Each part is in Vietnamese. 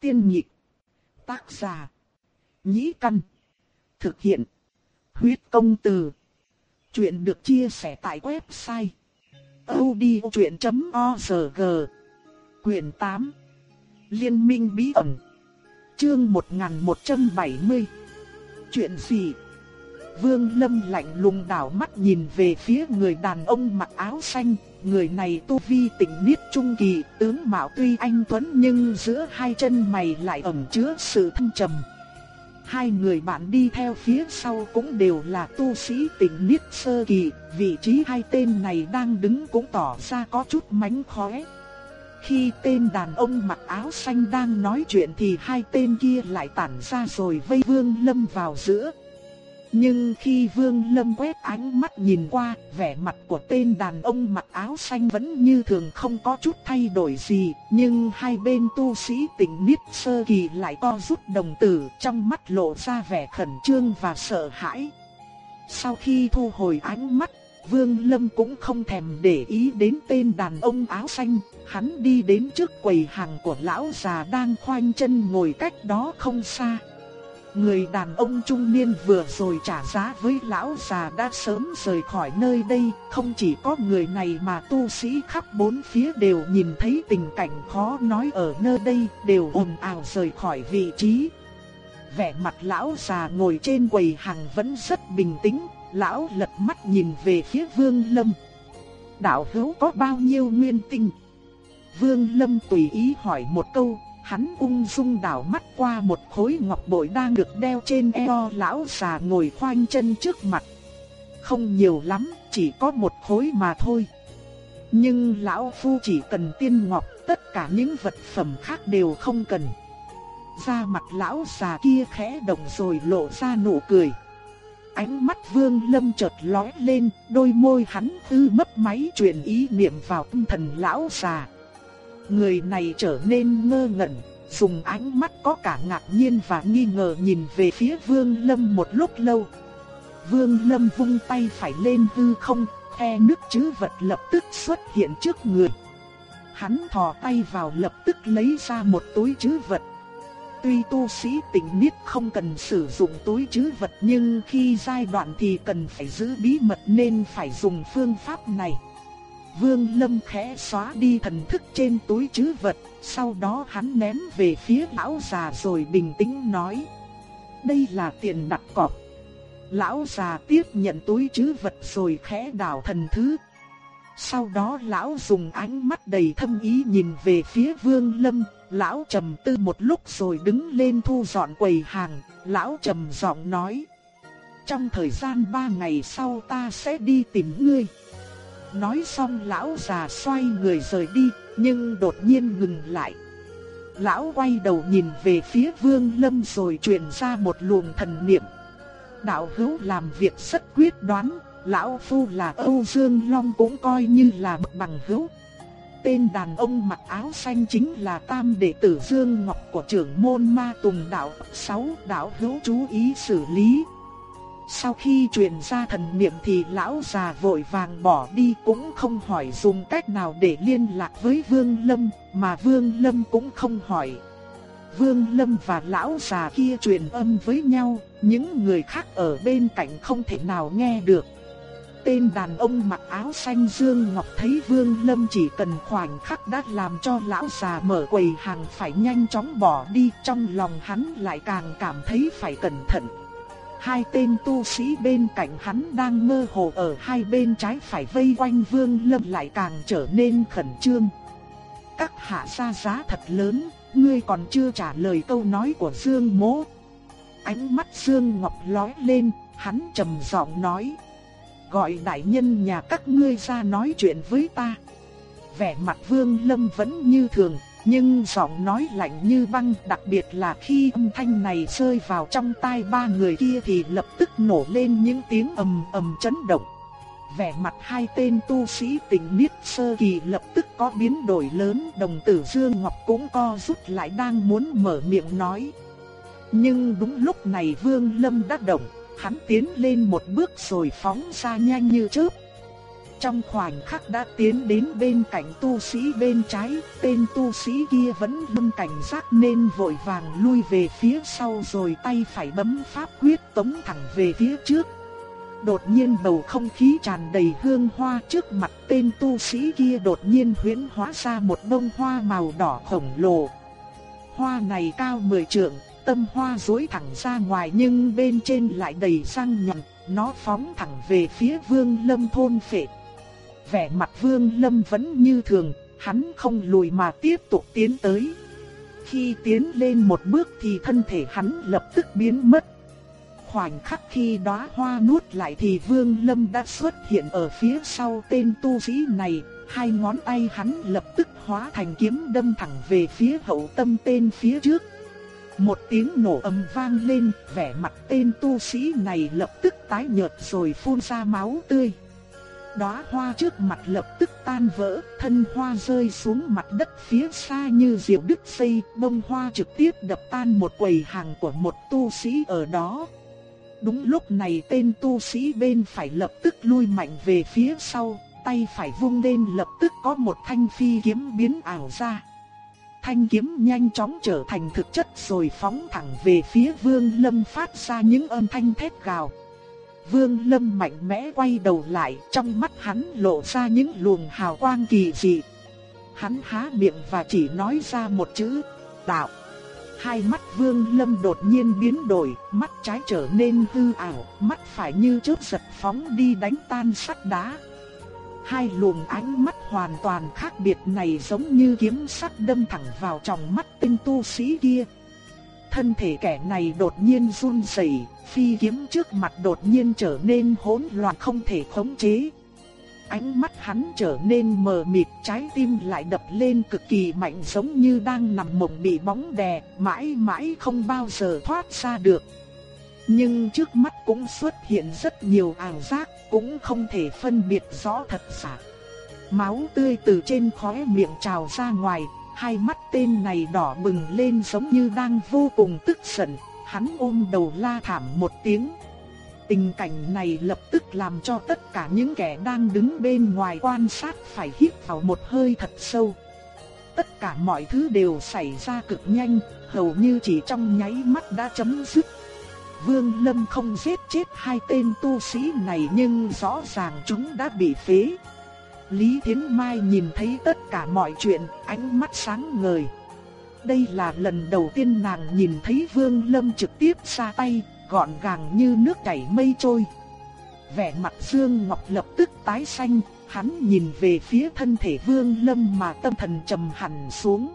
Tiên nhị Tác giả. Nhĩ căn. Thực hiện. Huyết công từ. Chuyện được chia sẻ tại website. odchuyện.org Quyền 8 Liên minh bí ẩn Chương 1170 Chuyện gì? Vương Lâm lạnh lùng đảo mắt nhìn về phía người đàn ông mặc áo xanh, người này tu vi tỉnh niết trung kỳ, tướng mạo tuy anh tuấn nhưng giữa hai chân mày lại ẩn chứa sự thâm trầm. Hai người bạn đi theo phía sau cũng đều là tu sĩ tỉnh niết sơ kỳ, vị trí hai tên này đang đứng cũng tỏ ra có chút mánh khóe. Khi tên đàn ông mặc áo xanh đang nói chuyện thì hai tên kia lại tản ra rồi vây Vương Lâm vào giữa. Nhưng khi Vương Lâm quét ánh mắt nhìn qua, vẻ mặt của tên đàn ông mặc áo xanh vẫn như thường không có chút thay đổi gì, nhưng hai bên tu sĩ tỉnh Niết Sơ Kỳ lại co rút đồng tử, trong mắt lộ ra vẻ khẩn trương và sợ hãi. Sau khi thu hồi ánh mắt, Vương Lâm cũng không thèm để ý đến tên đàn ông áo xanh, hắn đi đến trước quầy hàng của lão già đang khoanh chân ngồi cách đó không xa. Người đàn ông trung niên vừa rồi trả giá với lão già đã sớm rời khỏi nơi đây, không chỉ có người này mà tu sĩ khắp bốn phía đều nhìn thấy tình cảnh khó nói ở nơi đây, đều ồn ào rời khỏi vị trí. Vẻ mặt lão già ngồi trên quầy hàng vẫn rất bình tĩnh, lão lật mắt nhìn về phía Vương Lâm. Đạo hữu có bao nhiêu nguyên tinh? Vương Lâm tùy ý hỏi một câu, Hắn ung dung đảo mắt qua một khối ngọc bội đang được đeo trên eo lão già ngồi khoanh chân trước mặt. Không nhiều lắm, chỉ có một khối mà thôi. Nhưng lão phu chỉ cần tiên ngọc, tất cả những vật phẩm khác đều không cần. Da mặt lão già kia khẽ động rồi lộ ra nụ cười. Ánh mắt vương lâm chợt lóe lên, đôi môi hắn tư mấp máy truyền ý niệm vào tâm thần lão già. Người này trở nên ngơ ngẩn, dùng ánh mắt có cả ngạc nhiên và nghi ngờ nhìn về phía Vương Lâm một lúc lâu. Vương Lâm vung tay phải lên hư không, khe nước chứ vật lập tức xuất hiện trước người. Hắn thò tay vào lập tức lấy ra một túi chứ vật. Tuy tu sĩ tỉnh niết không cần sử dụng túi chứ vật nhưng khi giai đoạn thì cần phải giữ bí mật nên phải dùng phương pháp này. Vương Lâm khẽ xóa đi thần thức trên túi trữ vật, sau đó hắn ném về phía lão già rồi bình tĩnh nói. Đây là tiền đặt cọc. Lão già tiếp nhận túi trữ vật rồi khẽ đảo thần thứ. Sau đó lão dùng ánh mắt đầy thâm ý nhìn về phía Vương Lâm, lão trầm tư một lúc rồi đứng lên thu dọn quầy hàng, lão trầm giọng nói: "Trong thời gian ba ngày sau ta sẽ đi tìm ngươi." Nói xong lão già xoay người rời đi, nhưng đột nhiên ngừng lại. Lão quay đầu nhìn về phía Vương Lâm rồi truyền ra một luồng thần niệm. Đạo hữu làm việc rất quyết đoán, lão phu là Âu Dương Long cũng coi như là bậc bằng hữu. Tên đàn ông mặc áo xanh chính là tam đệ tử Dương Ngọc của trưởng môn Ma Tùng đạo sáu đạo hữu chú ý xử lý. Sau khi truyền ra thần niệm thì lão già vội vàng bỏ đi cũng không hỏi dùng cách nào để liên lạc với Vương Lâm, mà Vương Lâm cũng không hỏi. Vương Lâm và lão già kia truyền âm với nhau, những người khác ở bên cạnh không thể nào nghe được. Tên đàn ông mặc áo xanh Dương Ngọc thấy Vương Lâm chỉ cần khoảnh khắc đã làm cho lão già mở quầy hàng phải nhanh chóng bỏ đi, trong lòng hắn lại càng cảm thấy phải cẩn thận. Hai tên tu sĩ bên cạnh hắn đang mơ hồ ở hai bên trái phải vây quanh Vương Lâm lại càng trở nên khẩn trương. Các hạ ra giá thật lớn, ngươi còn chưa trả lời câu nói của Dương Mỗ. Ánh mắt Dương Ngọc lóe lên, hắn trầm giọng nói: "Gọi đại nhân nhà các ngươi ra nói chuyện với ta." Vẻ mặt Vương Lâm vẫn như thường, nhưng giọng nói lạnh như băng, đặc biệt là khi âm thanh này rơi vào trong tai ba người kia thì lập tức nổ lên những tiếng ầm ầm chấn động. Vẻ mặt hai tên tu sĩ tỉnh Niết Sơ Kỳ lập tức có biến đổi lớn, đồng tử Dương Ngọc cũng co rút lại đang muốn mở miệng nói. Nhưng đúng lúc này Vương Lâm đã động, hắn tiến lên một bước rồi phóng ra nhanh như chớp trong khoảnh khắc đã tiến đến bên cạnh tu sĩ bên trái, tên tu sĩ kia vẫn luôn cảnh giác nên vội vàng lui về phía sau rồi tay phải bấm pháp quyết tống thẳng về phía trước. Đột nhiên bầu không khí tràn đầy hương hoa trước mặt tên tu sĩ kia đột nhiên huyễn hóa ra một bông hoa màu đỏ khổng lồ. Hoa này cao 10 trượng, tâm hoa duỗi thẳng ra ngoài nhưng bên trên lại đầy răng nhọn, nó phóng thẳng về phía Vương Lâm thôn phệ. Vẻ mặt Vương Lâm vẫn như thường, hắn không lùi mà tiếp tục tiến tới. Khi tiến lên một bước thì thân thể hắn lập tức biến mất. Khoảnh khắc khi đóa hoa nuốt lại thì Vương Lâm đã xuất hiện ở phía sau tên tu sĩ này, hai ngón tay hắn lập tức hóa thành kiếm đâm thẳng về phía hậu tâm tên phía trước. Một tiếng nổ ầm vang lên, vẻ mặt tên tu sĩ này lập tức tái nhợt rồi phun ra máu tươi. Đóa hoa trước mặt lập tức tan vỡ, thân hoa rơi xuống mặt đất phía xa như diều đứt dây, bông hoa trực tiếp đập tan một quầy hàng của một tu sĩ ở đó. Đúng lúc này tên tu sĩ bên phải lập tức lui mạnh về phía sau, tay phải vung lên lập tức có một thanh phi kiếm biến ảo ra. Thanh kiếm nhanh chóng trở thành thực chất rồi phóng thẳng về phía Vương Lâm phát ra những âm thanh thét gào. Vương Lâm mạnh mẽ quay đầu lại, trong mắt hắn lộ ra những luồng hào quang kỳ dị. Hắn há miệng và chỉ nói ra một chữ, đạo. Hai mắt Vương Lâm đột nhiên biến đổi, mắt trái trở nên hư ảo, mắt phải như chớp giật phóng đi đánh tan sắt đá. Hai luồng ánh mắt hoàn toàn khác biệt này giống như kiếm sắc đâm thẳng vào trong mắt tinh tu sĩ kia. Thân thể kẻ này đột nhiên run rẩy, phi kiếm trước mặt đột nhiên trở nên hỗn loạn không thể khống chế. Ánh mắt hắn trở nên mờ mịt, trái tim lại đập lên cực kỳ mạnh giống như đang nằm mộng bị bóng đè, mãi mãi không bao giờ thoát ra được. Nhưng trước mắt cũng xuất hiện rất nhiều ảo giác, cũng không thể phân biệt rõ thật giả. Máu tươi từ trên khóe miệng trào ra ngoài, hai mắt tên này đỏ bừng lên giống như đang vô cùng tức giận, hắn ôm đầu la thảm một tiếng. Tình cảnh này lập tức làm cho tất cả những kẻ đang đứng bên ngoài quan sát phải hít vào một hơi thật sâu. Tất cả mọi thứ đều xảy ra cực nhanh, hầu như chỉ trong nháy mắt đã chấm dứt. Vương Lâm không giết chết hai tên tu sĩ này nhưng rõ ràng chúng đã bị phế. Lý Thiến Mai nhìn thấy tất cả mọi chuyện, ánh mắt sáng ngời. Đây là lần đầu tiên nàng nhìn thấy Vương Lâm trực tiếp ra tay, gọn gàng như nước chảy mây trôi. Vẻ mặt Dương Ngọc lập tức tái xanh, hắn nhìn về phía thân thể Vương Lâm mà tâm thần trầm hẳn xuống.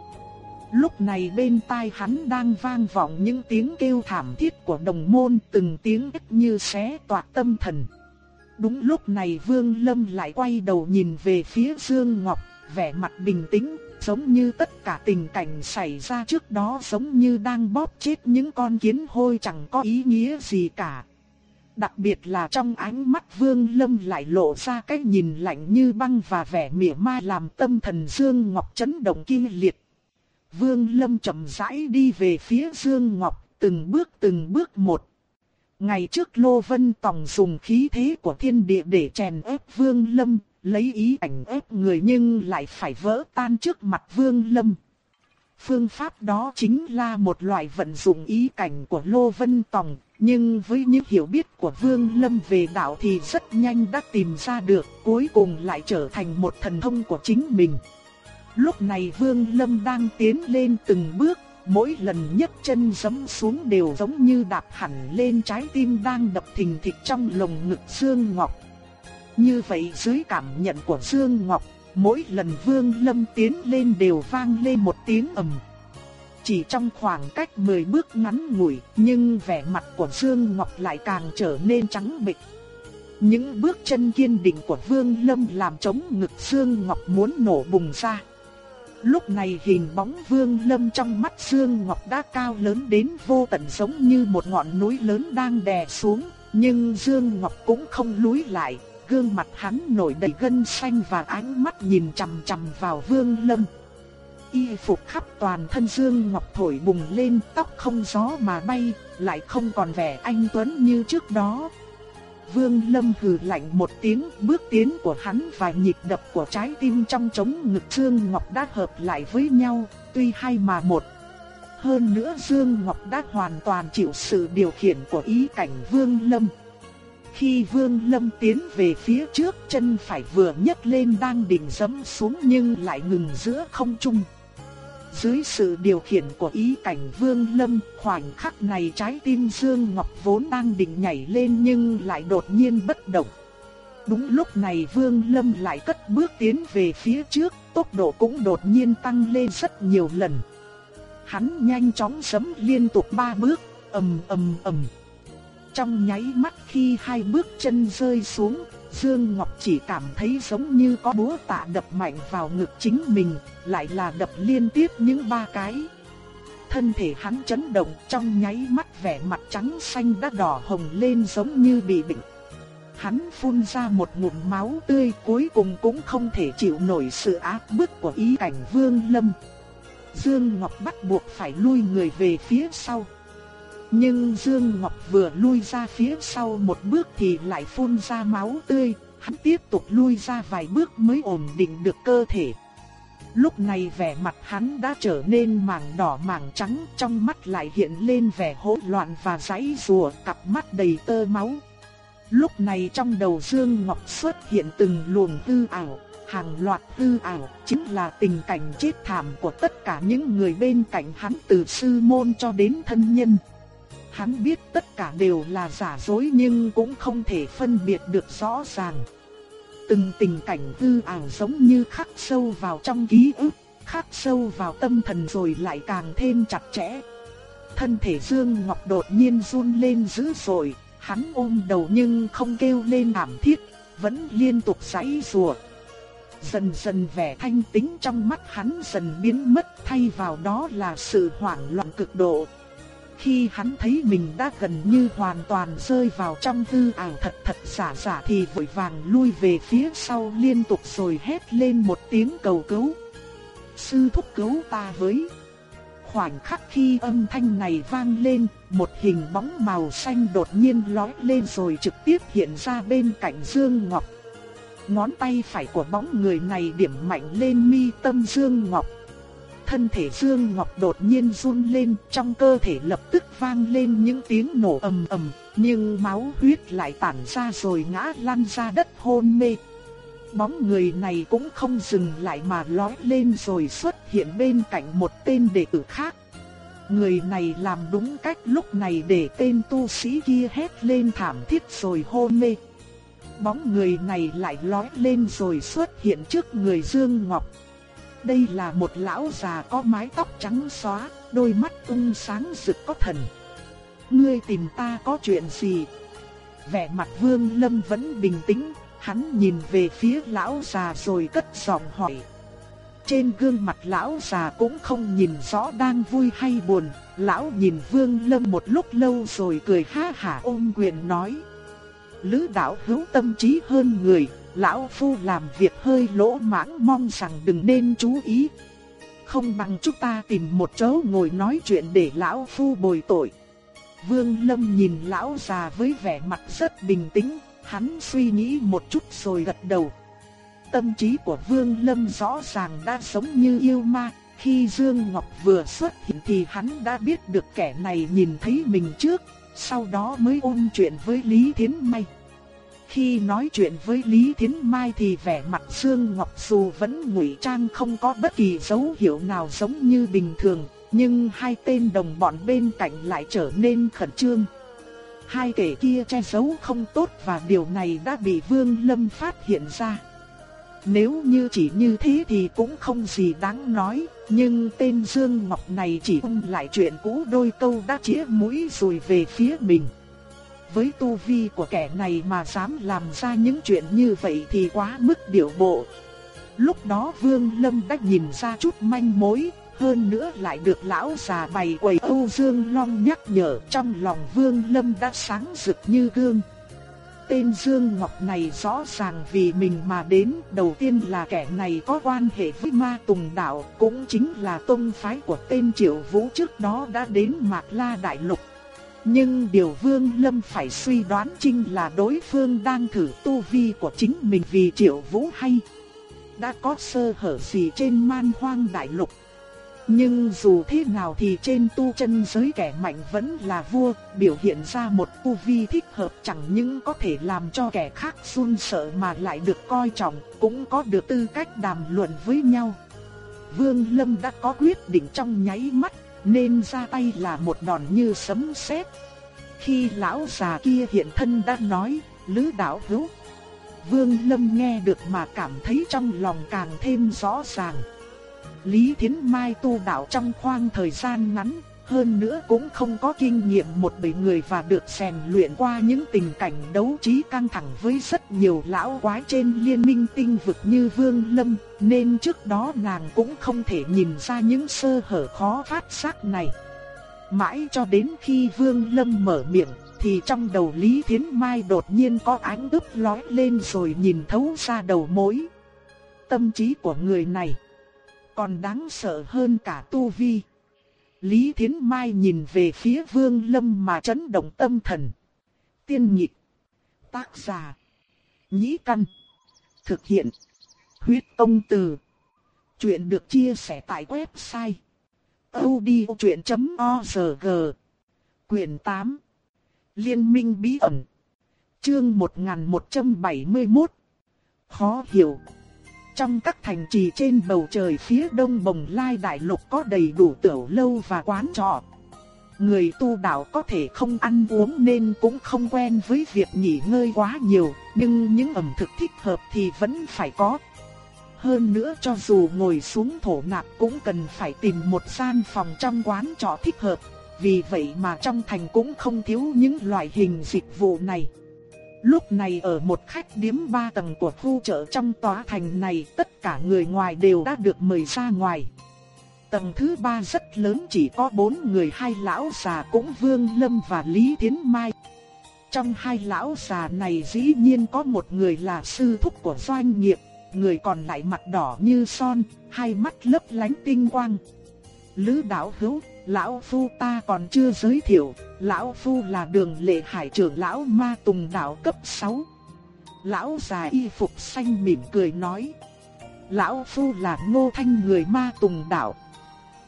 Lúc này bên tai hắn đang vang vọng những tiếng kêu thảm thiết của đồng môn từng tiếng ếch như xé toạc tâm thần. Đúng lúc này Vương Lâm lại quay đầu nhìn về phía Dương Ngọc, vẻ mặt bình tĩnh, giống như tất cả tình cảnh xảy ra trước đó giống như đang bóp chết những con kiến hôi chẳng có ý nghĩa gì cả. Đặc biệt là trong ánh mắt Vương Lâm lại lộ ra cái nhìn lạnh như băng và vẻ mỉa mai làm tâm thần Dương Ngọc chấn động kinh liệt. Vương Lâm chậm rãi đi về phía Dương Ngọc, từng bước từng bước một. Ngày trước Lô Vân Tòng dùng khí thế của thiên địa để chèn ép Vương Lâm, lấy ý ảnh ép người nhưng lại phải vỡ tan trước mặt Vương Lâm. Phương pháp đó chính là một loại vận dụng ý cảnh của Lô Vân Tòng, nhưng với những hiểu biết của Vương Lâm về đạo thì rất nhanh đã tìm ra được, cuối cùng lại trở thành một thần thông của chính mình. Lúc này Vương Lâm đang tiến lên từng bước, mỗi lần nhấc chân giẫm xuống đều giống như đạp hẳn lên trái tim đang đập thình thịch trong lồng ngực Dương Ngọc. Như vậy dưới cảm nhận của Dương Ngọc, mỗi lần Vương Lâm tiến lên đều vang lên một tiếng ầm. Chỉ trong khoảng cách 10 bước ngắn ngủi, nhưng vẻ mặt của Dương Ngọc lại càng trở nên trắng bệch. Những bước chân kiên định của Vương Lâm làm chống ngực Dương Ngọc muốn nổ bùng ra. Lúc này hình bóng Vương Lâm trong mắt Dương Ngọc đã cao lớn đến vô tận giống như một ngọn núi lớn đang đè xuống, nhưng Dương Ngọc cũng không lùi lại, gương mặt hắn nổi đầy gân xanh và ánh mắt nhìn chằm chằm vào Vương Lâm. Y phục khắp toàn thân Dương Ngọc thổi bùng lên, tóc không gió mà bay, lại không còn vẻ anh tuấn như trước đó. Vương Lâm hừ lạnh một tiếng, bước tiến của hắn và nhịp đập của trái tim trong trống ngực Dương Ngọc đã hợp lại với nhau, tuy hai mà một. Hơn nữa Dương Ngọc đã hoàn toàn chịu sự điều khiển của ý cảnh Vương Lâm. Khi Vương Lâm tiến về phía trước chân phải vừa nhấc lên đang định giẫm xuống nhưng lại ngừng giữa không trung. Dưới sự điều khiển của ý cảnh Vương Lâm, khoảnh khắc này trái tim Dương Ngọc vốn đang định nhảy lên nhưng lại đột nhiên bất động. Đúng lúc này Vương Lâm lại cất bước tiến về phía trước, tốc độ cũng đột nhiên tăng lên rất nhiều lần. Hắn nhanh chóng sấm liên tục ba bước, ầm ầm ầm. Trong nháy mắt khi hai bước chân rơi xuống, Dương Ngọc chỉ cảm thấy giống như có búa tạ đập mạnh vào ngực chính mình, lại là đập liên tiếp những ba cái. Thân thể hắn chấn động trong nháy mắt vẻ mặt trắng xanh đã đỏ hồng lên giống như bị bệnh. Hắn phun ra một ngụm máu tươi cuối cùng cũng không thể chịu nổi sự áp bức của ý cảnh Vương Lâm. Dương Ngọc bắt buộc phải lui người về phía sau. Nhưng Dương Ngọc vừa lui ra phía sau một bước thì lại phun ra máu tươi, hắn tiếp tục lui ra vài bước mới ổn định được cơ thể. Lúc này vẻ mặt hắn đã trở nên mảng đỏ mảng trắng, trong mắt lại hiện lên vẻ hỗn loạn và giãy rùa cặp mắt đầy tơ máu. Lúc này trong đầu Dương Ngọc xuất hiện từng luồng tư ảo, hàng loạt tư ảo, chính là tình cảnh chết thảm của tất cả những người bên cạnh hắn từ sư môn cho đến thân nhân. Hắn biết tất cả đều là giả dối nhưng cũng không thể phân biệt được rõ ràng. Từng tình cảnh hư ảo giống như khắc sâu vào trong ký ức, khắc sâu vào tâm thần rồi lại càng thêm chặt chẽ. Thân thể Dương Ngọc đột nhiên run lên dữ dội, hắn ôm đầu nhưng không kêu lên ảm thiết, vẫn liên tục giãy giụa. Dần dần vẻ thanh tĩnh trong mắt hắn dần biến mất thay vào đó là sự hoảng loạn cực độ. Khi hắn thấy mình đã gần như hoàn toàn rơi vào trong hư ảo thật thật giả giả thì vội vàng lui về phía sau liên tục rồi hét lên một tiếng cầu cứu. Sư thúc cứu ta với. Khoảnh khắc khi âm thanh này vang lên, một hình bóng màu xanh đột nhiên lói lên rồi trực tiếp hiện ra bên cạnh Dương Ngọc. Ngón tay phải của bóng người này điểm mạnh lên mi tâm Dương Ngọc thân thể Dương Ngọc đột nhiên run lên, trong cơ thể lập tức vang lên những tiếng nổ ầm ầm, nhưng máu huyết lại tản ra rồi ngã lăn ra đất hôn mê. Bóng người này cũng không dừng lại mà lói lên rồi xuất hiện bên cạnh một tên đệ tử khác. Người này làm đúng cách lúc này để tên tu sĩ kia hét lên thảm thiết rồi hôn mê. Bóng người này lại lói lên rồi xuất hiện trước người Dương Ngọc. Đây là một lão già có mái tóc trắng xóa, đôi mắt ung sáng rực có thần. Ngươi tìm ta có chuyện gì? Vẻ mặt Vương Lâm vẫn bình tĩnh, hắn nhìn về phía lão già rồi cất giọng hỏi. Trên gương mặt lão già cũng không nhìn rõ đang vui hay buồn, lão nhìn Vương Lâm một lúc lâu rồi cười ha hả ôm quyền nói: "Lữ đạo hữu tâm trí hơn người, lão phu làm việc hơi lỗ mãng mong rằng đừng nên chú ý. Không bằng chúng ta tìm một chỗ ngồi nói chuyện để lão phu bồi tội. Vương Lâm nhìn lão già với vẻ mặt rất bình tĩnh, hắn suy nghĩ một chút rồi gật đầu. Tâm trí của Vương Lâm rõ ràng đã sống như yêu ma, khi Dương Ngọc vừa xuất hiện thì hắn đã biết được kẻ này nhìn thấy mình trước, sau đó mới ôn chuyện với Lý Thiến May. Khi nói chuyện với Lý Thiến Mai thì vẻ mặt Dương Ngọc dù vẫn ngụy trang không có bất kỳ dấu hiệu nào giống như bình thường, nhưng hai tên đồng bọn bên cạnh lại trở nên khẩn trương. Hai kẻ kia che giấu không tốt và điều này đã bị Vương Lâm phát hiện ra. Nếu như chỉ như thế thì cũng không gì đáng nói, nhưng tên Dương Ngọc này chỉ ung lại chuyện cũ đôi câu đã chĩa mũi rồi về phía mình với tu vi của kẻ này mà dám làm ra những chuyện như vậy thì quá mức điệu bộ. Lúc đó Vương Lâm đã nhìn ra chút manh mối, hơn nữa lại được lão già bày quầy Âu Dương Long nhắc nhở trong lòng Vương Lâm đã sáng rực như gương. Tên Dương Ngọc này rõ ràng vì mình mà đến, đầu tiên là kẻ này có quan hệ với Ma Tùng Đạo, cũng chính là tôn phái của tên Triệu Vũ trước đó đã đến Mạc La Đại Lục. Nhưng điều Vương Lâm phải suy đoán chính là đối phương đang thử tu vi của chính mình vì triệu vũ hay. Đã có sơ hở gì trên man hoang đại lục. Nhưng dù thế nào thì trên tu chân giới kẻ mạnh vẫn là vua, biểu hiện ra một tu vi thích hợp chẳng những có thể làm cho kẻ khác run sợ mà lại được coi trọng, cũng có được tư cách đàm luận với nhau. Vương Lâm đã có quyết định trong nháy mắt, nên ra tay là một đòn như sấm sét. Khi lão già kia hiện thân đã nói, Lữ đạo hữu. Vương Lâm nghe được mà cảm thấy trong lòng càng thêm rõ ràng. Lý Thiến Mai tu đạo trong khoảng thời gian ngắn, hơn nữa cũng không có kinh nghiệm một bầy người và được rèn luyện qua những tình cảnh đấu trí căng thẳng với rất nhiều lão quái trên liên minh tinh vực như Vương Lâm, nên trước đó nàng cũng không thể nhìn ra những sơ hở khó phát giác này. Mãi cho đến khi Vương Lâm mở miệng, thì trong đầu Lý Thiến Mai đột nhiên có ánh ức lóe lên rồi nhìn thấu ra đầu mối. Tâm trí của người này còn đáng sợ hơn cả tu vi. Lý Thiến Mai nhìn về phía Vương Lâm mà chấn động tâm thần. Tiên nhịp. Tác giả. Nhĩ căn. Thực hiện. Huyết công từ. Chuyện được chia sẻ tại website. odchuyện.org Quyền 8. Liên minh bí ẩn. Chương 1171. Khó hiểu. Trong các thành trì trên bầu trời phía đông bồng lai đại lục có đầy đủ tiểu lâu và quán trọ. Người tu đạo có thể không ăn uống nên cũng không quen với việc nghỉ ngơi quá nhiều, nhưng những ẩm thực thích hợp thì vẫn phải có. Hơn nữa cho dù ngồi xuống thổ nạp cũng cần phải tìm một gian phòng trong quán trọ thích hợp, vì vậy mà trong thành cũng không thiếu những loại hình dịch vụ này. Lúc này ở một khách điếm ba tầng của khu chợ trong tòa thành này tất cả người ngoài đều đã được mời ra ngoài. Tầng thứ ba rất lớn chỉ có bốn người hai lão già cũng Vương Lâm và Lý Thiến Mai. Trong hai lão già này dĩ nhiên có một người là sư thúc của doanh nghiệp, người còn lại mặt đỏ như son, hai mắt lấp lánh tinh quang. Lữ đạo hữu, lão phu ta còn chưa giới thiệu, lão phu là đường lệ hải trưởng lão ma tùng đạo cấp 6. Lão già y phục xanh mỉm cười nói. Lão phu là ngô thanh người ma tùng đạo.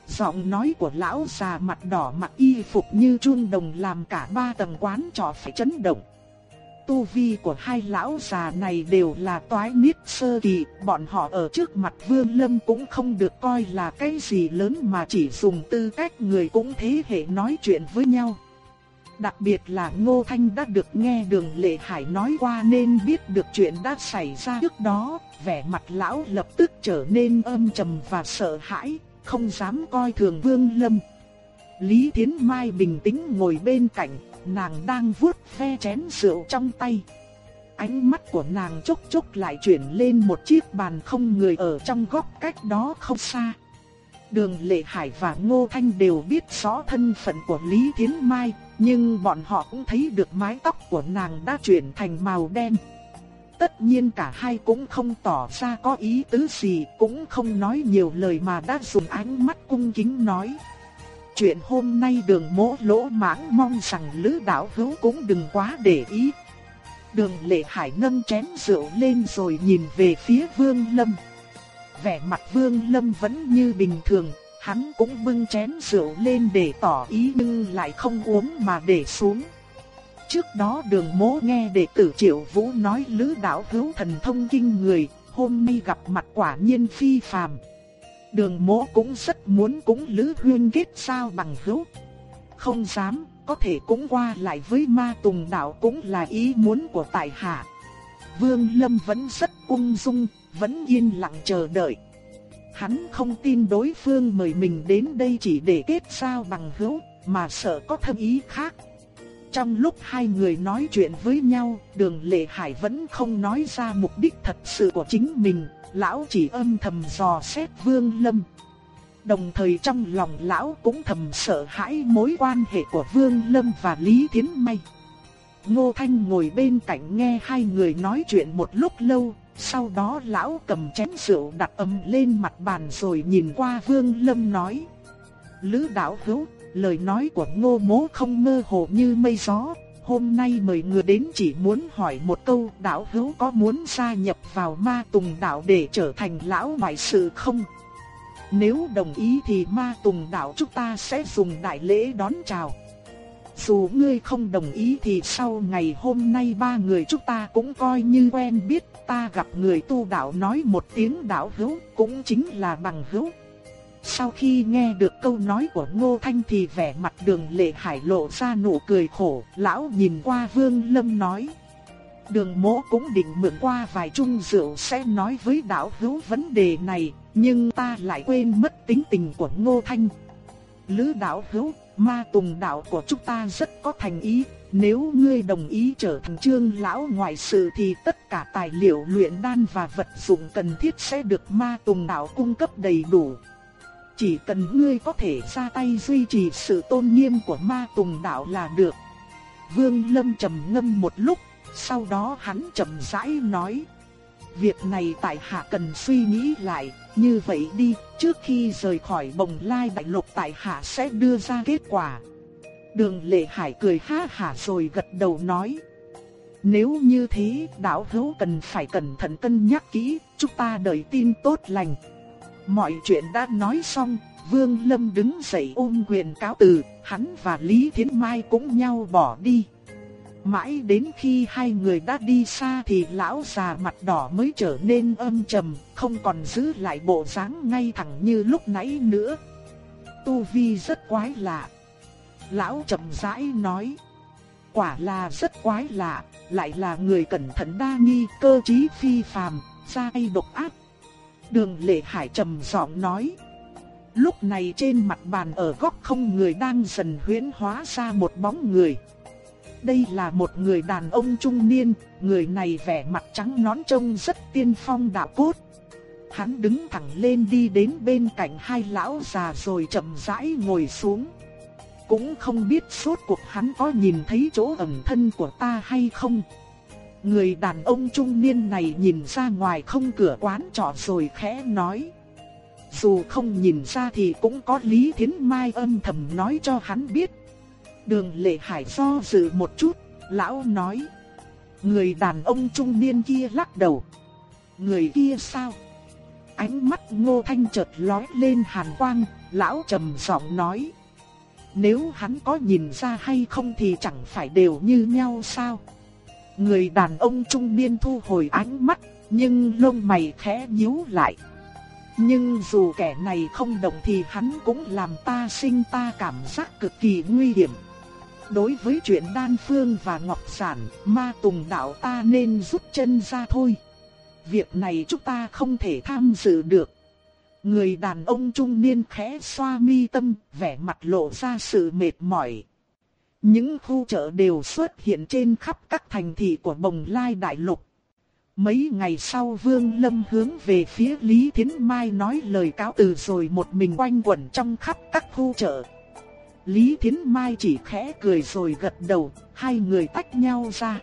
Giọng nói của lão già mặt đỏ mặc y phục như chun đồng làm cả ba tầng quán trò phải chấn động tu vi của hai lão già này đều là toái niết sơ kỳ, bọn họ ở trước mặt Vương Lâm cũng không được coi là cái gì lớn mà chỉ dùng tư cách người cũng thế hệ nói chuyện với nhau. Đặc biệt là Ngô Thanh đã được nghe đường Lệ Hải nói qua nên biết được chuyện đã xảy ra trước đó, vẻ mặt lão lập tức trở nên âm trầm và sợ hãi, không dám coi thường Vương Lâm. Lý Thiến Mai bình tĩnh ngồi bên cạnh, nàng đang vuốt ve chén rượu trong tay. Ánh mắt của nàng chốc chốc lại chuyển lên một chiếc bàn không người ở trong góc cách đó không xa. Đường Lệ Hải và Ngô Thanh đều biết rõ thân phận của Lý Thiến Mai, nhưng bọn họ cũng thấy được mái tóc của nàng đã chuyển thành màu đen. Tất nhiên cả hai cũng không tỏ ra có ý tứ gì, cũng không nói nhiều lời mà đã dùng ánh mắt cung kính nói. Chuyện hôm nay đường mỗ lỗ mãng mong rằng lữ đạo hữu cũng đừng quá để ý. Đường lệ hải nâng chén rượu lên rồi nhìn về phía vương lâm. Vẻ mặt vương lâm vẫn như bình thường, hắn cũng bưng chén rượu lên để tỏ ý nhưng lại không uống mà để xuống. Trước đó đường mỗ nghe đệ tử triệu vũ nói lữ đạo hữu thần thông kinh người, hôm nay gặp mặt quả nhiên phi phàm. Đường mỗ cũng rất muốn cúng Lữ Huyên kết sao bằng hữu. Không dám, có thể cũng qua lại với ma tùng đạo cũng là ý muốn của tại hạ. Vương Lâm vẫn rất ung dung, vẫn yên lặng chờ đợi. Hắn không tin đối phương mời mình đến đây chỉ để kết sao bằng hữu, mà sợ có thâm ý khác. Trong lúc hai người nói chuyện với nhau, đường Lệ Hải vẫn không nói ra mục đích thật sự của chính mình, lão chỉ âm thầm dò xét Vương Lâm. Đồng thời trong lòng lão cũng thầm sợ hãi mối quan hệ của Vương Lâm và Lý Thiến May. Ngô Thanh ngồi bên cạnh nghe hai người nói chuyện một lúc lâu, sau đó lão cầm chén rượu đặt ấm lên mặt bàn rồi nhìn qua Vương Lâm nói. Lữ đạo hữu, lời nói của ngô mố không mơ hồ như mây gió. Hôm nay mời người đến chỉ muốn hỏi một câu, đạo hữu có muốn gia nhập vào ma tùng đạo để trở thành lão ngoại sự không? Nếu đồng ý thì ma tùng đạo chúng ta sẽ dùng đại lễ đón chào. Dù ngươi không đồng ý thì sau ngày hôm nay ba người chúng ta cũng coi như quen biết, ta gặp người tu đạo nói một tiếng đạo hữu cũng chính là bằng hữu. Sau khi nghe được câu nói của Ngô Thanh thì vẻ mặt đường lệ hải lộ ra nụ cười khổ, lão nhìn qua Vương Lâm nói. Đường mỗ cũng định mượn qua vài chung rượu sẽ nói với đạo hữu vấn đề này, nhưng ta lại quên mất tính tình của Ngô Thanh. Lữ đạo hữu, ma tùng đạo của chúng ta rất có thành ý, nếu ngươi đồng ý trở thành trương lão ngoại sự thì tất cả tài liệu luyện đan và vật dụng cần thiết sẽ được ma tùng đạo cung cấp đầy đủ. Chỉ cần ngươi có thể ra tay duy trì sự tôn nghiêm của ma tùng đạo là được. Vương Lâm trầm ngâm một lúc, sau đó hắn chậm rãi nói. Việc này tại hạ cần suy nghĩ lại, như vậy đi, trước khi rời khỏi bồng lai đại lục tại hạ sẽ đưa ra kết quả. Đường lệ hải cười ha hả rồi gật đầu nói. Nếu như thế, đạo hữu cần phải cẩn thận cân nhắc kỹ, chúng ta đợi tin tốt lành. Mọi chuyện đã nói xong, Vương Lâm đứng dậy ôm quyền cáo từ, hắn và Lý Thiến Mai cũng nhau bỏ đi. Mãi đến khi hai người đã đi xa thì lão già mặt đỏ mới trở nên âm trầm, không còn giữ lại bộ dáng ngay thẳng như lúc nãy nữa. Tu Vi rất quái lạ. Lão chậm rãi nói. Quả là rất quái lạ, lại là người cẩn thận đa nghi, cơ trí phi phàm, sai độc ác. Đường lệ hải trầm giọng nói. Lúc này trên mặt bàn ở góc không người đang dần huyễn hóa ra một bóng người. Đây là một người đàn ông trung niên, người này vẻ mặt trắng nón trông rất tiên phong đạo cốt. Hắn đứng thẳng lên đi đến bên cạnh hai lão già rồi chậm rãi ngồi xuống. Cũng không biết suốt cuộc hắn có nhìn thấy chỗ ẩn thân của ta hay không. Người đàn ông trung niên này nhìn ra ngoài không cửa quán trọ rồi khẽ nói. Dù không nhìn ra thì cũng có Lý Thiến Mai âm thầm nói cho hắn biết. Đường lệ hải do dự một chút, lão nói. Người đàn ông trung niên kia lắc đầu. Người kia sao? Ánh mắt ngô thanh chợt lóe lên hàn quang, lão trầm giọng nói. Nếu hắn có nhìn ra hay không thì chẳng phải đều như nhau sao? Người đàn ông trung niên thu hồi ánh mắt, nhưng lông mày khẽ nhíu lại. Nhưng dù kẻ này không động thì hắn cũng làm ta sinh ta cảm giác cực kỳ nguy hiểm. Đối với chuyện đan phương và ngọc sản, ma tùng đạo ta nên rút chân ra thôi. Việc này chúng ta không thể tham dự được. Người đàn ông trung niên khẽ xoa mi tâm, vẻ mặt lộ ra sự mệt mỏi. Những khu chợ đều xuất hiện trên khắp các thành thị của Bồng Lai Đại Lục. Mấy ngày sau Vương Lâm hướng về phía Lý Thiến Mai nói lời cáo từ rồi một mình quanh quẩn trong khắp các khu chợ. Lý Thiến Mai chỉ khẽ cười rồi gật đầu, hai người tách nhau ra.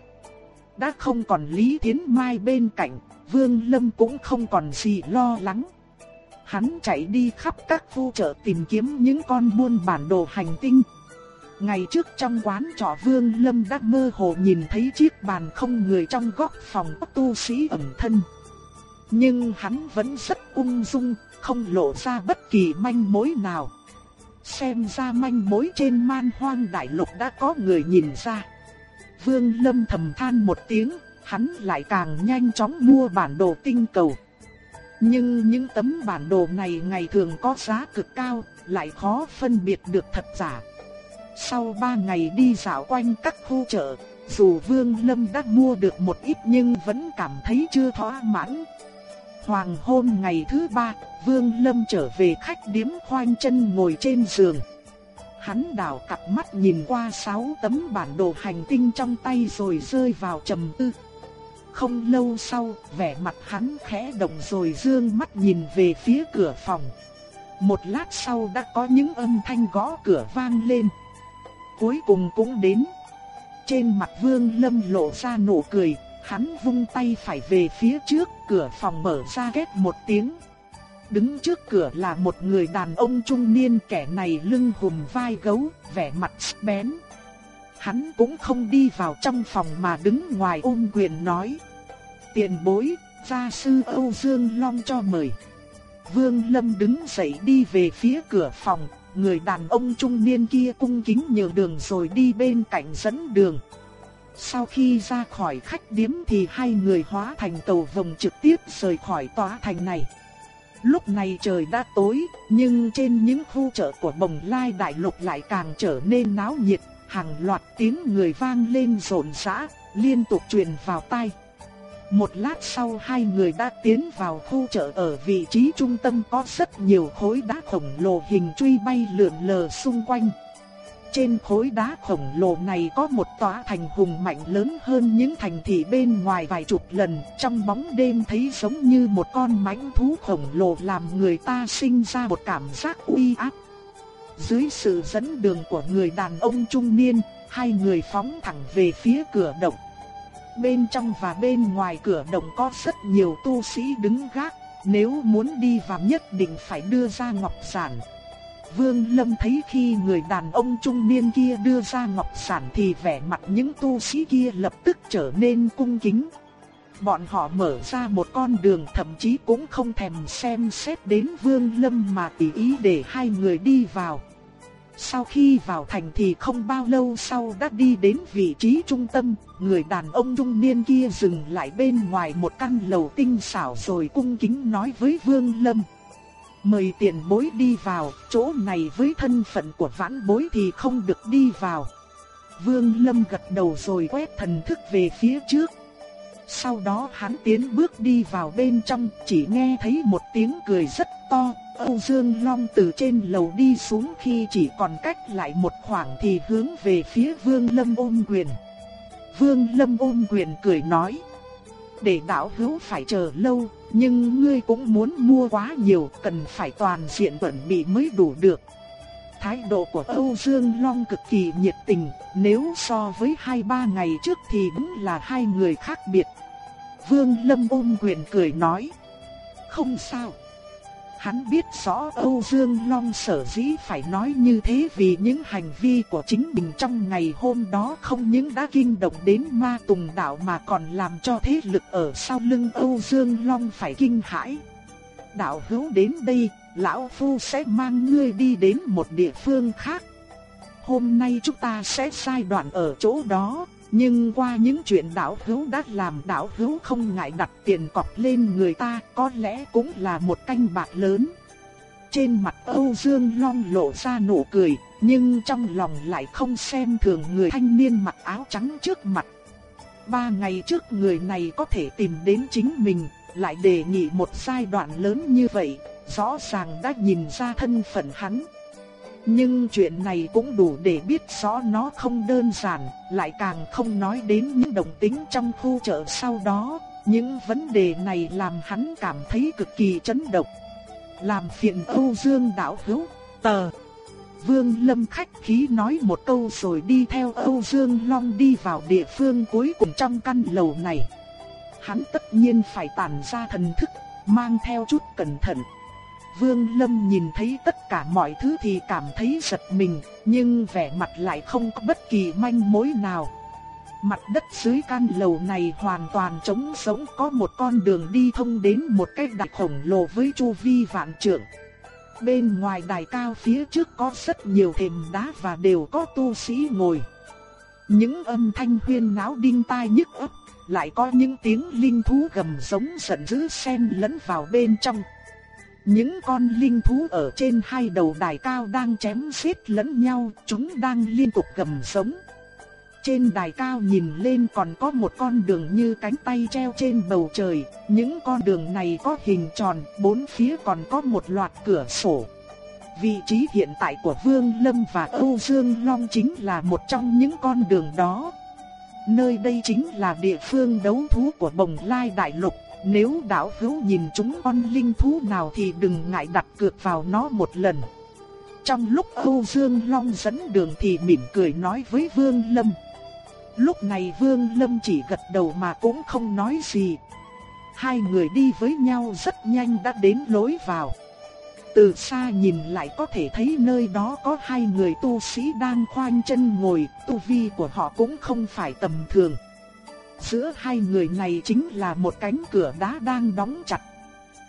Đã không còn Lý Thiến Mai bên cạnh, Vương Lâm cũng không còn gì lo lắng. Hắn chạy đi khắp các khu chợ tìm kiếm những con buôn bản đồ hành tinh. Ngày trước trong quán trọ Vương Lâm đã mơ hồ nhìn thấy chiếc bàn không người trong góc phòng tu sĩ ẩn thân. Nhưng hắn vẫn rất ung dung, không lộ ra bất kỳ manh mối nào. Xem ra manh mối trên man hoang đại lục đã có người nhìn ra. Vương Lâm thầm than một tiếng, hắn lại càng nhanh chóng mua bản đồ tinh cầu. Nhưng những tấm bản đồ này ngày thường có giá cực cao, lại khó phân biệt được thật giả. Sau 3 ngày đi dạo quanh các khu chợ, dù Vương Lâm đã mua được một ít nhưng vẫn cảm thấy chưa thỏa mãn. Hoàng hôn ngày thứ ba, Vương Lâm trở về khách điếm khoanh chân ngồi trên giường. Hắn đảo cặp mắt nhìn qua sáu tấm bản đồ hành tinh trong tay rồi rơi vào trầm tư. Không lâu sau, vẻ mặt hắn khẽ động rồi dương mắt nhìn về phía cửa phòng. Một lát sau đã có những âm thanh gõ cửa vang lên. Cuối cùng cũng đến. Trên mặt Vương Lâm lộ ra nụ cười, hắn vung tay phải về phía trước, cửa phòng mở ra két một tiếng. đứng trước cửa là một người đàn ông trung niên kẻ này lưng hùm vai gấu, vẻ mặt bén. Hắn cũng không đi vào trong phòng mà đứng ngoài ôm quyền nói. Tiền bối, gia sư Âu Dương Long cho mời. Vương Lâm đứng dậy đi về phía cửa phòng, người đàn ông trung niên kia cung kính nhường đường rồi đi bên cạnh dẫn đường. Sau khi ra khỏi khách điếm thì hai người hóa thành tàu vòng trực tiếp rời khỏi tòa thành này. Lúc này trời đã tối, nhưng trên những khu chợ của Bồng Lai Đại Lục lại càng trở nên náo nhiệt, hàng loạt tiếng người vang lên rộn rã, liên tục truyền vào tai. Một lát sau hai người đã tiến vào khu chợ ở vị trí trung tâm có rất nhiều khối đá khổng lồ hình truy bay lượn lờ xung quanh. Trên khối đá khổng lồ này có một tòa thành hùng mạnh lớn hơn những thành thị bên ngoài vài chục lần, trong bóng đêm thấy giống như một con mãnh thú khổng lồ làm người ta sinh ra một cảm giác uy áp. Dưới sự dẫn đường của người đàn ông trung niên, hai người phóng thẳng về phía cửa động. Bên trong và bên ngoài cửa động có rất nhiều tu sĩ đứng gác, nếu muốn đi vào nhất định phải đưa ra ngọc sản. Vương Lâm thấy khi người đàn ông trung niên kia đưa ra ngọc sản thì vẻ mặt những tu sĩ kia lập tức trở nên cung kính. Bọn họ mở ra một con đường thậm chí cũng không thèm xem xét đến Vương Lâm mà tùy ý để hai người đi vào. Sau khi vào thành thì không bao lâu sau đã đi đến vị trí trung tâm, người đàn ông trung niên kia dừng lại bên ngoài một căn lầu tinh xảo rồi cung kính nói với Vương Lâm. Mời tiền bối đi vào, chỗ này với thân phận của vãn bối thì không được đi vào. Vương Lâm gật đầu rồi quét thần thức về phía trước. Sau đó hắn tiến bước đi vào bên trong, chỉ nghe thấy một tiếng cười rất to, Âu Dương Long từ trên lầu đi xuống khi chỉ còn cách lại một khoảng thì hướng về phía Vương Lâm ôm quyền. Vương Lâm ôm quyền cười nói, để đạo hữu phải chờ lâu, nhưng ngươi cũng muốn mua quá nhiều, cần phải toàn diện chuẩn bị mới đủ được. Thái độ của Âu Dương Long cực kỳ nhiệt tình, nếu so với hai ba ngày trước thì đúng là hai người khác biệt. Vương Lâm ôm quyền cười nói, không sao. Hắn biết rõ Âu Dương Long sở dĩ phải nói như thế vì những hành vi của chính mình trong ngày hôm đó không những đã kinh động đến ma tùng đạo mà còn làm cho thế lực ở sau lưng Âu Dương Long phải kinh hãi. Đạo hữu đến đây, Lão Phu sẽ mang ngươi đi đến một địa phương khác. Hôm nay chúng ta sẽ sai đoạn ở chỗ đó, nhưng qua những chuyện đạo hữu đã làm đạo hữu không ngại đặt tiền cọc lên người ta có lẽ cũng là một canh bạc lớn. Trên mặt Âu Dương Long lộ ra nụ cười, nhưng trong lòng lại không xem thường người thanh niên mặc áo trắng trước mặt. Ba ngày trước người này có thể tìm đến chính mình, lại đề nghị một giai đoạn lớn như vậy, rõ ràng đã nhìn ra thân phận hắn. Nhưng chuyện này cũng đủ để biết rõ nó không đơn giản, lại càng không nói đến những động tính trong khu chợ sau đó. Những vấn đề này làm hắn cảm thấy cực kỳ chấn động. Làm phiền Âu Dương đạo hữu, tờ. Vương Lâm khách khí nói một câu rồi đi theo Âu Dương Long đi vào địa phương cuối cùng trong căn lầu này. Hắn tất nhiên phải tản ra thần thức, mang theo chút cẩn thận. Vương Lâm nhìn thấy tất cả mọi thứ thì cảm thấy giật mình, nhưng vẻ mặt lại không có bất kỳ manh mối nào. Mặt đất dưới căn lầu này hoàn toàn trống rỗng có một con đường đi thông đến một cái đài khổng lồ với chu vi vạn trượng. Bên ngoài đài cao phía trước có rất nhiều thềm đá và đều có tu sĩ ngồi. Những âm thanh huyên náo đinh tai nhức óc, lại có những tiếng linh thú gầm giống giận dữ xen lẫn vào bên trong. Những con linh thú ở trên hai đầu đài cao đang chém giết lẫn nhau, chúng đang liên tục gầm sống. Trên đài cao nhìn lên còn có một con đường như cánh tay treo trên bầu trời, những con đường này có hình tròn, bốn phía còn có một loạt cửa sổ. Vị trí hiện tại của Vương Lâm và Âu Dương Long chính là một trong những con đường đó. Nơi đây chính là địa phương đấu thú của Bồng Lai Đại Lục, nếu đạo hữu nhìn chúng con linh thú nào thì đừng ngại đặt cược vào nó một lần. Trong lúc Âu Dương Long dẫn đường thì mỉm cười nói với Vương Lâm. Lúc này Vương Lâm chỉ gật đầu mà cũng không nói gì. Hai người đi với nhau rất nhanh đã đến lối vào. từ xa nhìn lại có thể thấy nơi đó có hai người tu sĩ đang khoanh chân ngồi, tu vi của họ cũng không phải tầm thường. Giữa hai người này chính là một cánh cửa đá đang đóng chặt.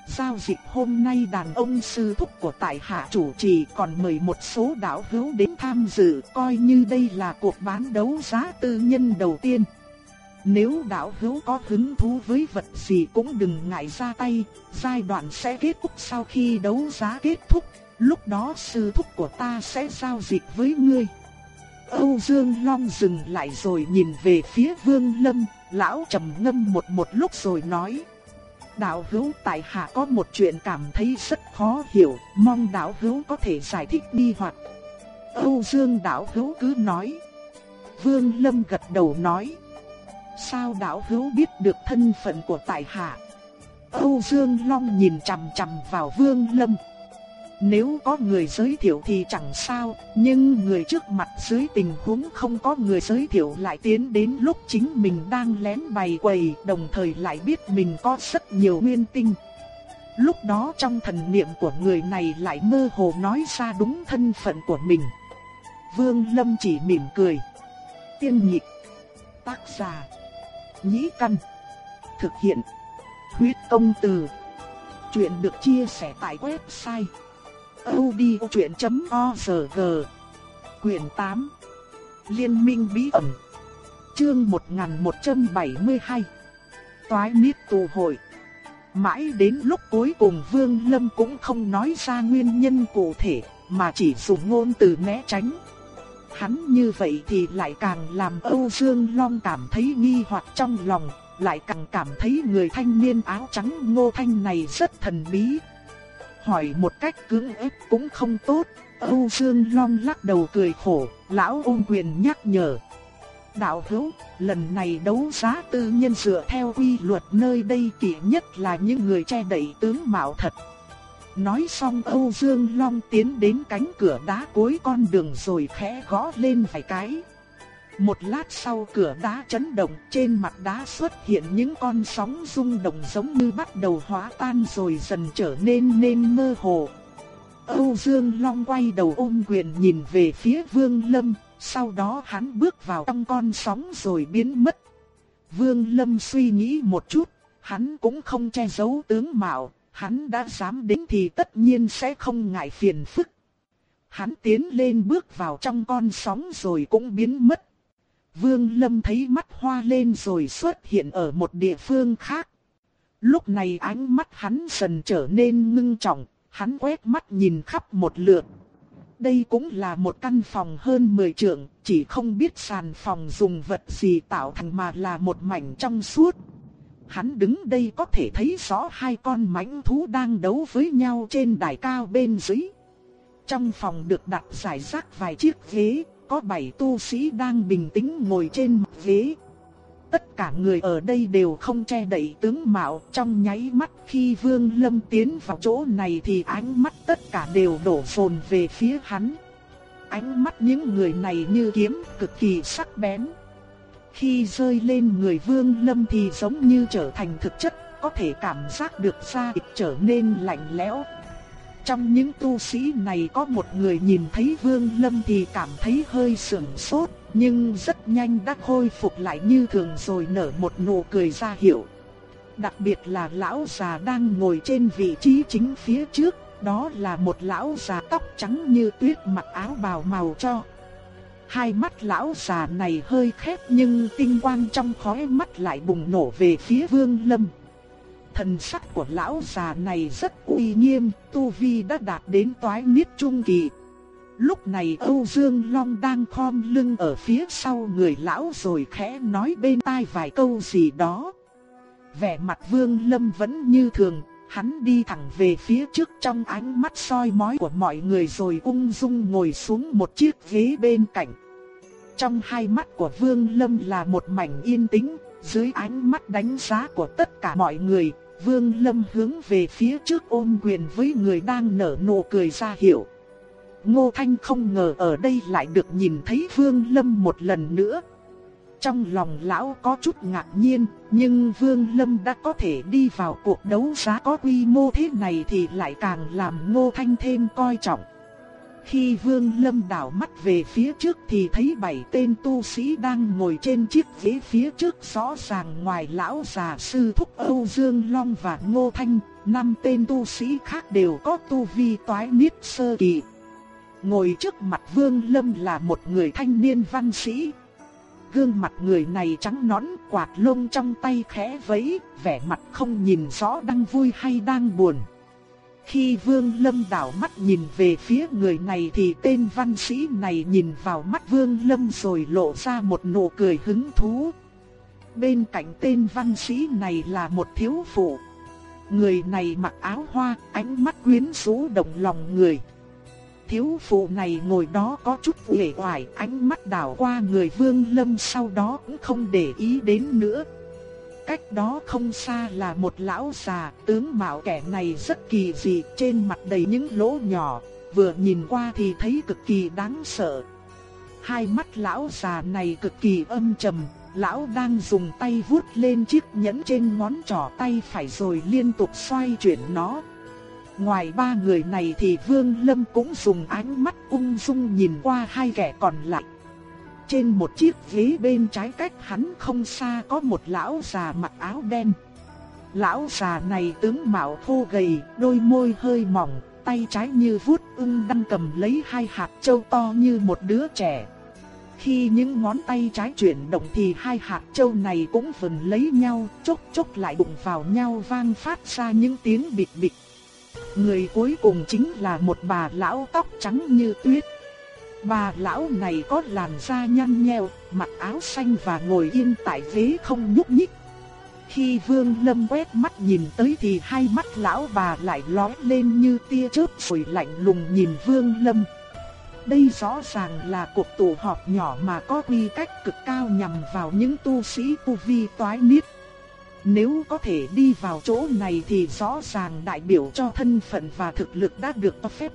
Giao dịch hôm nay đàn ông sư thúc của tại hạ chủ trì còn mời một số đạo hữu đến tham dự coi như đây là cuộc bán đấu giá tư nhân đầu tiên. Nếu đạo hữu có hứng thú với vật gì cũng đừng ngại ra tay, giai đoạn sẽ kết thúc sau khi đấu giá kết thúc, lúc đó sư thúc của ta sẽ giao dịch với ngươi. Âu Dương Long dừng lại rồi nhìn về phía Vương Lâm, lão trầm ngâm một một lúc rồi nói. Đạo hữu tại hạ có một chuyện cảm thấy rất khó hiểu, mong đạo hữu có thể giải thích đi hoặc. Âu Dương đạo hữu cứ nói. Vương Lâm gật đầu nói. Sao đạo hữu biết được thân phận của tại hạ? Âu Dương Long nhìn chằm chằm vào Vương Lâm. Nếu có người giới thiệu thì chẳng sao, nhưng người trước mặt dưới tình huống không có người giới thiệu lại tiến đến lúc chính mình đang lén bày quầy, đồng thời lại biết mình có rất nhiều nguyên tinh. Lúc đó trong thần niệm của người này lại mơ hồ nói ra đúng thân phận của mình. Vương Lâm chỉ mỉm cười. Tiên nhịp. Tác giả. Nhĩ Căn. Thực hiện. Huyết công từ. Chuyện được chia sẻ tại website audiochuyện.org Quyền 8 Liên minh bí ẩn, Chương 1172 Toái niết tù hội. Mãi đến lúc cuối cùng Vương Lâm cũng không nói ra nguyên nhân cụ thể, Mà chỉ dùng ngôn từ né tránh. Hắn như vậy thì lại càng làm Âu Dương Long cảm thấy nghi hoặc trong lòng, Lại càng cảm thấy người thanh niên áo trắng ngô thanh này rất thần bí hỏi một cách cưỡng ép cũng không tốt. Âu Dương Long lắc đầu cười khổ, lão ôn quyền nhắc nhở. Đạo hữu, lần này đấu giá tư nhân dựa theo quy luật nơi đây kỵ nhất là những người che đậy tướng mạo thật. Nói xong Âu Dương Long tiến đến cánh cửa đá cuối con đường rồi khẽ gõ lên vài cái. Một lát sau cửa đá chấn động, trên mặt đá xuất hiện những con sóng rung động giống như bắt đầu hóa tan rồi dần trở nên nên mơ hồ. Âu Dương Long quay đầu ôm quyền nhìn về phía Vương Lâm, sau đó hắn bước vào trong con sóng rồi biến mất. Vương Lâm suy nghĩ một chút, hắn cũng không che giấu tướng mạo, hắn đã dám đến thì tất nhiên sẽ không ngại phiền phức. Hắn tiến lên bước vào trong con sóng rồi cũng biến mất. Vương Lâm thấy mắt hoa lên rồi xuất hiện ở một địa phương khác. Lúc này ánh mắt hắn dần trở nên ngưng trọng, hắn quét mắt nhìn khắp một lượt. Đây cũng là một căn phòng hơn 10 trượng, chỉ không biết sàn phòng dùng vật gì tạo thành mà là một mảnh trong suốt. Hắn đứng đây có thể thấy rõ hai con mãnh thú đang đấu với nhau trên đài cao bên dưới. Trong phòng được đặt giải rác vài chiếc ghế, có bảy tu sĩ đang bình tĩnh ngồi trên mặt ghế. Tất cả người ở đây đều không che đậy tướng mạo, trong nháy mắt khi Vương Lâm tiến vào chỗ này thì ánh mắt tất cả đều đổ phồn về phía hắn. Ánh mắt những người này như kiếm, cực kỳ sắc bén. Khi rơi lên người Vương Lâm thì giống như trở thành thực chất, có thể cảm giác được da thịt trở nên lạnh lẽo, trong những tu sĩ này có một người nhìn thấy Vương Lâm thì cảm thấy hơi sửng sốt, nhưng rất nhanh đã khôi phục lại như thường rồi nở một nụ cười ra hiệu. Đặc biệt là lão già đang ngồi trên vị trí chính phía trước, đó là một lão già tóc trắng như tuyết mặc áo bào màu cho. Hai mắt lão già này hơi khép nhưng tinh quang trong khóe mắt lại bùng nổ về phía Vương Lâm. Thần sắc của lão già này rất uy nghiêm, tu vi đã đạt đến toái niết trung kỳ. Lúc này Âu Dương Long đang khom lưng ở phía sau người lão rồi khẽ nói bên tai vài câu gì đó. Vẻ mặt Vương Lâm vẫn như thường, hắn đi thẳng về phía trước trong ánh mắt soi mói của mọi người rồi ung dung ngồi xuống một chiếc ghế bên cạnh. Trong hai mắt của Vương Lâm là một mảnh yên tĩnh, dưới ánh mắt đánh giá của tất cả mọi người, Vương Lâm hướng về phía trước ôm quyền với người đang nở nụ cười ra hiệu. Ngô Thanh không ngờ ở đây lại được nhìn thấy Vương Lâm một lần nữa. trong lòng lão có chút ngạc nhiên, nhưng Vương Lâm đã có thể đi vào cuộc đấu giá có quy mô thế này thì lại càng làm Ngô Thanh thêm coi trọng. Khi Vương Lâm đảo mắt về phía trước thì thấy bảy tên tu sĩ đang ngồi trên chiếc ghế phía trước rõ ràng ngoài lão già sư thúc Âu Dương Long và Ngô Thanh, năm tên tu sĩ khác đều có tu vi toái niết sơ kỳ. Ngồi trước mặt Vương Lâm là một người thanh niên văn sĩ. Gương mặt người này trắng nõn, quạt lông trong tay khẽ vẫy, vẻ mặt không nhìn rõ đang vui hay đang buồn. Khi Vương Lâm đảo mắt nhìn về phía người này thì tên văn sĩ này nhìn vào mắt Vương Lâm rồi lộ ra một nụ cười hứng thú. Bên cạnh tên văn sĩ này là một thiếu phụ. Người này mặc áo hoa, ánh mắt quyến rũ động lòng người. Thiếu phụ này ngồi đó có chút uể oải, ánh mắt đảo qua người Vương Lâm sau đó cũng không để ý đến nữa. Cách đó không xa là một lão già, tướng mạo kẻ này rất kỳ dị, trên mặt đầy những lỗ nhỏ, vừa nhìn qua thì thấy cực kỳ đáng sợ. Hai mắt lão già này cực kỳ âm trầm, lão đang dùng tay vuốt lên chiếc nhẫn trên ngón trỏ tay phải rồi liên tục xoay chuyển nó. Ngoài ba người này thì Vương Lâm cũng dùng ánh mắt ung dung nhìn qua hai kẻ còn lại. Trên một chiếc ghế bên trái cách hắn không xa có một lão già mặc áo đen. Lão già này tướng mạo thô gầy, đôi môi hơi mỏng, tay trái như vuốt ưng đang cầm lấy hai hạt châu to như một đứa trẻ. Khi những ngón tay trái chuyển động thì hai hạt châu này cũng vần lấy nhau, chốc chốc lại đụng vào nhau vang phát ra những tiếng bịch bịch. Người cuối cùng chính là một bà lão tóc trắng như tuyết. Bà lão này có làn da nhăn nheo, mặc áo xanh và ngồi yên tại ghế không nhúc nhích. Khi Vương Lâm quét mắt nhìn tới thì hai mắt lão bà lại lóe lên như tia chớp rồi lạnh lùng nhìn Vương Lâm. Đây rõ ràng là cuộc tụ họp nhỏ mà có quy cách cực cao nhằm vào những tu sĩ tu vi toái niết. Nếu có thể đi vào chỗ này thì rõ ràng đại biểu cho thân phận và thực lực đã được cho phép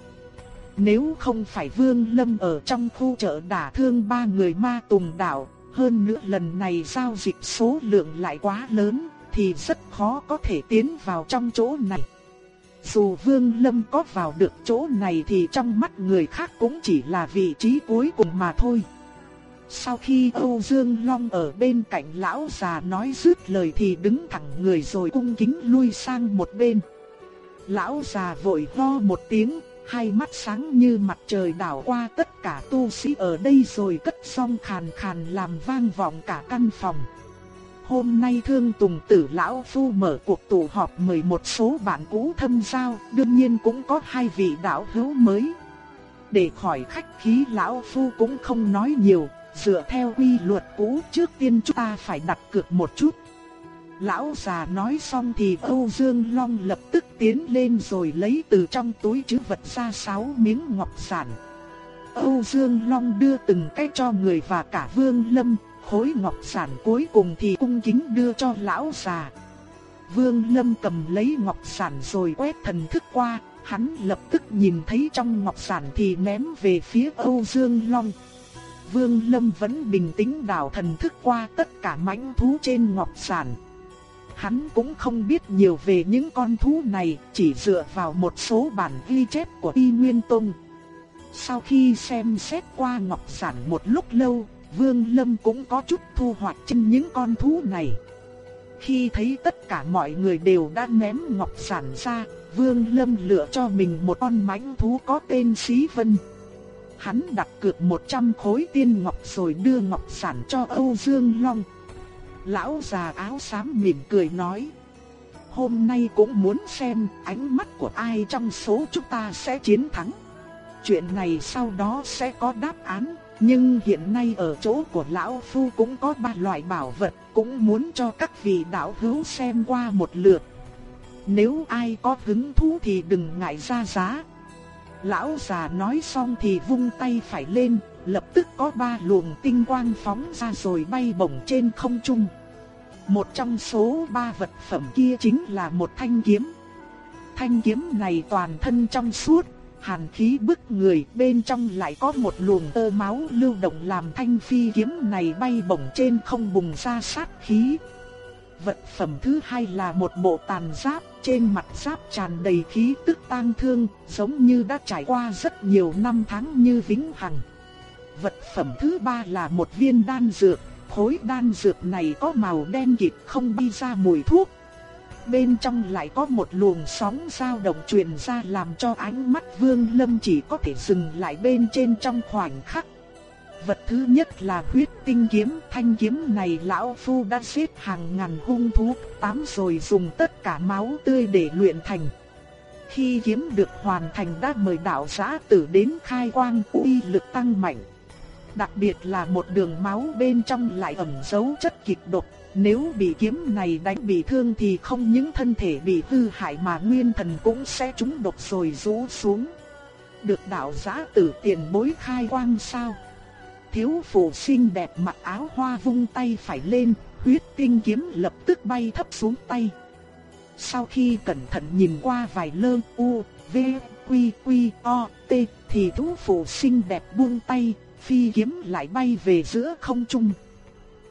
nếu không phải Vương Lâm ở trong khu chợ đả thương ba người ma tùng đảo, hơn nữa lần này giao dịch số lượng lại quá lớn, thì rất khó có thể tiến vào trong chỗ này. Dù Vương Lâm có vào được chỗ này thì trong mắt người khác cũng chỉ là vị trí cuối cùng mà thôi. Sau khi Âu Dương Long ở bên cạnh lão già nói dứt lời thì đứng thẳng người rồi cung kính lui sang một bên. Lão già vội ho một tiếng, hai mắt sáng như mặt trời đảo qua tất cả tu sĩ ở đây rồi cất song khàn khàn làm vang vọng cả căn phòng. Hôm nay thương tùng tử lão phu mở cuộc tụ họp mời một số bạn cũ thâm giao, đương nhiên cũng có hai vị đạo hữu mới. Để khỏi khách khí lão phu cũng không nói nhiều, dựa theo quy luật cũ trước tiên chúng ta phải đặt cược một chút. Lão già nói xong thì Âu Dương Long lập tức tiến lên rồi lấy từ trong túi trữ vật ra sáu miếng ngọc sản. Âu Dương Long đưa từng cái cho người và cả Vương Lâm, khối ngọc sản cuối cùng thì cung kính đưa cho lão già. Vương Lâm cầm lấy ngọc sản rồi quét thần thức qua, hắn lập tức nhìn thấy trong ngọc sản thì ném về phía Âu Dương Long. Vương Lâm vẫn bình tĩnh đảo thần thức qua tất cả mãnh thú trên ngọc sản. Hắn cũng không biết nhiều về những con thú này, chỉ dựa vào một số bản ghi chép của Y Nguyên Tông. Sau khi xem xét qua ngọc sản một lúc lâu, Vương Lâm cũng có chút thu hoạch trên những con thú này. Khi thấy tất cả mọi người đều đã ném ngọc sản ra, Vương Lâm lựa cho mình một con mãnh thú có tên Xí Vân. Hắn đặt cược 100 khối tiên ngọc rồi đưa ngọc sản cho Âu Dương Long. Lão già áo xám mỉm cười nói. Hôm nay cũng muốn xem ánh mắt của ai trong số chúng ta sẽ chiến thắng. Chuyện này sau đó sẽ có đáp án, nhưng hiện nay ở chỗ của Lão Phu cũng có ba loại bảo vật, cũng muốn cho các vị đạo hữu xem qua một lượt. Nếu ai có hứng thú thì đừng ngại ra giá. Lão già nói xong thì vung tay phải lên, lập tức có ba luồng tinh quang phóng ra rồi bay bổng trên không trung. Một trong số ba vật phẩm kia chính là một thanh kiếm. Thanh kiếm này toàn thân trong suốt, hàn khí bức người, bên trong lại có một luồng tơ máu lưu động làm thanh phi kiếm này bay bổng trên không bùng ra sát khí. Vật phẩm thứ hai là một bộ tàn giáp, trên mặt giáp tràn đầy khí tức tang thương, giống như đã trải qua rất nhiều năm tháng như vĩnh hằng. Vật phẩm thứ ba là một viên đan dược, khối đan dược này có màu đen kịt không đi ra mùi thuốc. Bên trong lại có một luồng sóng dao động truyền ra làm cho ánh mắt Vương Lâm chỉ có thể dừng lại bên trên trong khoảnh khắc. Vật thứ nhất là huyết tinh kiếm, thanh kiếm này lão phu đã xếp hàng ngàn hung thú, tám rồi dùng tất cả máu tươi để luyện thành. Khi kiếm được hoàn thành đã mời đạo giã tử đến khai quang uy lực tăng mạnh. Đặc biệt là một đường máu bên trong lại ẩn giấu chất kịch độc, nếu bị kiếm này đánh bị thương thì không những thân thể bị hư hại mà nguyên thần cũng sẽ trúng độc rồi rũ xuống. Được đạo giá tử tiền bối khai quang sao? Thiếu phụ xinh đẹp mặc áo hoa vung tay phải lên, huyết tinh kiếm lập tức bay thấp xuống tay. Sau khi cẩn thận nhìn qua vài lơ u, v, quy quy, o, t thì thú phụ xinh đẹp buông tay, phi kiếm lại bay về giữa không trung.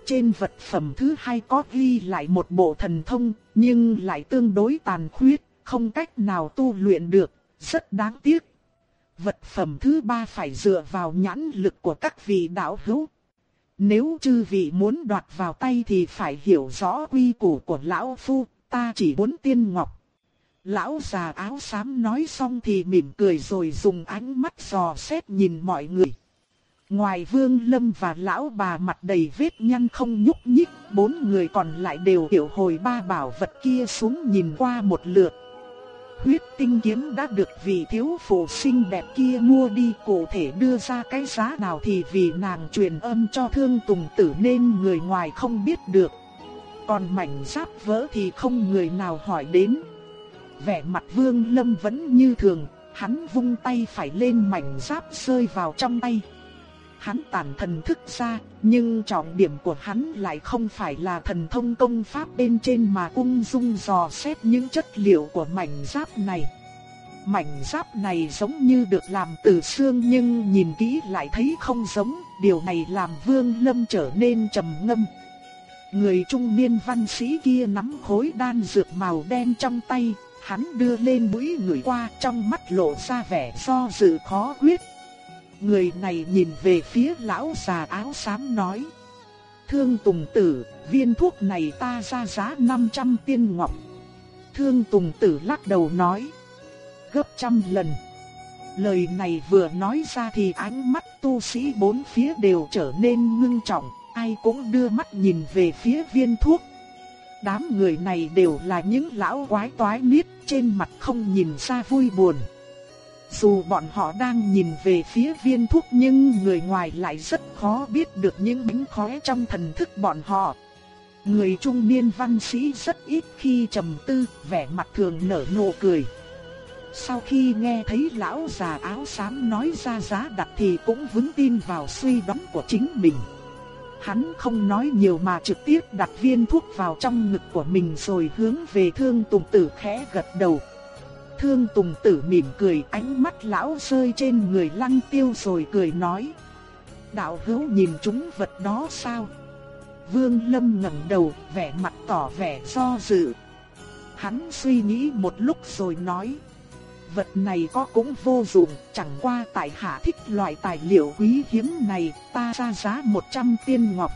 Trên vật phẩm thứ hai có ghi lại một bộ thần thông, nhưng lại tương đối tàn khuyết, không cách nào tu luyện được, rất đáng tiếc. Vật phẩm thứ ba phải dựa vào nhãn lực của các vị đạo hữu. Nếu chư vị muốn đoạt vào tay thì phải hiểu rõ quy củ của lão phu, ta chỉ muốn tiên ngọc. Lão già áo xám nói xong thì mỉm cười rồi dùng ánh mắt dò xét nhìn mọi người. Ngoài Vương Lâm và lão bà mặt đầy vết nhăn không nhúc nhích, bốn người còn lại đều hiểu hồi ba bảo vật kia xuống nhìn qua một lượt. Huyết tinh kiếm đã được vị thiếu phụ xinh đẹp kia mua đi cụ thể đưa ra cái giá nào thì vì nàng truyền âm cho thương tùng tử nên người ngoài không biết được. Còn mảnh giáp vỡ thì không người nào hỏi đến. Vẻ mặt vương lâm vẫn như thường, hắn vung tay phải lên mảnh giáp rơi vào trong tay. Hắn tản thần thức ra, nhưng trọng điểm của hắn lại không phải là thần thông công pháp bên trên mà ung dung dò xét những chất liệu của mảnh giáp này. Mảnh giáp này giống như được làm từ xương nhưng nhìn kỹ lại thấy không giống, điều này làm Vương Lâm trở nên trầm ngâm. Người trung niên văn sĩ kia nắm khối đan dược màu đen trong tay, hắn đưa lên mũi người qua trong mắt lộ ra vẻ do dự khó quyết. Người này nhìn về phía lão già áo xám nói. Thương Tùng Tử, viên thuốc này ta ra giá 500 tiên ngọc. Thương Tùng Tử lắc đầu nói. Gấp trăm lần. Lời này vừa nói ra thì ánh mắt tu sĩ bốn phía đều trở nên ngưng trọng, ai cũng đưa mắt nhìn về phía viên thuốc. Đám người này đều là những lão quái toái niết, trên mặt không nhìn ra vui buồn. Dù bọn họ đang nhìn về phía viên thuốc nhưng người ngoài lại rất khó biết được những bính khóe trong thần thức bọn họ. Người trung niên văn sĩ rất ít khi trầm tư, vẻ mặt thường nở nụ cười. Sau khi nghe thấy lão già áo xám nói ra giá đặt thì cũng vững tin vào suy đoán của chính mình. Hắn không nói nhiều mà trực tiếp đặt viên thuốc vào trong ngực của mình rồi hướng về thương tùng tử khẽ gật đầu. Thương Tùng Tử mỉm cười ánh mắt lão rơi trên người lăng tiêu rồi cười nói. Đạo hữu nhìn chúng vật đó sao? Vương Lâm ngẩng đầu, vẻ mặt tỏ vẻ do dự. Hắn suy nghĩ một lúc rồi nói. Vật này có cũng vô dụng, chẳng qua tại hạ thích loại tài liệu quý hiếm này, ta ra giá 100 tiên ngọc.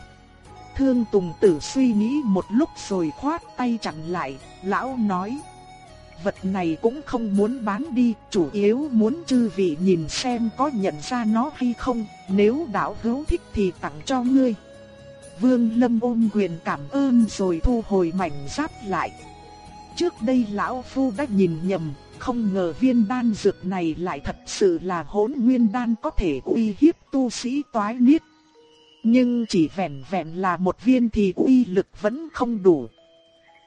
Thương Tùng Tử suy nghĩ một lúc rồi khoát tay chặn lại, lão nói vật này cũng không muốn bán đi, chủ yếu muốn chư vị nhìn xem có nhận ra nó hay không, nếu đạo hữu thích thì tặng cho ngươi. Vương Lâm ôm quyền cảm ơn rồi thu hồi mảnh giáp lại. Trước đây lão phu đã nhìn nhầm, không ngờ viên đan dược này lại thật sự là hỗn nguyên đan có thể uy hiếp tu sĩ toái niết. Nhưng chỉ vẹn vẹn là một viên thì uy lực vẫn không đủ.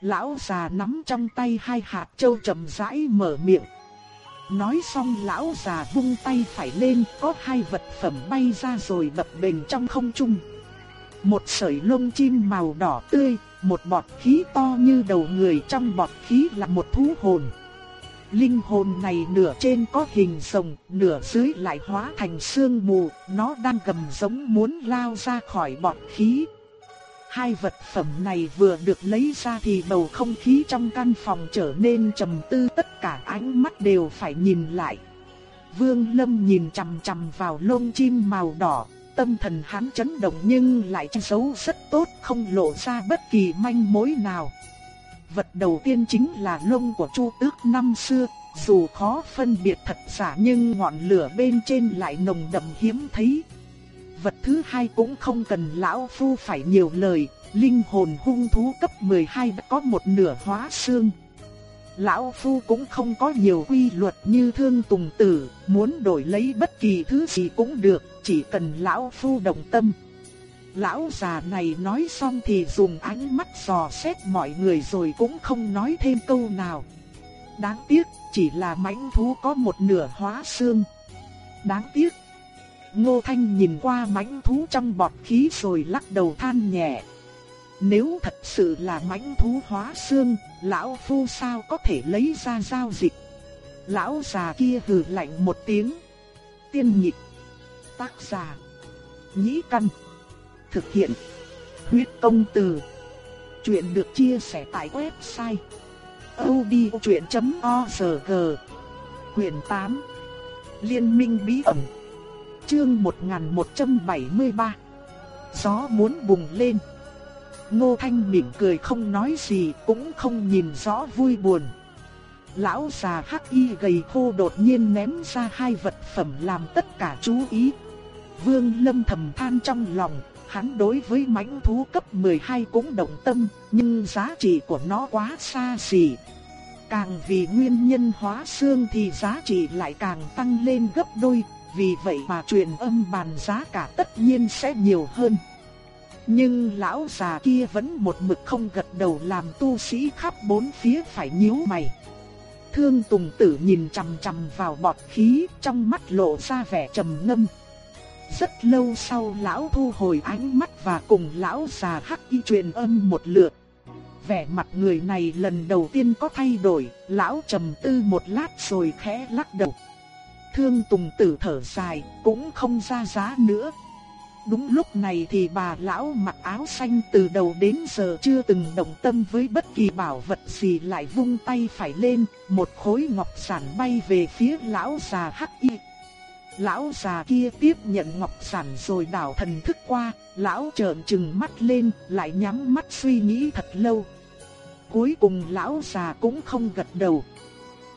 Lão già nắm trong tay hai hạt châu chậm rãi mở miệng. Nói xong lão già vung tay phải lên, có hai vật phẩm bay ra rồi bập bềnh trong không trung. Một sợi lông chim màu đỏ tươi, một bọt khí to như đầu người trong bọt khí là một thú hồn. Linh hồn này nửa trên có hình rồng, nửa dưới lại hóa thành sương mù, nó đang gầm giống muốn lao ra khỏi bọt khí. Hai vật phẩm này vừa được lấy ra thì bầu không khí trong căn phòng trở nên trầm tư tất cả ánh mắt đều phải nhìn lại. Vương Lâm nhìn chằm chằm vào lông chim màu đỏ, tâm thần hắn chấn động nhưng lại che giấu rất tốt không lộ ra bất kỳ manh mối nào. Vật đầu tiên chính là lông của Chu Tước năm xưa, dù khó phân biệt thật giả nhưng ngọn lửa bên trên lại nồng đậm hiếm thấy. Vật thứ hai cũng không cần lão phu phải nhiều lời, linh hồn hung thú cấp 12 đã có một nửa hóa xương. Lão Phu cũng không có nhiều quy luật như thương tùng tử, muốn đổi lấy bất kỳ thứ gì cũng được, chỉ cần Lão Phu đồng tâm. Lão già này nói xong thì dùng ánh mắt dò xét mọi người rồi cũng không nói thêm câu nào. Đáng tiếc, chỉ là mãnh thú có một nửa hóa xương. Đáng tiếc. Ngô Thanh nhìn qua mãnh thú trong bọt khí rồi lắc đầu than nhẹ. Nếu thật sự là mãnh thú hóa xương, lão phu sao có thể lấy ra giao dịch. Lão già kia hừ lạnh một tiếng. Tiên nhịp. Tác giả. Nhĩ căn. Thực hiện. Huyết công từ. Chuyện được chia sẻ tại website. odchuyện.org Quyền 8 Liên minh bí ẩn Chương 1173 Gió muốn bùng lên Ngô Thanh mỉm cười không nói gì cũng không nhìn rõ vui buồn. Lão già hắc y gầy khô đột nhiên ném ra hai vật phẩm làm tất cả chú ý. Vương Lâm thầm than trong lòng, hắn đối với mãnh thú cấp 12 cũng động tâm, nhưng giá trị của nó quá xa xỉ. Càng vì nguyên nhân hóa xương thì giá trị lại càng tăng lên gấp đôi, vì vậy mà truyền âm bàn giá cả tất nhiên sẽ nhiều hơn. Nhưng lão già kia vẫn một mực không gật đầu làm tu sĩ khắp bốn phía phải nhíu mày. Thương Tùng Tử nhìn chằm chằm vào bọt khí, trong mắt lộ ra vẻ trầm ngâm. Rất lâu sau lão thu hồi ánh mắt và cùng lão già hắc y truyền âm một lượt. Vẻ mặt người này lần đầu tiên có thay đổi, lão trầm tư một lát rồi khẽ lắc đầu. Thương Tùng Tử thở dài, cũng không ra giá nữa, Đúng lúc này thì bà lão mặc áo xanh từ đầu đến giờ chưa từng động tâm với bất kỳ bảo vật gì lại vung tay phải lên, một khối ngọc sản bay về phía lão già hắc y. Lão già kia tiếp nhận ngọc sản rồi đảo thần thức qua, lão trợn trừng mắt lên, lại nhắm mắt suy nghĩ thật lâu. Cuối cùng lão già cũng không gật đầu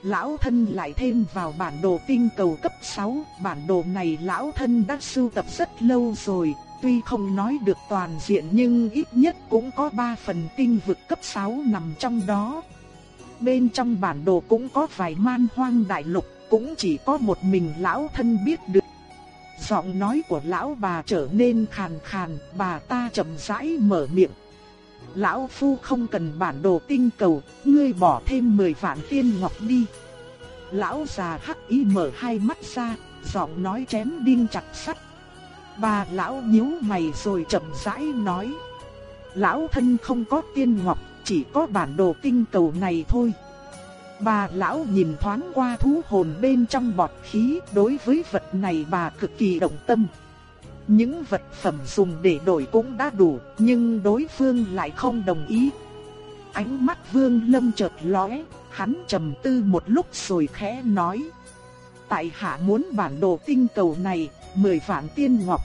lão thân lại thêm vào bản đồ tinh cầu cấp 6, bản đồ này lão thân đã sưu tập rất lâu rồi, tuy không nói được toàn diện nhưng ít nhất cũng có 3 phần tinh vực cấp 6 nằm trong đó. Bên trong bản đồ cũng có vài man hoang đại lục, cũng chỉ có một mình lão thân biết được. Giọng nói của lão bà trở nên khàn khàn, bà ta chậm rãi mở miệng. Lão Phu không cần bản đồ tinh cầu, ngươi bỏ thêm 10 vạn tiên ngọc đi. Lão già hắc y mở hai mắt ra, giọng nói chém đinh chặt sắt. Bà lão nhíu mày rồi chậm rãi nói. Lão thân không có tiên ngọc, chỉ có bản đồ tinh cầu này thôi. Bà lão nhìn thoáng qua thú hồn bên trong bọt khí, đối với vật này bà cực kỳ động tâm. Những vật phẩm dùng để đổi cũng đã đủ, nhưng đối phương lại không đồng ý. Ánh mắt Vương Lâm chợt lóe, hắn trầm tư một lúc rồi khẽ nói: "Tại hạ muốn bản đồ tinh cầu này, mười vạn tiên ngọc."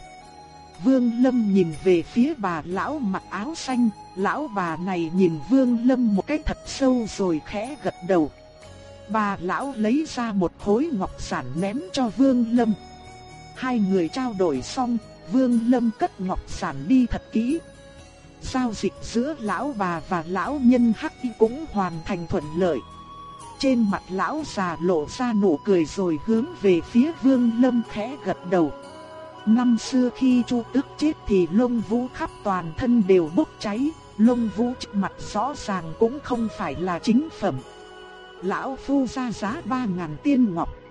Vương Lâm nhìn về phía bà lão mặc áo xanh, lão bà này nhìn Vương Lâm một cái thật sâu rồi khẽ gật đầu. Bà lão lấy ra một khối ngọc sản ném cho Vương Lâm. Hai người trao đổi xong, Vương Lâm cất ngọc sản đi thật kỹ. Giao dịch giữa lão bà và lão nhân hắc y cũng hoàn thành thuận lợi. Trên mặt lão già lộ ra nụ cười rồi hướng về phía Vương Lâm khẽ gật đầu. Năm xưa khi Chu Tức chết thì lông vũ khắp toàn thân đều bốc cháy, lông vũ trước mặt rõ ràng cũng không phải là chính phẩm. Lão phu ra giá ba ngàn tiên ngọc.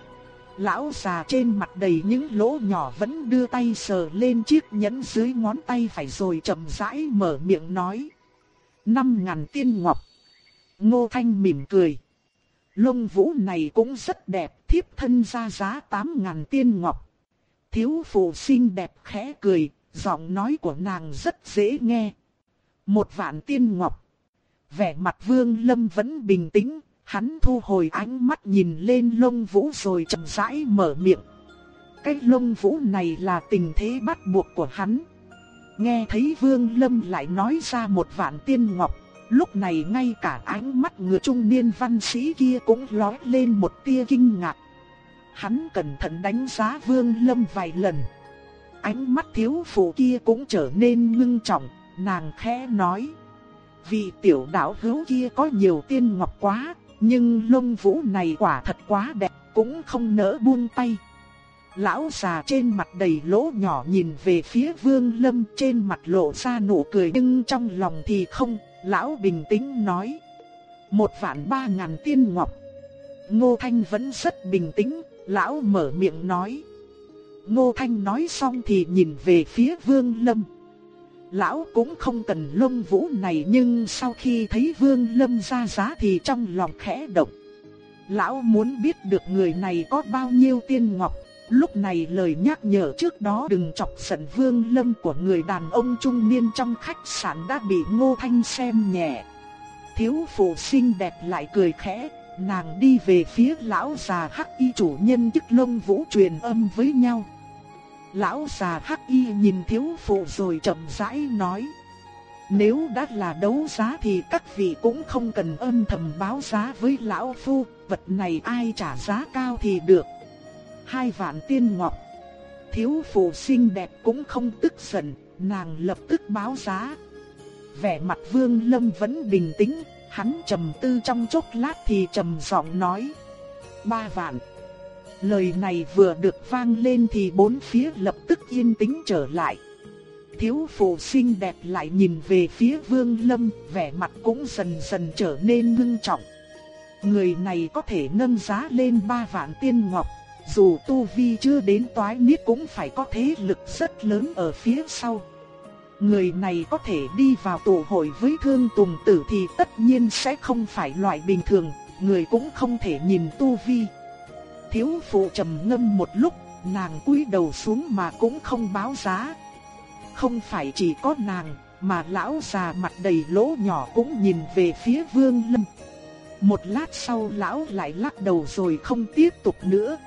Lão già trên mặt đầy những lỗ nhỏ vẫn đưa tay sờ lên chiếc nhẫn dưới ngón tay phải rồi chậm rãi mở miệng nói. Năm ngàn tiên ngọc. Ngô Thanh mỉm cười. Lông vũ này cũng rất đẹp, thiếp thân ra giá tám ngàn tiên ngọc. Thiếu phụ xinh đẹp khẽ cười, giọng nói của nàng rất dễ nghe. Một vạn tiên ngọc. Vẻ mặt vương lâm vẫn bình tĩnh, hắn thu hồi ánh mắt nhìn lên lông vũ rồi chậm rãi mở miệng. Cái lông vũ này là tình thế bắt buộc của hắn. Nghe thấy vương lâm lại nói ra một vạn tiên ngọc, lúc này ngay cả ánh mắt người trung niên văn sĩ kia cũng lóe lên một tia kinh ngạc. Hắn cẩn thận đánh giá vương lâm vài lần. Ánh mắt thiếu phụ kia cũng trở nên ngưng trọng, nàng khẽ nói. Vì tiểu đạo hữu kia có nhiều tiên ngọc quá, nhưng lông vũ này quả thật quá đẹp, cũng không nỡ buông tay. Lão già trên mặt đầy lỗ nhỏ nhìn về phía vương lâm trên mặt lộ ra nụ cười nhưng trong lòng thì không, lão bình tĩnh nói. Một vạn ba ngàn tiên ngọc. Ngô Thanh vẫn rất bình tĩnh, lão mở miệng nói. Ngô Thanh nói xong thì nhìn về phía vương lâm. Lão cũng không cần lông vũ này nhưng sau khi thấy vương lâm ra giá thì trong lòng khẽ động. Lão muốn biết được người này có bao nhiêu tiên ngọc Lúc này lời nhắc nhở trước đó đừng chọc giận vương lâm của người đàn ông trung niên trong khách sạn đã bị Ngô Thanh xem nhẹ. Thiếu phụ xinh đẹp lại cười khẽ, nàng đi về phía lão già hắc y chủ nhân chức lông vũ truyền âm với nhau. Lão già hắc y nhìn thiếu phụ rồi chậm rãi nói. Nếu đã là đấu giá thì các vị cũng không cần âm thầm báo giá với lão phu, vật này ai trả giá cao thì được hai vạn tiên ngọc. Thiếu phụ xinh đẹp cũng không tức giận, nàng lập tức báo giá. Vẻ mặt vương lâm vẫn bình tĩnh, hắn trầm tư trong chốc lát thì trầm giọng nói. Ba vạn. Lời này vừa được vang lên thì bốn phía lập tức yên tĩnh trở lại. Thiếu phụ xinh đẹp lại nhìn về phía vương lâm, vẻ mặt cũng dần dần trở nên ngưng trọng. Người này có thể nâng giá lên ba vạn tiên ngọc, dù tu vi chưa đến toái niết cũng phải có thế lực rất lớn ở phía sau. Người này có thể đi vào tổ hội với thương tùng tử thì tất nhiên sẽ không phải loại bình thường, người cũng không thể nhìn tu vi. Thiếu phụ trầm ngâm một lúc, nàng cúi đầu xuống mà cũng không báo giá. Không phải chỉ có nàng, mà lão già mặt đầy lỗ nhỏ cũng nhìn về phía vương lâm. Một lát sau lão lại lắc đầu rồi không tiếp tục nữa,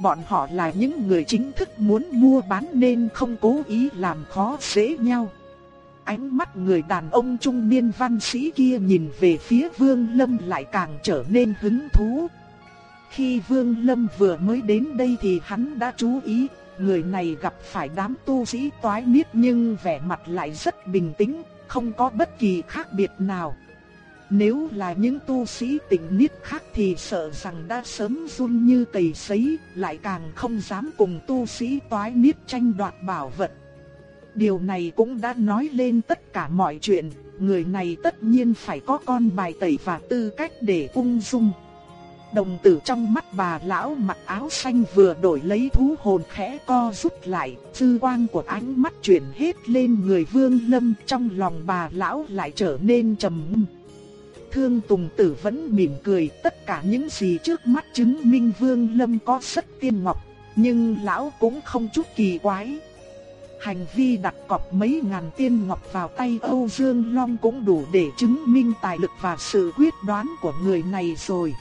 bọn họ là những người chính thức muốn mua bán nên không cố ý làm khó dễ nhau. Ánh mắt người đàn ông trung niên văn sĩ kia nhìn về phía Vương Lâm lại càng trở nên hứng thú. Khi Vương Lâm vừa mới đến đây thì hắn đã chú ý, người này gặp phải đám tu sĩ toái niết nhưng vẻ mặt lại rất bình tĩnh, không có bất kỳ khác biệt nào. Nếu là những tu sĩ tỉnh niết khác thì sợ rằng đã sớm run như cầy sấy, lại càng không dám cùng tu sĩ toái niết tranh đoạt bảo vật. Điều này cũng đã nói lên tất cả mọi chuyện, người này tất nhiên phải có con bài tẩy và tư cách để ung dung. Đồng tử trong mắt bà lão mặc áo xanh vừa đổi lấy thú hồn khẽ co rút lại, dư quang của ánh mắt chuyển hết lên người vương lâm trong lòng bà lão lại trở nên trầm ngâm. Thương Tùng Tử vẫn mỉm cười, tất cả những gì trước mắt chứng minh Vương Lâm có rất tiên ngọc, nhưng lão cũng không chút kỳ quái. Hành vi đặt cọc mấy ngàn tiên ngọc vào tay Âu Dương Long cũng đủ để chứng minh tài lực và sự quyết đoán của người này rồi.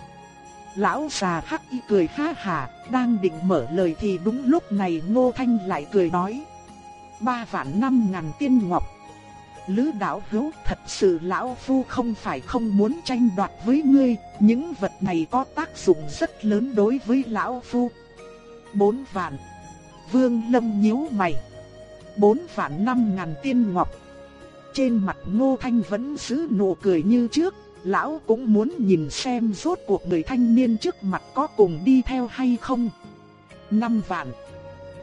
Lão già hắc y cười ha hà, đang định mở lời thì đúng lúc này Ngô Thanh lại cười nói. Ba vạn năm ngàn tiên ngọc. Lữ đạo hữu thật sự lão phu không phải không muốn tranh đoạt với ngươi, những vật này có tác dụng rất lớn đối với lão phu. Bốn vạn. Vương Lâm nhíu mày. Bốn vạn năm ngàn tiên ngọc. Trên mặt Ngô Thanh vẫn giữ nụ cười như trước, lão cũng muốn nhìn xem rốt cuộc người thanh niên trước mặt có cùng đi theo hay không. Năm vạn.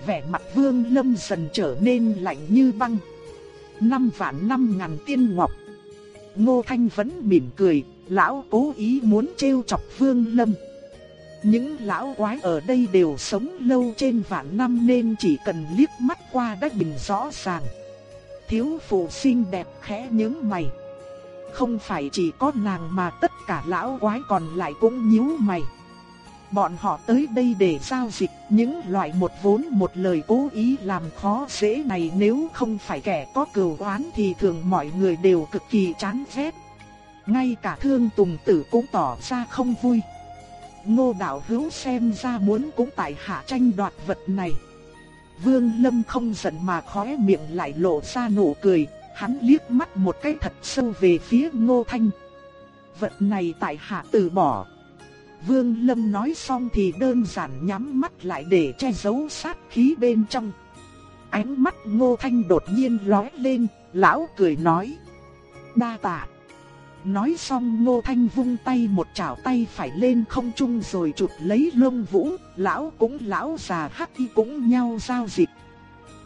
Vẻ mặt Vương Lâm dần trở nên lạnh như băng năm vạn năm ngàn tiên ngọc. Ngô Thanh vẫn mỉm cười, lão cố ý muốn trêu chọc Vương Lâm. Những lão quái ở đây đều sống lâu trên vạn năm nên chỉ cần liếc mắt qua đã nhìn rõ ràng. Thiếu phụ xinh đẹp khẽ nhướng mày. Không phải chỉ có nàng mà tất cả lão quái còn lại cũng nhíu mày. Bọn họ tới đây để giao dịch những loại một vốn một lời cố ý làm khó dễ này nếu không phải kẻ có cừu oán thì thường mọi người đều cực kỳ chán ghét. Ngay cả thương tùng tử cũng tỏ ra không vui. Ngô đạo hữu xem ra muốn cũng tại hạ tranh đoạt vật này. Vương Lâm không giận mà khóe miệng lại lộ ra nụ cười, hắn liếc mắt một cái thật sâu về phía Ngô Thanh. Vật này tại hạ từ bỏ. Vương Lâm nói xong thì đơn giản nhắm mắt lại để che giấu sát khí bên trong. Ánh mắt Ngô Thanh đột nhiên lóe lên, lão cười nói. Đa tạ. Nói xong Ngô Thanh vung tay một chảo tay phải lên không trung rồi chụp lấy lông vũ, lão cũng lão già hắc y cũng nhau giao dịch.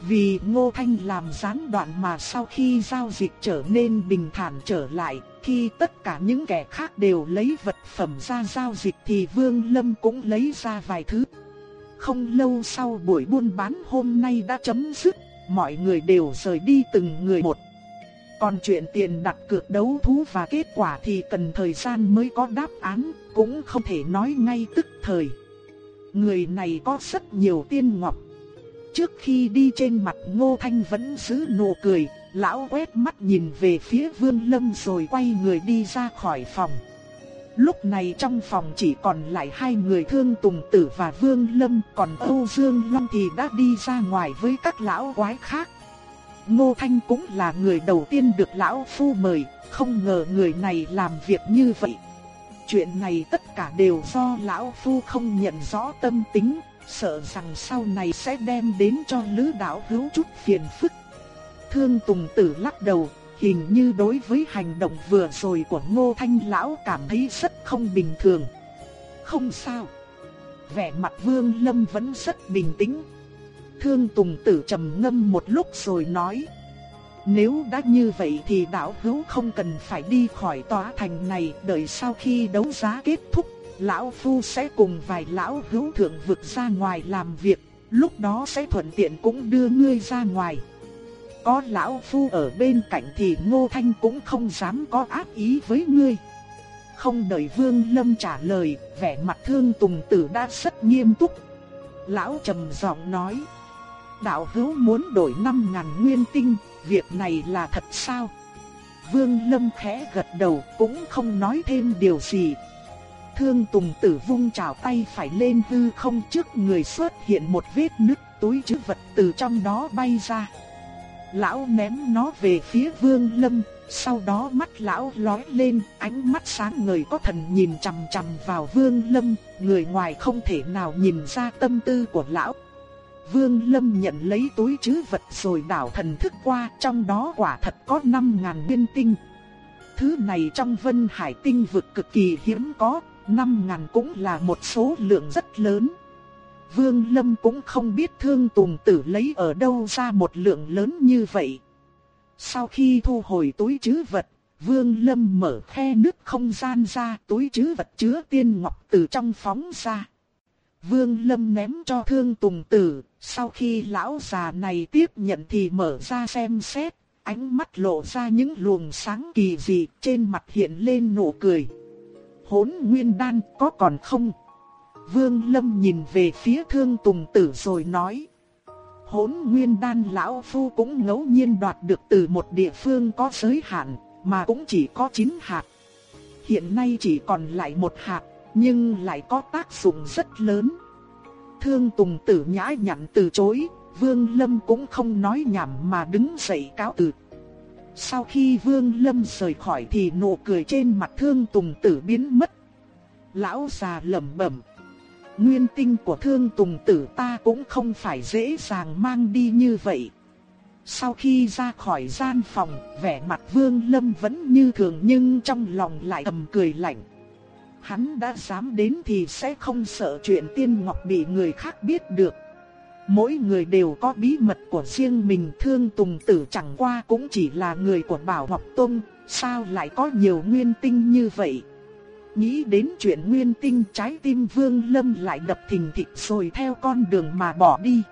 Vì Ngô Thanh làm gián đoạn mà sau khi giao dịch trở nên bình thản trở lại, khi tất cả những kẻ khác đều lấy vật phẩm ra giao dịch thì Vương Lâm cũng lấy ra vài thứ. Không lâu sau buổi buôn bán hôm nay đã chấm dứt, mọi người đều rời đi từng người một. Còn chuyện tiền đặt cược đấu thú và kết quả thì cần thời gian mới có đáp án, cũng không thể nói ngay tức thời. Người này có rất nhiều tiên ngọc. Trước khi đi trên mặt Ngô Thanh vẫn giữ nụ cười, lão quét mắt nhìn về phía Vương Lâm rồi quay người đi ra khỏi phòng. Lúc này trong phòng chỉ còn lại hai người Thương Tùng Tử và Vương Lâm, còn Âu Dương Long thì đã đi ra ngoài với các lão quái khác. Ngô Thanh cũng là người đầu tiên được lão phu mời, không ngờ người này làm việc như vậy. Chuyện này tất cả đều do lão phu không nhận rõ tâm tính, sợ rằng sau này sẽ đem đến cho lữ đạo hữu chút phiền phức. Thương Tùng Tử lắc đầu, hình như đối với hành động vừa rồi của Ngô Thanh lão cảm thấy rất không bình thường. Không sao. Vẻ mặt Vương Lâm vẫn rất bình tĩnh, Thương Tùng Tử trầm ngâm một lúc rồi nói. Nếu đã như vậy thì đạo hữu không cần phải đi khỏi tòa thành này đợi sau khi đấu giá kết thúc. Lão Phu sẽ cùng vài lão hữu thượng vực ra ngoài làm việc, lúc đó sẽ thuận tiện cũng đưa ngươi ra ngoài. Có lão Phu ở bên cạnh thì Ngô Thanh cũng không dám có ác ý với ngươi. Không đợi Vương Lâm trả lời, vẻ mặt thương Tùng Tử đã rất nghiêm túc. Lão trầm giọng nói đạo hữu muốn đổi 5.000 nguyên tinh, việc này là thật sao? Vương Lâm khẽ gật đầu cũng không nói thêm điều gì. Thương Tùng Tử vung chảo tay phải lên hư không trước người xuất hiện một vết nứt túi chữ vật từ trong đó bay ra. Lão ném nó về phía Vương Lâm, sau đó mắt lão lóe lên, ánh mắt sáng ngời có thần nhìn chằm chằm vào Vương Lâm, người ngoài không thể nào nhìn ra tâm tư của lão. Vương Lâm nhận lấy túi trữ vật rồi đảo thần thức qua, trong đó quả thật có 5.000 nguyên tinh. Thứ này trong vân hải tinh vực cực kỳ hiếm có, năm ngàn cũng là một số lượng rất lớn. Vương Lâm cũng không biết thương tùng tử lấy ở đâu ra một lượng lớn như vậy. Sau khi thu hồi túi trữ vật, Vương Lâm mở khe nước không gian ra, túi trữ vật chứa tiên ngọc từ trong phóng ra. Vương Lâm ném cho Thương Tùng Tử, sau khi lão già này tiếp nhận thì mở ra xem xét, ánh mắt lộ ra những luồng sáng kỳ dị, trên mặt hiện lên nụ cười. Hỗn Nguyên Đan có còn không? Vương Lâm nhìn về phía Thương Tùng Tử rồi nói. Hỗn Nguyên Đan lão phu cũng ngẫu nhiên đoạt được từ một địa phương có giới hạn, mà cũng chỉ có 9 hạt. Hiện nay chỉ còn lại một hạt, nhưng lại có tác dụng rất lớn. Thương Tùng Tử nhã nhặn từ chối, Vương Lâm cũng không nói nhảm mà đứng dậy cáo từ. Sau khi Vương Lâm rời khỏi thì nụ cười trên mặt Thương Tùng Tử biến mất. Lão già lẩm bẩm. Nguyên tinh của Thương Tùng Tử ta cũng không phải dễ dàng mang đi như vậy. Sau khi ra khỏi gian phòng, vẻ mặt Vương Lâm vẫn như thường nhưng trong lòng lại ầm cười lạnh. Hắn đã dám đến thì sẽ không sợ chuyện tiên ngọc bị người khác biết được. Mỗi người đều có bí mật của riêng mình thương tùng tử chẳng qua cũng chỉ là người của Bảo Ngọc Tông, sao lại có nhiều nguyên tinh như vậy. Nghĩ đến chuyện nguyên tinh trái tim Vương Lâm lại đập thình thịch rồi theo con đường mà bỏ đi.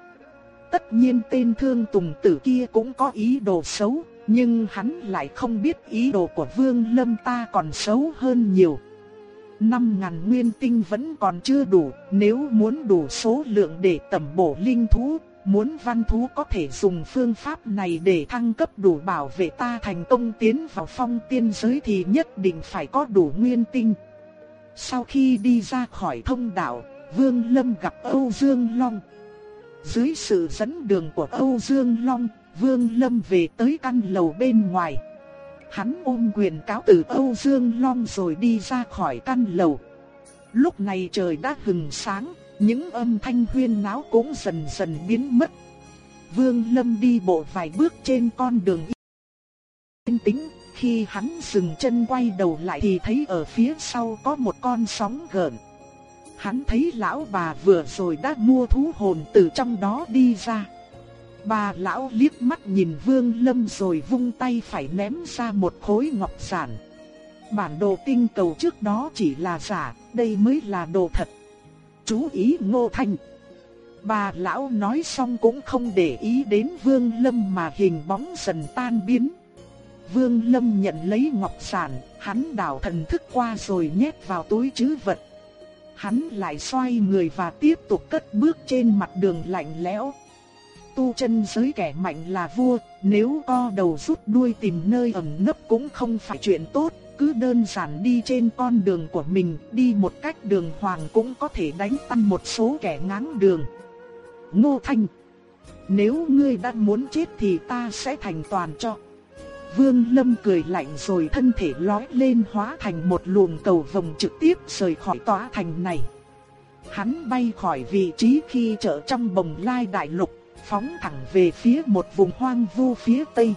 tất nhiên tên thương tùng tử kia cũng có ý đồ xấu, nhưng hắn lại không biết ý đồ của Vương Lâm ta còn xấu hơn nhiều. Năm ngàn nguyên tinh vẫn còn chưa đủ, nếu muốn đủ số lượng để tẩm bổ linh thú, muốn văn thú có thể dùng phương pháp này để thăng cấp đủ bảo vệ ta thành công tiến vào phong tiên giới thì nhất định phải có đủ nguyên tinh. Sau khi đi ra khỏi thông đạo, Vương Lâm gặp Âu Dương Long. Dưới sự dẫn đường của Âu Dương Long, Vương Lâm về tới căn lầu bên ngoài. Hắn ôm quyền cáo từ Âu Dương Long rồi đi ra khỏi căn lầu. Lúc này trời đã hừng sáng, những âm thanh huyên náo cũng dần dần biến mất. Vương Lâm đi bộ vài bước trên con đường yên tĩnh, khi hắn dừng chân quay đầu lại thì thấy ở phía sau có một con sóng gợn. Hắn thấy lão bà vừa rồi đã mua thú hồn từ trong đó đi ra. Bà lão liếc mắt nhìn Vương Lâm rồi vung tay phải ném ra một khối ngọc giản. Bản đồ tinh cầu trước đó chỉ là giả, đây mới là đồ thật. Chú ý Ngô Thanh. Bà lão nói xong cũng không để ý đến Vương Lâm mà hình bóng dần tan biến. Vương Lâm nhận lấy ngọc giản, hắn đảo thần thức qua rồi nhét vào túi trữ vật. Hắn lại xoay người và tiếp tục cất bước trên mặt đường lạnh lẽo tu chân giới kẻ mạnh là vua, nếu co đầu rút đuôi tìm nơi ẩn nấp cũng không phải chuyện tốt, cứ đơn giản đi trên con đường của mình, đi một cách đường hoàng cũng có thể đánh tan một số kẻ ngáng đường. Ngô Thanh, nếu ngươi đã muốn chết thì ta sẽ thành toàn cho. Vương Lâm cười lạnh rồi thân thể lói lên hóa thành một luồng cầu vồng trực tiếp rời khỏi tòa thành này. Hắn bay khỏi vị trí khi trở trong bồng lai đại lục phóng thẳng về phía một vùng hoang vu phía tây.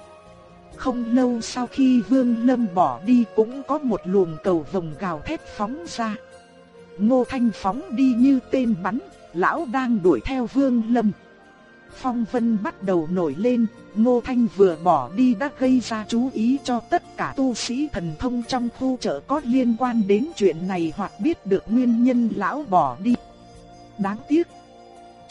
Không lâu sau khi Vương Lâm bỏ đi cũng có một luồng cầu vồng gào thét phóng ra. Ngô Thanh phóng đi như tên bắn, lão đang đuổi theo Vương Lâm. Phong vân bắt đầu nổi lên, Ngô Thanh vừa bỏ đi đã gây ra chú ý cho tất cả tu sĩ thần thông trong khu chợ có liên quan đến chuyện này hoặc biết được nguyên nhân lão bỏ đi. Đáng tiếc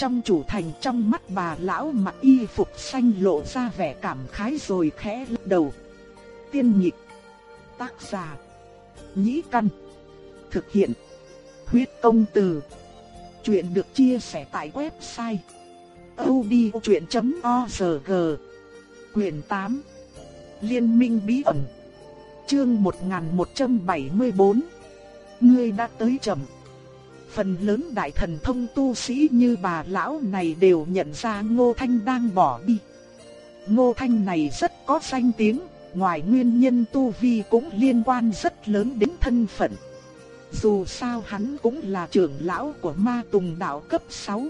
trong chủ thành trong mắt bà lão mặc y phục xanh lộ ra vẻ cảm khái rồi khẽ lắc đầu. Tiên nhịp. Tác giả. Nhĩ căn. Thực hiện. Huyết công từ. Chuyện được chia sẻ tại website. odchuyện.org Quyền 8 Liên minh bí ẩn Chương 1174 Ngươi đã tới chậm Phần lớn đại thần thông tu sĩ như bà lão này đều nhận ra Ngô Thanh đang bỏ đi. Ngô Thanh này rất có danh tiếng, ngoài nguyên nhân tu vi cũng liên quan rất lớn đến thân phận. Dù sao hắn cũng là trưởng lão của ma tùng đạo cấp 6.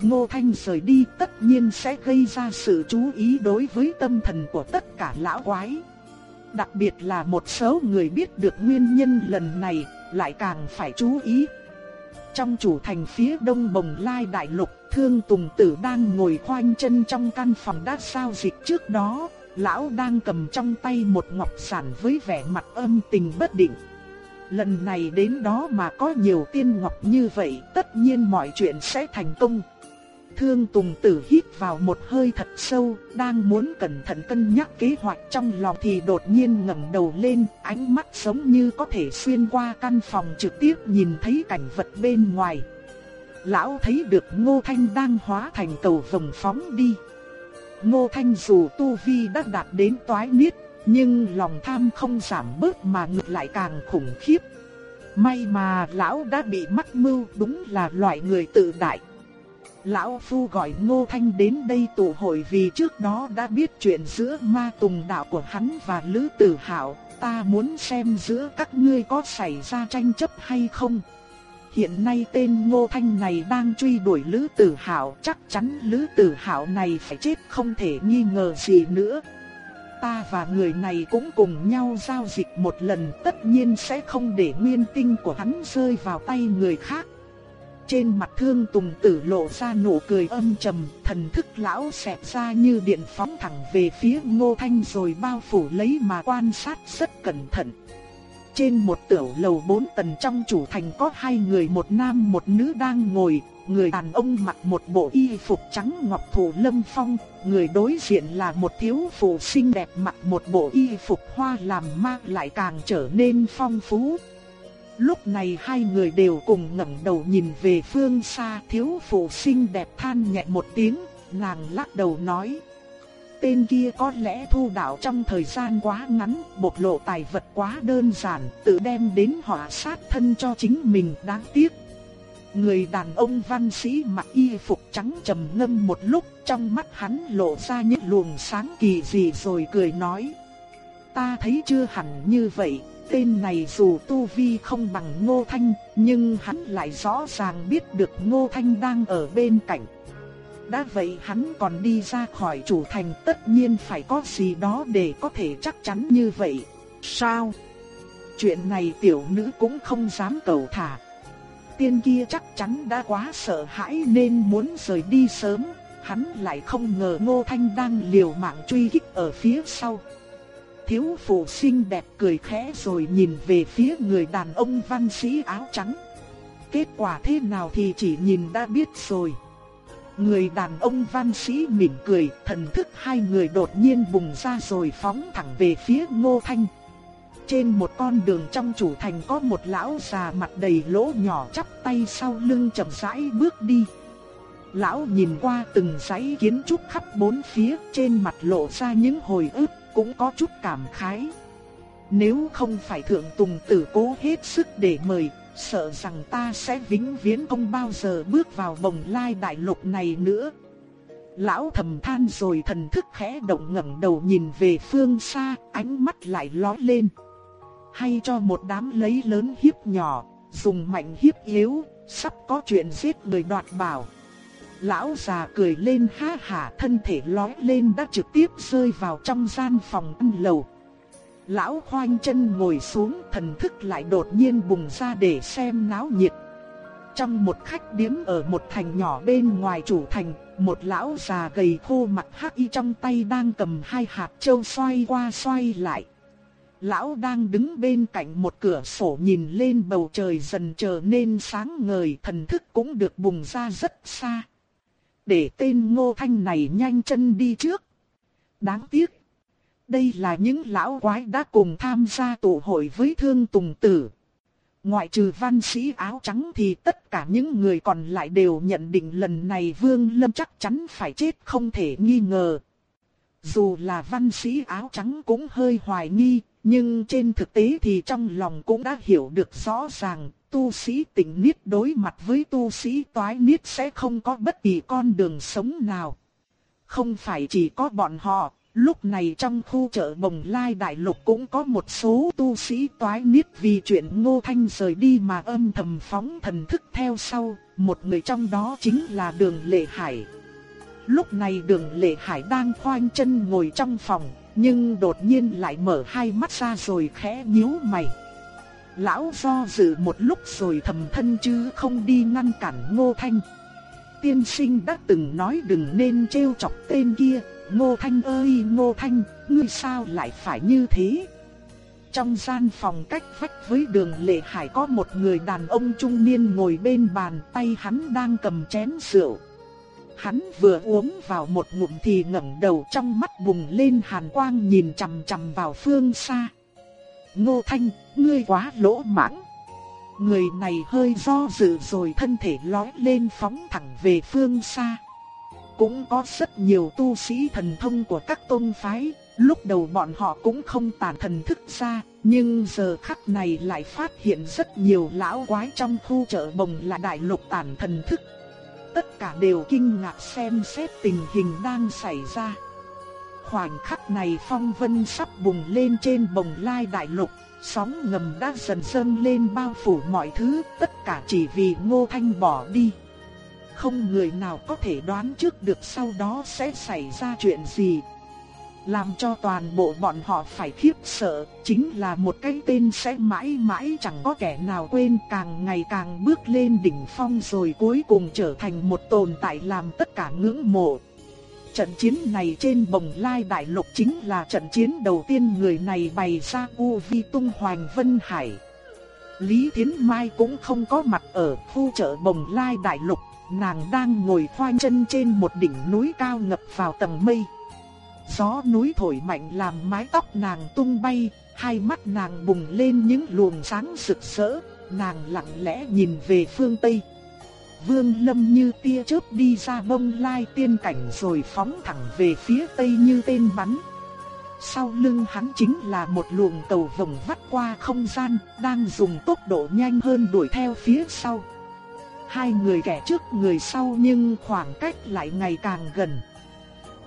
Ngô Thanh rời đi tất nhiên sẽ gây ra sự chú ý đối với tâm thần của tất cả lão quái. Đặc biệt là một số người biết được nguyên nhân lần này lại càng phải chú ý trong chủ thành phía đông bồng lai đại lục, thương tùng tử đang ngồi khoanh chân trong căn phòng đã sao dịch trước đó, lão đang cầm trong tay một ngọc sản với vẻ mặt âm tình bất định. Lần này đến đó mà có nhiều tiên ngọc như vậy, tất nhiên mọi chuyện sẽ thành công. Thương Tùng Tử hít vào một hơi thật sâu, đang muốn cẩn thận cân nhắc kế hoạch trong lòng thì đột nhiên ngẩng đầu lên, ánh mắt giống như có thể xuyên qua căn phòng trực tiếp nhìn thấy cảnh vật bên ngoài. Lão thấy được Ngô Thanh đang hóa thành cầu vồng phóng đi. Ngô Thanh dù tu vi đã đạt đến toái niết, nhưng lòng tham không giảm bớt mà ngược lại càng khủng khiếp. May mà lão đã bị mắc mưu đúng là loại người tự đại. Lão Phu gọi Ngô Thanh đến đây tụ hội vì trước đó đã biết chuyện giữa ma tùng đạo của hắn và Lữ Tử Hạo, ta muốn xem giữa các ngươi có xảy ra tranh chấp hay không. Hiện nay tên Ngô Thanh này đang truy đuổi Lữ Tử Hạo, chắc chắn Lữ Tử Hạo này phải chết không thể nghi ngờ gì nữa. Ta và người này cũng cùng nhau giao dịch một lần, tất nhiên sẽ không để nguyên tinh của hắn rơi vào tay người khác. Trên mặt thương tùng tử lộ ra nụ cười âm trầm, thần thức lão xẹp ra như điện phóng thẳng về phía ngô thanh rồi bao phủ lấy mà quan sát rất cẩn thận. Trên một tiểu lầu bốn tầng trong chủ thành có hai người một nam một nữ đang ngồi, người đàn ông mặc một bộ y phục trắng ngọc thủ lâm phong, người đối diện là một thiếu phụ xinh đẹp mặc một bộ y phục hoa làm ma lại càng trở nên phong phú. Lúc này hai người đều cùng ngẩng đầu nhìn về phương xa thiếu phụ xinh đẹp than nhẹ một tiếng, nàng lắc đầu nói. Tên kia có lẽ thu đạo trong thời gian quá ngắn, bộc lộ tài vật quá đơn giản, tự đem đến họa sát thân cho chính mình đáng tiếc. Người đàn ông văn sĩ mặc y phục trắng trầm ngâm một lúc, trong mắt hắn lộ ra những luồng sáng kỳ dị rồi cười nói. Ta thấy chưa hẳn như vậy, tên này dù tu vi không bằng Ngô Thanh, nhưng hắn lại rõ ràng biết được Ngô Thanh đang ở bên cạnh. Đã vậy hắn còn đi ra khỏi chủ thành tất nhiên phải có gì đó để có thể chắc chắn như vậy. Sao? Chuyện này tiểu nữ cũng không dám cầu thả. Tiên kia chắc chắn đã quá sợ hãi nên muốn rời đi sớm, hắn lại không ngờ Ngô Thanh đang liều mạng truy kích ở phía sau thiếu phụ xinh đẹp cười khẽ rồi nhìn về phía người đàn ông văn sĩ áo trắng. Kết quả thế nào thì chỉ nhìn đã biết rồi. Người đàn ông văn sĩ mỉm cười, thần thức hai người đột nhiên bùng ra rồi phóng thẳng về phía Ngô Thanh. Trên một con đường trong chủ thành có một lão già mặt đầy lỗ nhỏ chắp tay sau lưng chậm rãi bước đi. Lão nhìn qua từng dãy kiến trúc khắp bốn phía, trên mặt lộ ra những hồi ức cũng có chút cảm khái. Nếu không phải thượng tùng tử cố hết sức để mời, sợ rằng ta sẽ vĩnh viễn không bao giờ bước vào bồng lai đại lục này nữa. Lão thầm than rồi thần thức khẽ động ngẩng đầu nhìn về phương xa, ánh mắt lại lóe lên. Hay cho một đám lấy lớn hiếp nhỏ, dùng mạnh hiếp yếu, sắp có chuyện giết người đoạt bảo. Lão già cười lên ha hả thân thể lói lên đã trực tiếp rơi vào trong gian phòng ăn lầu. Lão khoanh chân ngồi xuống thần thức lại đột nhiên bùng ra để xem náo nhiệt. Trong một khách điếm ở một thành nhỏ bên ngoài chủ thành, một lão già gầy khô mặt hắc y trong tay đang cầm hai hạt châu xoay qua xoay lại. Lão đang đứng bên cạnh một cửa sổ nhìn lên bầu trời dần trở nên sáng ngời thần thức cũng được bùng ra rất xa để tên ngô thanh này nhanh chân đi trước. Đáng tiếc. Đây là những lão quái đã cùng tham gia tụ hội với thương tùng tử. Ngoại trừ văn sĩ áo trắng thì tất cả những người còn lại đều nhận định lần này Vương Lâm chắc chắn phải chết không thể nghi ngờ. Dù là văn sĩ áo trắng cũng hơi hoài nghi, nhưng trên thực tế thì trong lòng cũng đã hiểu được rõ ràng tu sĩ tỉnh niết đối mặt với tu sĩ toái niết sẽ không có bất kỳ con đường sống nào. Không phải chỉ có bọn họ, lúc này trong khu chợ Bồng Lai Đại Lục cũng có một số tu sĩ toái niết vì chuyện Ngô Thanh rời đi mà âm thầm phóng thần thức theo sau, một người trong đó chính là Đường Lệ Hải. Lúc này Đường Lệ Hải đang khoanh chân ngồi trong phòng, nhưng đột nhiên lại mở hai mắt ra rồi khẽ nhíu mày. Lão do dự một lúc rồi thầm thân chứ không đi ngăn cản Ngô Thanh. Tiên sinh đã từng nói đừng nên trêu chọc tên kia, Ngô Thanh ơi Ngô Thanh, ngươi sao lại phải như thế? Trong gian phòng cách vách với đường Lệ Hải có một người đàn ông trung niên ngồi bên bàn tay hắn đang cầm chén rượu. Hắn vừa uống vào một ngụm thì ngẩng đầu trong mắt bùng lên hàn quang nhìn chằm chằm vào phương xa. Ngô Thanh, ngươi quá lỗ mãng. Người này hơi do dự rồi thân thể lói lên phóng thẳng về phương xa. Cũng có rất nhiều tu sĩ thần thông của các tôn phái, lúc đầu bọn họ cũng không tản thần thức ra, nhưng giờ khắc này lại phát hiện rất nhiều lão quái trong khu chợ bồng là đại lục tản thần thức. Tất cả đều kinh ngạc xem xét tình hình đang xảy ra. Khoảnh khắc này phong vân sắp bùng lên trên bồng lai đại lục, sóng ngầm đã dần dâng lên bao phủ mọi thứ, tất cả chỉ vì Ngô Thanh bỏ đi. Không người nào có thể đoán trước được sau đó sẽ xảy ra chuyện gì. Làm cho toàn bộ bọn họ phải khiếp sợ, chính là một cái tên sẽ mãi mãi chẳng có kẻ nào quên càng ngày càng bước lên đỉnh phong rồi cuối cùng trở thành một tồn tại làm tất cả ngưỡng mộ. Trận chiến này trên bồng lai đại lục chính là trận chiến đầu tiên người này bày ra u vi tung hoành vân hải. Lý Thiến Mai cũng không có mặt ở khu chợ bồng lai đại lục, nàng đang ngồi khoanh chân trên một đỉnh núi cao ngập vào tầng mây. Gió núi thổi mạnh làm mái tóc nàng tung bay, hai mắt nàng bùng lên những luồng sáng rực rỡ, nàng lặng lẽ nhìn về phương Tây. Vương Lâm như tia chớp đi ra bông lai tiên cảnh rồi phóng thẳng về phía Tây như tên bắn. Sau lưng hắn chính là một luồng tàu vồng vắt qua không gian, đang dùng tốc độ nhanh hơn đuổi theo phía sau. Hai người kẻ trước người sau nhưng khoảng cách lại ngày càng gần.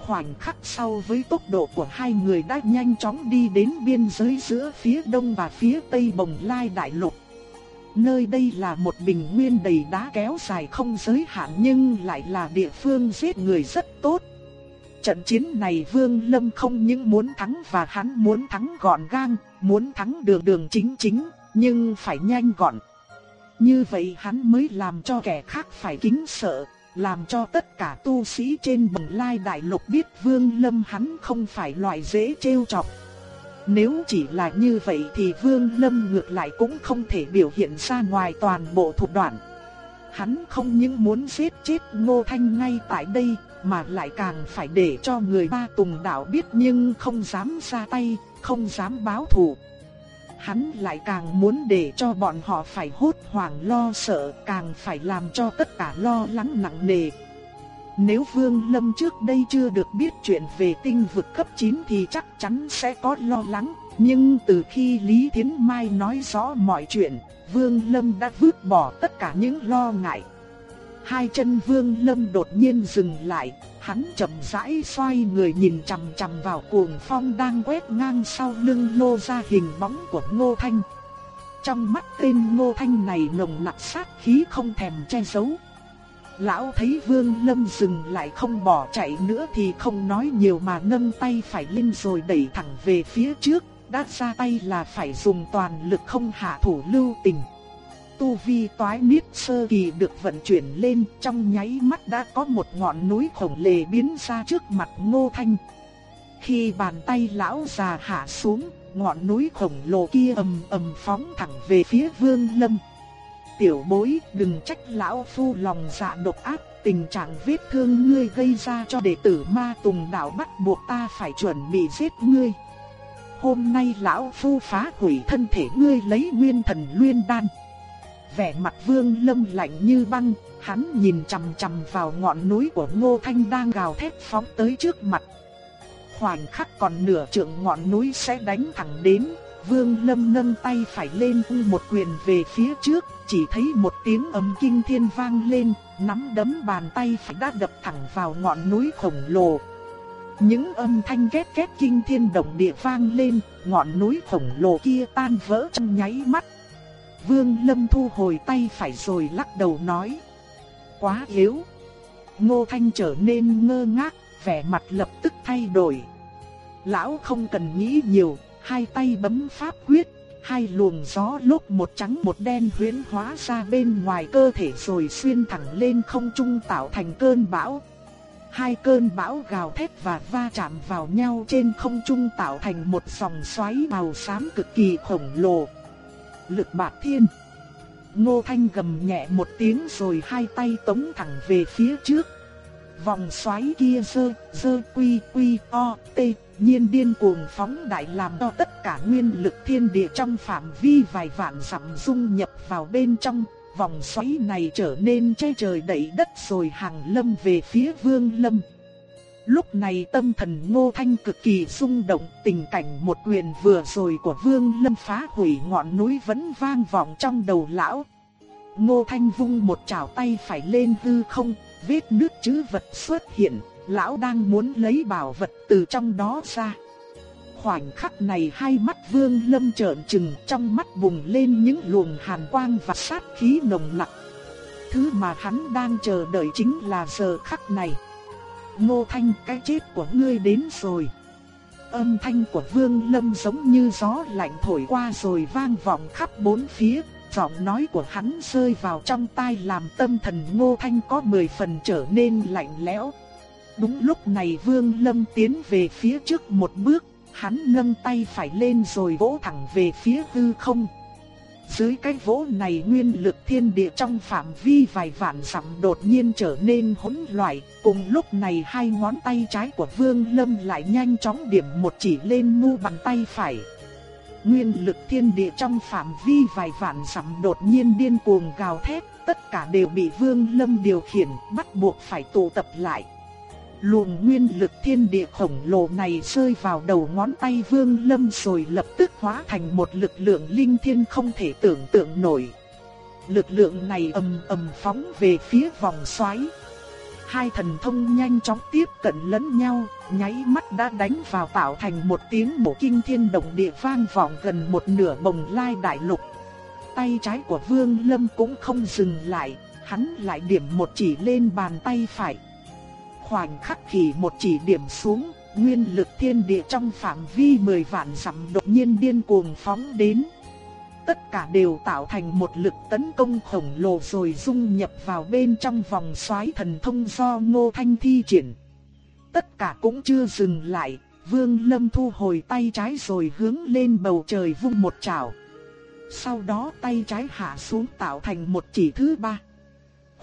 Khoảnh khắc sau với tốc độ của hai người đã nhanh chóng đi đến biên giới giữa phía đông và phía tây bồng lai đại lục. Nơi đây là một bình nguyên đầy đá kéo dài không giới hạn nhưng lại là địa phương giết người rất tốt. Trận chiến này Vương Lâm không những muốn thắng và hắn muốn thắng gọn gàng, muốn thắng đường đường chính chính, nhưng phải nhanh gọn. Như vậy hắn mới làm cho kẻ khác phải kính sợ, làm cho tất cả tu sĩ trên bồng lai đại lục biết Vương Lâm hắn không phải loại dễ trêu chọc. Nếu chỉ là như vậy thì Vương Lâm ngược lại cũng không thể biểu hiện ra ngoài toàn bộ thủ đoạn. Hắn không những muốn giết chết Ngô Thanh ngay tại đây, mà lại càng phải để cho người ba tùng đạo biết nhưng không dám ra tay, không dám báo thù. Hắn lại càng muốn để cho bọn họ phải hốt hoảng lo sợ, càng phải làm cho tất cả lo lắng nặng nề. Nếu Vương Lâm trước đây chưa được biết chuyện về tinh vực cấp 9 thì chắc chắn sẽ có lo lắng, nhưng từ khi Lý Thiến Mai nói rõ mọi chuyện, Vương Lâm đã vứt bỏ tất cả những lo ngại. Hai chân Vương Lâm đột nhiên dừng lại, hắn chậm rãi xoay người nhìn chằm chằm vào cuồng phong đang quét ngang sau lưng lô ra hình bóng của Ngô Thanh. Trong mắt tên Ngô Thanh này nồng nặc sát khí không thèm che giấu. Lão thấy Vương Lâm dừng lại không bỏ chạy nữa thì không nói nhiều mà nâng tay phải lên rồi đẩy thẳng về phía trước, đã ra tay là phải dùng toàn lực không hạ thủ lưu tình. Tu vi toái niết sơ kỳ được vận chuyển lên trong nháy mắt đã có một ngọn núi khổng lồ biến ra trước mặt Ngô Thanh. Khi bàn tay lão già hạ xuống, ngọn núi khổng lồ kia ầm ầm phóng thẳng về phía Vương Lâm. Tiểu bối, đừng trách lão phu lòng dạ độc ác, tình trạng vết thương ngươi gây ra cho đệ tử ma tùng đạo bắt buộc ta phải chuẩn bị giết ngươi. Hôm nay lão phu phá hủy thân thể ngươi lấy nguyên thần luyên đan. Vẻ mặt vương lâm lạnh như băng, hắn nhìn chằm chằm vào ngọn núi của Ngô Thanh đang gào thét phóng tới trước mặt. Khoảnh khắc còn nửa trượng ngọn núi sẽ đánh thẳng đến, Vương Lâm nâng tay phải lên u một quyền về phía trước, chỉ thấy một tiếng ầm kinh thiên vang lên, nắm đấm bàn tay phải đã đập thẳng vào ngọn núi khổng lồ. Những âm thanh két két kinh thiên động địa vang lên, ngọn núi khổng lồ kia tan vỡ trong nháy mắt. Vương Lâm thu hồi tay phải rồi lắc đầu nói. Quá yếu. Ngô Thanh trở nên ngơ ngác, vẻ mặt lập tức thay đổi. Lão không cần nghĩ nhiều, hai tay bấm pháp quyết, hai luồng gió lúc một trắng một đen huyễn hóa ra bên ngoài cơ thể rồi xuyên thẳng lên không trung tạo thành cơn bão. Hai cơn bão gào thét và va chạm vào nhau trên không trung tạo thành một dòng xoáy màu xám cực kỳ khổng lồ. Lực bạc thiên. Ngô Thanh gầm nhẹ một tiếng rồi hai tay tống thẳng về phía trước. Vòng xoáy kia dơ, dơ quy quy o, tê, nhiên điên cuồng phóng đại làm cho tất cả nguyên lực thiên địa trong phạm vi vài vạn dặm dung nhập vào bên trong. Vòng xoáy này trở nên che trời đẩy đất rồi hàng lâm về phía vương lâm. Lúc này tâm thần ngô thanh cực kỳ rung động tình cảnh một quyền vừa rồi của vương lâm phá hủy ngọn núi vẫn vang vọng trong đầu lão. Ngô thanh vung một chảo tay phải lên hư không, vết nước chữ vật xuất hiện, lão đang muốn lấy bảo vật từ trong đó ra. Khoảnh khắc này hai mắt vương lâm trợn trừng trong mắt bùng lên những luồng hàn quang và sát khí nồng nặc. Thứ mà hắn đang chờ đợi chính là giờ khắc này. Ngô Thanh cái chết của ngươi đến rồi. Âm thanh của Vương Lâm giống như gió lạnh thổi qua rồi vang vọng khắp bốn phía, giọng nói của hắn rơi vào trong tai làm tâm thần Ngô Thanh có mười phần trở nên lạnh lẽo. Đúng lúc này Vương Lâm tiến về phía trước một bước, hắn nâng tay phải lên rồi vỗ thẳng về phía hư không. Dưới cái vỗ này nguyên lực thiên địa trong phạm vi vài vạn dặm đột nhiên trở nên hỗn loạn, cùng lúc này hai ngón tay trái của Vương Lâm lại nhanh chóng điểm một chỉ lên mu bàn tay phải. Nguyên lực thiên địa trong phạm vi vài vạn dặm đột nhiên điên cuồng gào thét, tất cả đều bị Vương Lâm điều khiển, bắt buộc phải tụ tập lại. Luồng nguyên lực thiên địa khổng lồ này rơi vào đầu ngón tay Vương Lâm rồi lập tức hóa thành một lực lượng linh thiên không thể tưởng tượng nổi. Lực lượng này ầm ầm phóng về phía vòng xoáy. Hai thần thông nhanh chóng tiếp cận lẫn nhau, nháy mắt đã đánh vào tạo thành một tiếng nổ kinh thiên động địa vang vọng gần một nửa bồng lai đại lục. Tay trái của Vương Lâm cũng không dừng lại, hắn lại điểm một chỉ lên bàn tay phải khoảnh khắc khỉ một chỉ điểm xuống, nguyên lực thiên địa trong phạm vi 10 vạn dặm đột nhiên điên cuồng phóng đến. Tất cả đều tạo thành một lực tấn công khổng lồ rồi dung nhập vào bên trong vòng xoáy thần thông do Ngô Thanh thi triển. Tất cả cũng chưa dừng lại, Vương Lâm thu hồi tay trái rồi hướng lên bầu trời vung một chảo. Sau đó tay trái hạ xuống tạo thành một chỉ thứ ba.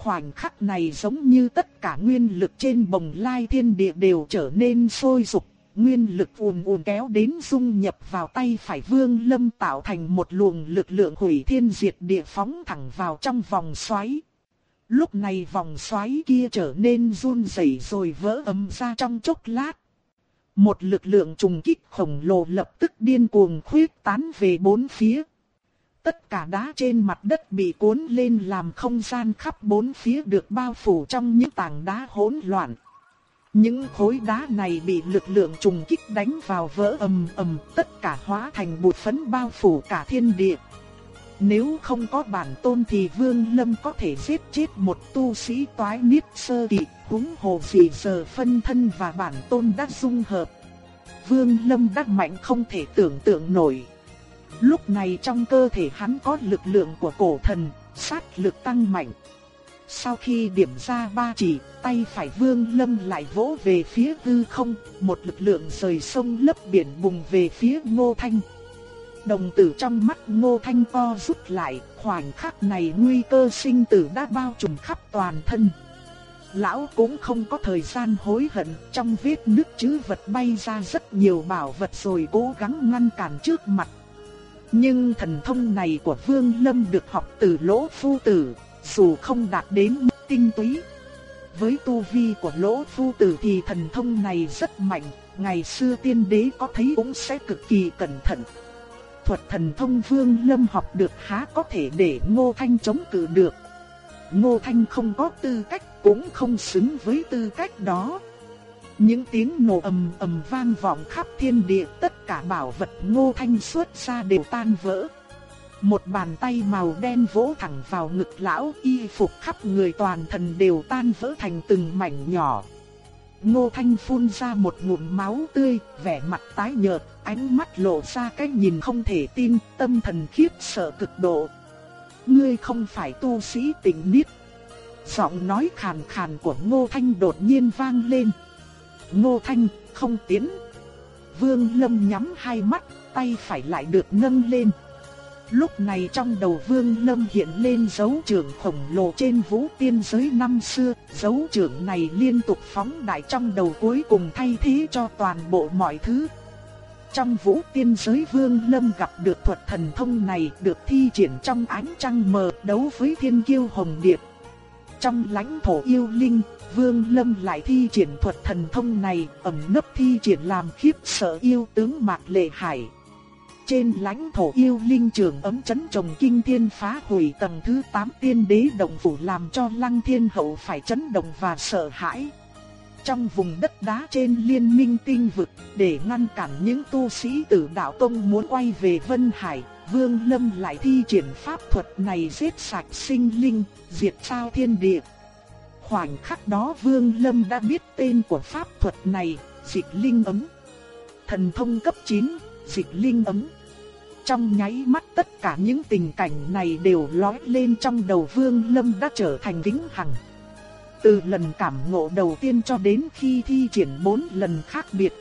Khoảnh khắc này giống như tất cả nguyên lực trên bồng lai thiên địa đều trở nên sôi sục, nguyên lực ùn ùn kéo đến dung nhập vào tay phải vương lâm tạo thành một luồng lực lượng hủy thiên diệt địa phóng thẳng vào trong vòng xoáy. Lúc này vòng xoáy kia trở nên run rẩy rồi vỡ ấm ra trong chốc lát. Một lực lượng trùng kích khổng lồ lập tức điên cuồng khuyết tán về bốn phía. Tất cả đá trên mặt đất bị cuốn lên làm không gian khắp bốn phía được bao phủ trong những tảng đá hỗn loạn. Những khối đá này bị lực lượng trùng kích đánh vào vỡ ầm ầm, tất cả hóa thành bụi phấn bao phủ cả thiên địa. Nếu không có bản tôn thì Vương Lâm có thể giết chết một tu sĩ toái niết sơ kỳ, húng hồ gì giờ phân thân và bản tôn đã dung hợp. Vương Lâm đắc mạnh không thể tưởng tượng nổi. Lúc này trong cơ thể hắn có lực lượng của cổ thần, sát lực tăng mạnh. Sau khi điểm ra ba chỉ, tay phải vương lâm lại vỗ về phía hư không, một lực lượng rời sông lấp biển bùng về phía ngô thanh. Đồng tử trong mắt ngô thanh co rút lại, khoảnh khắc này nguy cơ sinh tử đã bao trùm khắp toàn thân. Lão cũng không có thời gian hối hận, trong vết nước chứ vật bay ra rất nhiều bảo vật rồi cố gắng ngăn cản trước mặt nhưng thần thông này của Vương Lâm được học từ lỗ phu tử, dù không đạt đến mức tinh túy. Với tu vi của lỗ phu tử thì thần thông này rất mạnh, ngày xưa tiên đế có thấy cũng sẽ cực kỳ cẩn thận. Thuật thần thông Vương Lâm học được há có thể để Ngô Thanh chống cự được. Ngô Thanh không có tư cách cũng không xứng với tư cách đó. Những tiếng nổ ầm ầm vang vọng khắp thiên địa, tất cả bảo vật Ngô Thanh xuất ra đều tan vỡ. Một bàn tay màu đen vỗ thẳng vào ngực lão, y phục khắp người toàn thân đều tan vỡ thành từng mảnh nhỏ. Ngô Thanh phun ra một ngụm máu tươi, vẻ mặt tái nhợt, ánh mắt lộ ra cái nhìn không thể tin, tâm thần khiếp sợ cực độ. Ngươi không phải tu sĩ tỉnh niết. Giọng nói khàn khàn của Ngô Thanh đột nhiên vang lên. Ngô Thanh, không tiến. Vương Lâm nhắm hai mắt, tay phải lại được nâng lên. Lúc này trong đầu Vương Lâm hiện lên dấu trưởng khổng lồ trên vũ tiên giới năm xưa, dấu trưởng này liên tục phóng đại trong đầu cuối cùng thay thế cho toàn bộ mọi thứ. Trong vũ tiên giới Vương Lâm gặp được thuật thần thông này được thi triển trong ánh trăng mờ đấu với thiên kiêu hồng điệp. Trong lãnh thổ yêu linh, Vương Lâm lại thi triển thuật thần thông này, ẩn nấp thi triển làm khiếp sợ yêu tướng Mạc Lệ Hải. Trên lãnh thổ yêu linh trường ấm chấn trồng kinh thiên phá hủy tầng thứ 8 tiên đế động phủ làm cho lăng thiên hậu phải chấn động và sợ hãi. Trong vùng đất đá trên liên minh tinh vực, để ngăn cản những tu sĩ tử đạo tông muốn quay về Vân Hải, Vương Lâm lại thi triển pháp thuật này giết sạch sinh linh, diệt sao thiên địa. Khoảnh khắc đó Vương Lâm đã biết tên của pháp thuật này, dịch linh ấm. Thần thông cấp 9, dịch linh ấm. Trong nháy mắt tất cả những tình cảnh này đều lói lên trong đầu Vương Lâm đã trở thành vĩnh hằng. Từ lần cảm ngộ đầu tiên cho đến khi thi triển bốn lần khác biệt,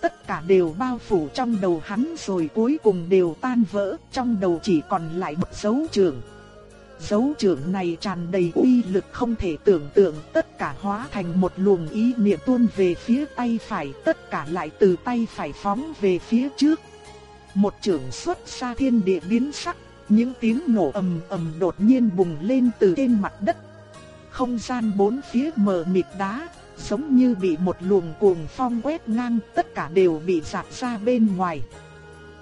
tất cả đều bao phủ trong đầu hắn rồi cuối cùng đều tan vỡ, trong đầu chỉ còn lại một dấu trường. Dấu trưởng này tràn đầy uy lực không thể tưởng tượng, tất cả hóa thành một luồng ý niệm tuôn về phía tay phải, tất cả lại từ tay phải phóng về phía trước. Một trưởng xuất xa thiên địa biến sắc, những tiếng nổ ầm ầm đột nhiên bùng lên từ trên mặt đất. Không gian bốn phía mờ mịt đá, giống như bị một luồng cuồng phong quét ngang, tất cả đều bị giạt ra bên ngoài.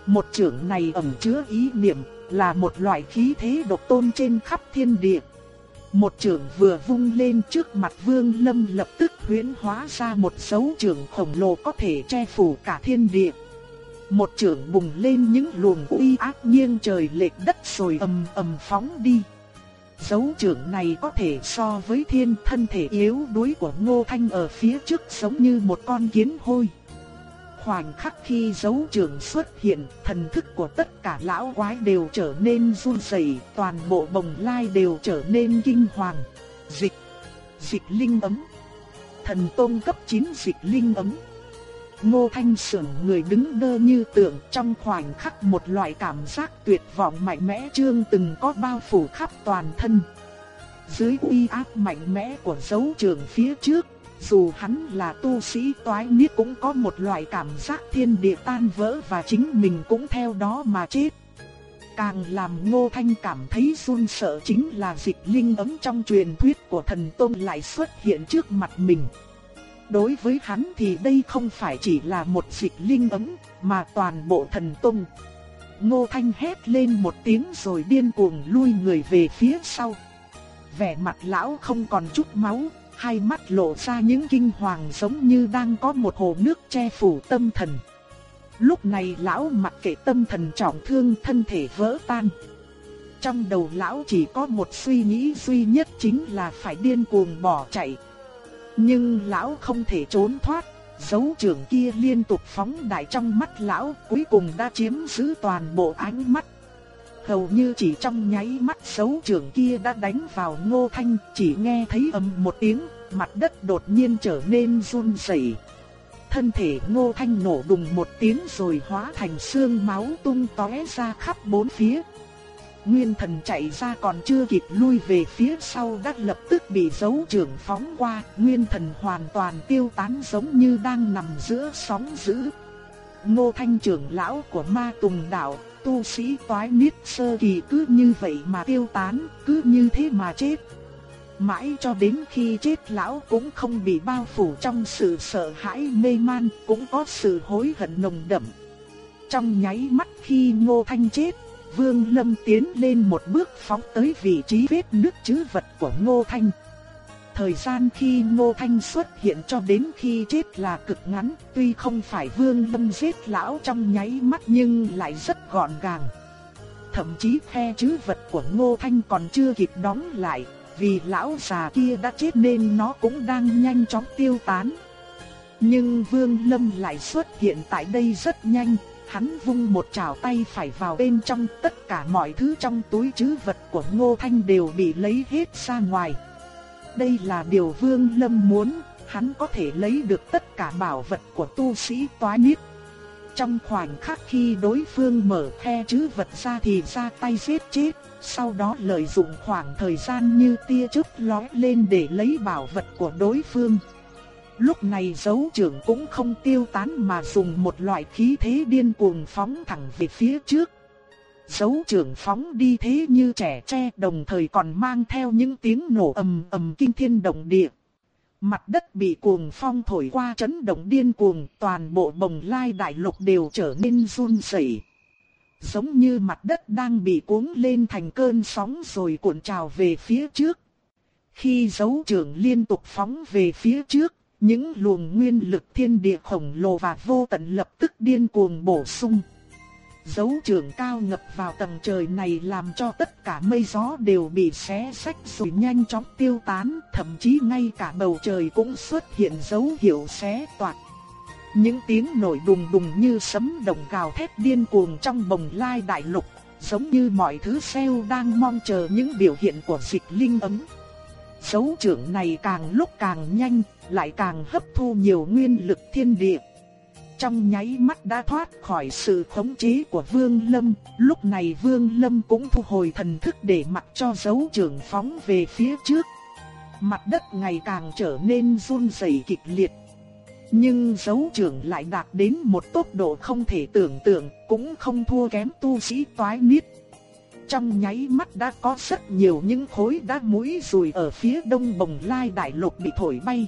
Một trưởng này ẩn chứa ý niệm, là một loại khí thế độc tôn trên khắp thiên địa. Một trưởng vừa vung lên trước mặt Vương Lâm lập tức huyễn hóa ra một dấu trưởng khổng lồ có thể che phủ cả thiên địa. Một trưởng bùng lên những luồng uy ác nghiêng trời lệch đất rồi ầm ầm phóng đi. Dấu trưởng này có thể so với thiên thân thể yếu đuối của Ngô Thanh ở phía trước giống như một con kiến hôi. Khoảnh khắc khi dấu trưởng xuất hiện, thần thức của tất cả lão quái đều trở nên run rẩy, toàn bộ bồng lai đều trở nên kinh hoàng. Dịch, dịch linh ấm, thần tôn cấp 9 dịch linh ấm. Ngô Thanh sưởng người đứng đơ như tượng trong khoảnh khắc một loại cảm giác tuyệt vọng mạnh mẽ trương từng có bao phủ khắp toàn thân. Dưới uy áp mạnh mẽ của dấu trường phía trước, dù hắn là tu sĩ toái niết cũng có một loại cảm giác thiên địa tan vỡ và chính mình cũng theo đó mà chết. Càng làm Ngô Thanh cảm thấy run sợ chính là dịch linh ấm trong truyền thuyết của thần tôn lại xuất hiện trước mặt mình. Đối với hắn thì đây không phải chỉ là một dịch linh ấm, mà toàn bộ thần tôn. Ngô Thanh hét lên một tiếng rồi điên cuồng lui người về phía sau. Vẻ mặt lão không còn chút máu, hai mắt lộ ra những kinh hoàng giống như đang có một hồ nước che phủ tâm thần. Lúc này lão mặc kệ tâm thần trọng thương thân thể vỡ tan. Trong đầu lão chỉ có một suy nghĩ duy nhất chính là phải điên cuồng bỏ chạy. Nhưng lão không thể trốn thoát, dấu trưởng kia liên tục phóng đại trong mắt lão cuối cùng đã chiếm giữ toàn bộ ánh mắt. Hầu như chỉ trong nháy mắt dấu trưởng kia đã đánh vào ngô thanh chỉ nghe thấy ầm một tiếng, mặt đất đột nhiên trở nên run rẩy. Thân thể ngô thanh nổ đùng một tiếng rồi hóa thành xương máu tung tóe ra khắp bốn phía. Nguyên thần chạy ra còn chưa kịp lui về phía sau đã lập tức bị dấu trưởng phóng qua, nguyên thần hoàn toàn tiêu tán giống như đang nằm giữa sóng dữ. Ngô Thanh trưởng lão của ma tùng đạo, tu sĩ toái niết sơ kỳ cứ như vậy mà tiêu tán, cứ như thế mà chết. Mãi cho đến khi chết lão cũng không bị bao phủ trong sự sợ hãi mê man, cũng có sự hối hận nồng đậm. Trong nháy mắt khi Ngô Thanh chết, Vương Lâm tiến lên một bước phóng tới vị trí vết nứt chứ vật của Ngô Thanh. Thời gian khi Ngô Thanh xuất hiện cho đến khi chết là cực ngắn, tuy không phải Vương Lâm giết lão trong nháy mắt nhưng lại rất gọn gàng. Thậm chí khe chứ vật của Ngô Thanh còn chưa kịp đóng lại, vì lão già kia đã chết nên nó cũng đang nhanh chóng tiêu tán. Nhưng Vương Lâm lại xuất hiện tại đây rất nhanh, hắn vung một chảo tay phải vào bên trong tất cả mọi thứ trong túi trữ vật của Ngô Thanh đều bị lấy hết ra ngoài. Đây là điều Vương Lâm muốn, hắn có thể lấy được tất cả bảo vật của tu sĩ toái niết. Trong khoảnh khắc khi đối phương mở khe trữ vật ra thì ra tay giết chết, sau đó lợi dụng khoảng thời gian như tia chớp lóe lên để lấy bảo vật của đối phương. Lúc này dấu trưởng cũng không tiêu tán mà dùng một loại khí thế điên cuồng phóng thẳng về phía trước. Dấu trưởng phóng đi thế như trẻ tre đồng thời còn mang theo những tiếng nổ ầm ầm kinh thiên động địa. Mặt đất bị cuồng phong thổi qua chấn động điên cuồng, toàn bộ bồng lai đại lục đều trở nên run rẩy. Giống như mặt đất đang bị cuốn lên thành cơn sóng rồi cuộn trào về phía trước. Khi dấu trưởng liên tục phóng về phía trước, những luồng nguyên lực thiên địa khổng lồ và vô tận lập tức điên cuồng bổ sung. Dấu trưởng cao ngập vào tầng trời này làm cho tất cả mây gió đều bị xé sách rồi nhanh chóng tiêu tán, thậm chí ngay cả bầu trời cũng xuất hiện dấu hiệu xé toạc. Những tiếng nổi đùng đùng như sấm động gào thét điên cuồng trong bồng lai đại lục, giống như mọi thứ xeo đang mong chờ những biểu hiện của dịch linh ấm. Dấu trưởng này càng lúc càng nhanh, lại càng hấp thu nhiều nguyên lực thiên địa. trong nháy mắt đã thoát khỏi sự khống chế của Vương Lâm, lúc này Vương Lâm cũng thu hồi thần thức để mặc cho dấu trưởng phóng về phía trước. Mặt đất ngày càng trở nên run rẩy kịch liệt. Nhưng dấu trưởng lại đạt đến một tốc độ không thể tưởng tượng, cũng không thua kém tu sĩ toái niết. Trong nháy mắt đã có rất nhiều những khối đá mũi rùi ở phía đông bồng lai đại lục bị thổi bay.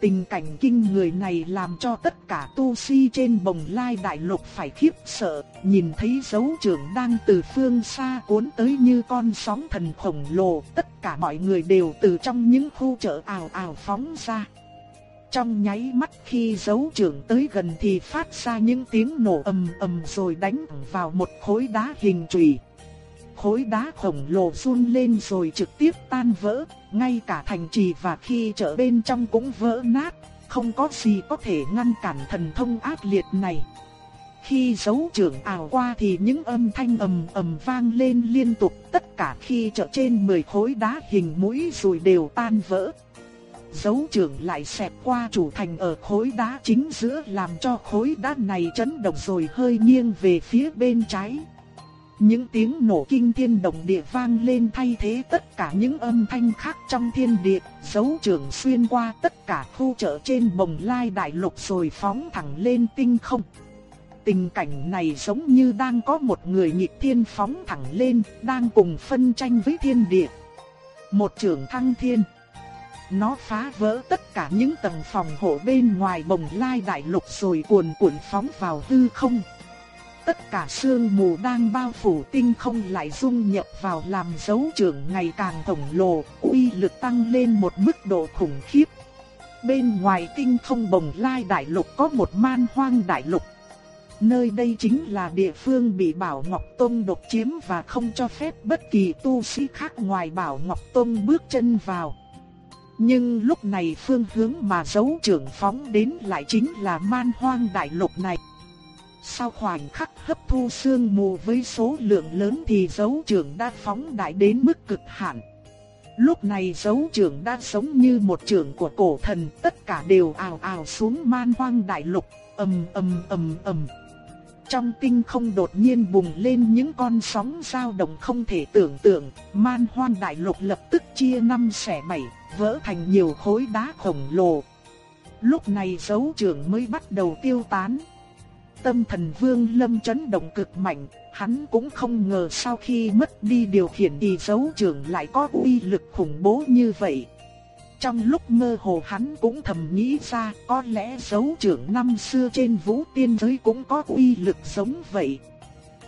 Tình cảnh kinh người này làm cho tất cả tu sĩ trên bồng lai đại lục phải khiếp sợ, nhìn thấy dấu trưởng đang từ phương xa cuốn tới như con sóng thần khổng lồ, tất cả mọi người đều từ trong những khu chợ ào ào phóng ra. Trong nháy mắt khi dấu trưởng tới gần thì phát ra những tiếng nổ ầm ầm rồi đánh vào một khối đá hình chùy khối đá khổng lồ run lên rồi trực tiếp tan vỡ, ngay cả thành trì và khi chợ bên trong cũng vỡ nát, không có gì có thể ngăn cản thần thông ác liệt này. Khi dấu trưởng ảo qua thì những âm thanh ầm ầm vang lên liên tục, tất cả khi chợ trên 10 khối đá hình mũi rồi đều tan vỡ. Dấu trưởng lại xẹp qua chủ thành ở khối đá chính giữa làm cho khối đá này chấn động rồi hơi nghiêng về phía bên trái. Những tiếng nổ kinh thiên động địa vang lên thay thế tất cả những âm thanh khác trong thiên địa, dấu trường xuyên qua tất cả khu chợ trên bồng lai đại lục rồi phóng thẳng lên tinh không. Tình cảnh này giống như đang có một người nhịp thiên phóng thẳng lên, đang cùng phân tranh với thiên địa. Một trường thăng thiên. Nó phá vỡ tất cả những tầng phòng hộ bên ngoài bồng lai đại lục rồi cuồn cuộn phóng vào hư không. Tất cả sương mù đang bao phủ tinh không lại dung nhập vào làm dấu trưởng ngày càng khổng lồ, uy lực tăng lên một mức độ khủng khiếp. Bên ngoài tinh không bồng lai đại lục có một man hoang đại lục. Nơi đây chính là địa phương bị Bảo Ngọc Tông độc chiếm và không cho phép bất kỳ tu sĩ khác ngoài Bảo Ngọc Tông bước chân vào. Nhưng lúc này phương hướng mà dấu trưởng phóng đến lại chính là man hoang đại lục này. Sau khoảnh khắc hấp thu sương mù với số lượng lớn thì dấu trưởng đã phóng đại đến mức cực hạn. Lúc này dấu trưởng đã sống như một trưởng của cổ thần, tất cả đều ào ào xuống man hoang đại lục, ầm ầm ầm ầm. Trong tinh không đột nhiên bùng lên những con sóng dao động không thể tưởng tượng, man hoang đại lục lập tức chia năm xẻ bảy, vỡ thành nhiều khối đá khổng lồ. Lúc này dấu trưởng mới bắt đầu tiêu tán. Tâm thần vương lâm chấn động cực mạnh, hắn cũng không ngờ sau khi mất đi điều khiển thì dấu trưởng lại có uy lực khủng bố như vậy. Trong lúc mơ hồ hắn cũng thầm nghĩ ra có lẽ dấu trưởng năm xưa trên vũ tiên giới cũng có uy lực giống vậy.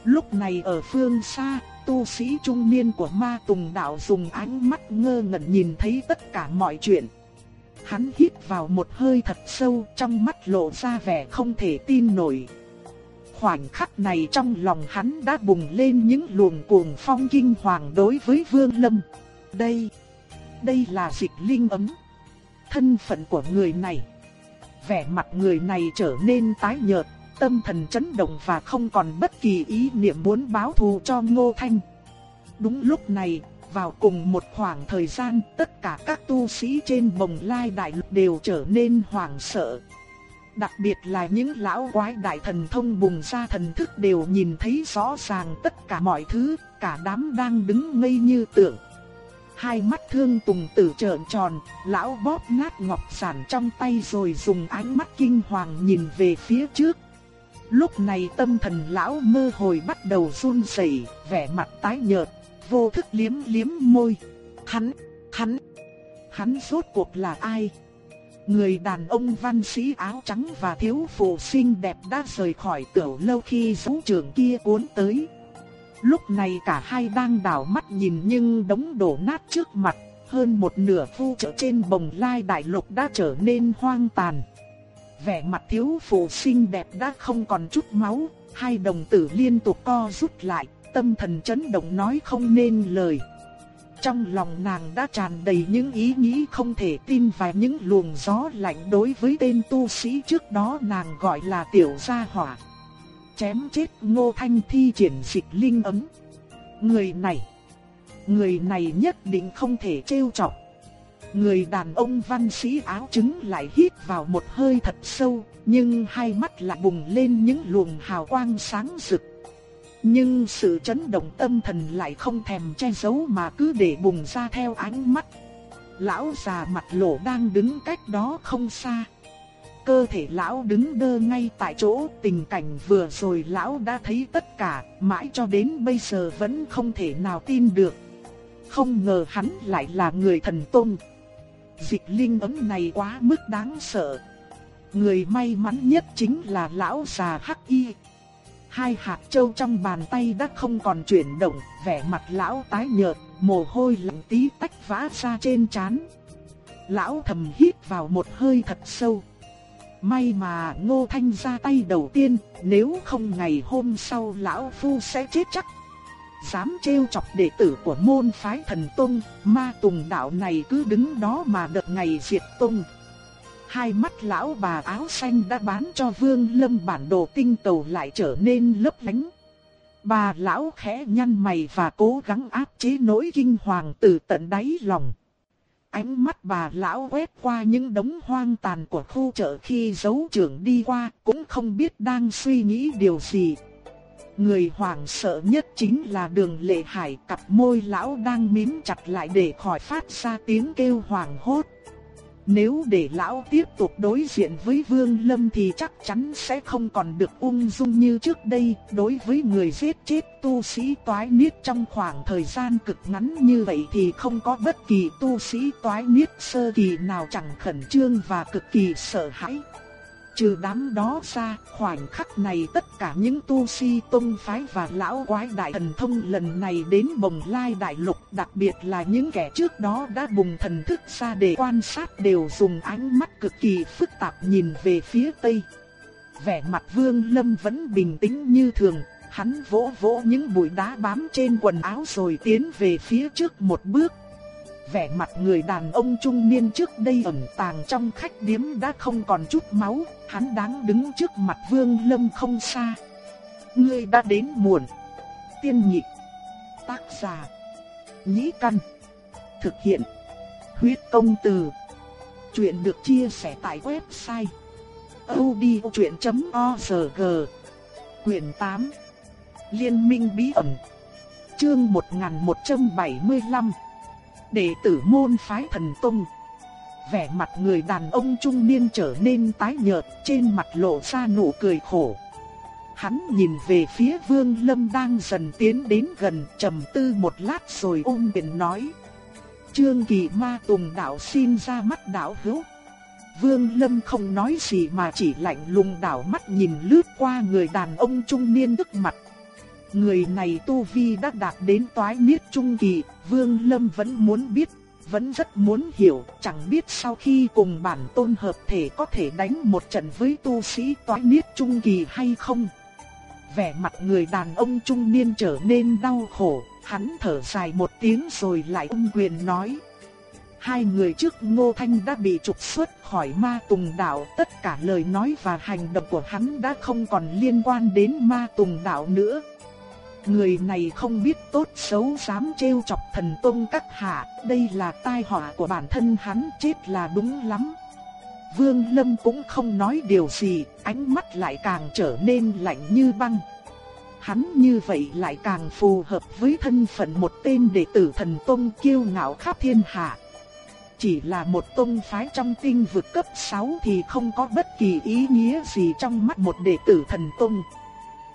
Lúc này ở phương xa, tu sĩ trung niên của ma tùng đạo dùng ánh mắt ngơ ngẩn nhìn thấy tất cả mọi chuyện. Hắn hít vào một hơi thật sâu trong mắt lộ ra vẻ không thể tin nổi khoảnh khắc này trong lòng hắn đã bùng lên những luồng cuồng phong kinh hoàng đối với Vương Lâm. Đây, đây là dịch linh ấm. Thân phận của người này. Vẻ mặt người này trở nên tái nhợt, tâm thần chấn động và không còn bất kỳ ý niệm muốn báo thù cho Ngô Thanh. Đúng lúc này, vào cùng một khoảng thời gian, tất cả các tu sĩ trên bồng lai đại lục đều trở nên hoảng sợ. Đặc biệt là những lão quái đại thần thông bùng ra thần thức đều nhìn thấy rõ ràng tất cả mọi thứ, cả đám đang đứng ngây như tượng. Hai mắt thương tùng tử trợn tròn, lão bóp nát ngọc sản trong tay rồi dùng ánh mắt kinh hoàng nhìn về phía trước. Lúc này tâm thần lão mơ hồi bắt đầu run rẩy, vẻ mặt tái nhợt, vô thức liếm liếm môi. Hắn, hắn, hắn rốt cuộc là ai? Người đàn ông văn sĩ áo trắng và thiếu phụ xinh đẹp đã rời khỏi tiểu lâu khi vũ trưởng kia cuốn tới. Lúc này cả hai đang đảo mắt nhìn nhưng đống đổ nát trước mặt, hơn một nửa khu chợ trên bồng lai đại lục đã trở nên hoang tàn. Vẻ mặt thiếu phụ xinh đẹp đã không còn chút máu, hai đồng tử liên tục co rút lại, tâm thần chấn động nói không nên lời. Trong lòng nàng đã tràn đầy những ý nghĩ không thể tin và những luồng gió lạnh đối với tên tu sĩ trước đó nàng gọi là tiểu gia hỏa. Chém chết ngô thanh thi triển dịch linh ấm. Người này, người này nhất định không thể trêu chọc. Người đàn ông văn sĩ áo trứng lại hít vào một hơi thật sâu, nhưng hai mắt lại bùng lên những luồng hào quang sáng rực. Nhưng sự chấn động tâm thần lại không thèm che giấu mà cứ để bùng ra theo ánh mắt. Lão già mặt lộ đang đứng cách đó không xa. Cơ thể lão đứng đơ ngay tại chỗ, tình cảnh vừa rồi lão đã thấy tất cả, mãi cho đến bây giờ vẫn không thể nào tin được. Không ngờ hắn lại là người thần tôn. Dịch linh ấm này quá mức đáng sợ. Người may mắn nhất chính là lão già Hắc Y. Hai hạt châu trong bàn tay đã không còn chuyển động, vẻ mặt lão tái nhợt, mồ hôi lạnh tí tách vã ra trên trán. Lão thầm hít vào một hơi thật sâu. May mà Ngô Thanh ra tay đầu tiên, nếu không ngày hôm sau lão phu sẽ chết chắc. Dám trêu chọc đệ tử của môn phái thần tông, ma tùng đạo này cứ đứng đó mà đợi ngày diệt tông. Hai mắt lão bà áo xanh đã bán cho Vương Lâm bản đồ tinh tàu lại trở nên lấp lánh. Bà lão khẽ nhăn mày và cố gắng áp chế nỗi kinh hoàng từ tận đáy lòng. Ánh mắt bà lão quét qua những đống hoang tàn của khu chợ khi dấu trưởng đi qua, cũng không biết đang suy nghĩ điều gì. Người hoảng sợ nhất chính là đường lệ hải, cặp môi lão đang mím chặt lại để khỏi phát ra tiếng kêu hoảng hốt. Nếu để lão tiếp tục đối diện với Vương Lâm thì chắc chắn sẽ không còn được ung dung như trước đây. Đối với người giết chết tu sĩ toái niết trong khoảng thời gian cực ngắn như vậy thì không có bất kỳ tu sĩ toái niết sơ kỳ nào chẳng khẩn trương và cực kỳ sợ hãi. Trừ đám đó ra, khoảnh khắc này tất cả những tu si tông phái và lão quái đại thần thông lần này đến bồng lai đại lục, đặc biệt là những kẻ trước đó đã bùng thần thức ra để quan sát đều dùng ánh mắt cực kỳ phức tạp nhìn về phía tây. Vẻ mặt vương lâm vẫn bình tĩnh như thường, hắn vỗ vỗ những bụi đá bám trên quần áo rồi tiến về phía trước một bước vẻ mặt người đàn ông trung niên trước đây ẩn tàng trong khách điếm đã không còn chút máu, hắn đáng đứng trước mặt Vương Lâm không xa. Ngươi đã đến muộn. Tiên nhị, Tác giả. Nhĩ căn. Thực hiện. Huyết công từ. Chuyện được chia sẻ tại website. odchuyện.org Quyền 8 Liên minh bí ẩn Chương 1175 đệ tử môn phái thần tông. Vẻ mặt người đàn ông trung niên trở nên tái nhợt, trên mặt lộ ra nụ cười khổ. Hắn nhìn về phía Vương Lâm đang dần tiến đến gần, trầm tư một lát rồi ôm quyền nói: "Trương Kỳ Ma Tùng đạo xin ra mắt đạo hữu." Vương Lâm không nói gì mà chỉ lạnh lùng đảo mắt nhìn lướt qua người đàn ông trung niên trước mặt. Người này tu vi đã đạt đến toái niết trung kỳ, Vương Lâm vẫn muốn biết, vẫn rất muốn hiểu, chẳng biết sau khi cùng bản tôn hợp thể có thể đánh một trận với tu sĩ toái niết trung kỳ hay không. Vẻ mặt người đàn ông trung niên trở nên đau khổ, hắn thở dài một tiếng rồi lại ung quyền nói. Hai người trước Ngô Thanh đã bị trục xuất khỏi ma tùng đạo, tất cả lời nói và hành động của hắn đã không còn liên quan đến ma tùng đạo nữa. Người này không biết tốt xấu dám trêu chọc thần tôn các hạ, đây là tai họa của bản thân hắn chết là đúng lắm. Vương Lâm cũng không nói điều gì, ánh mắt lại càng trở nên lạnh như băng. Hắn như vậy lại càng phù hợp với thân phận một tên đệ tử thần tôn kiêu ngạo khắp thiên hạ. Chỉ là một tôn phái trong tinh vực cấp 6 thì không có bất kỳ ý nghĩa gì trong mắt một đệ tử thần tôn.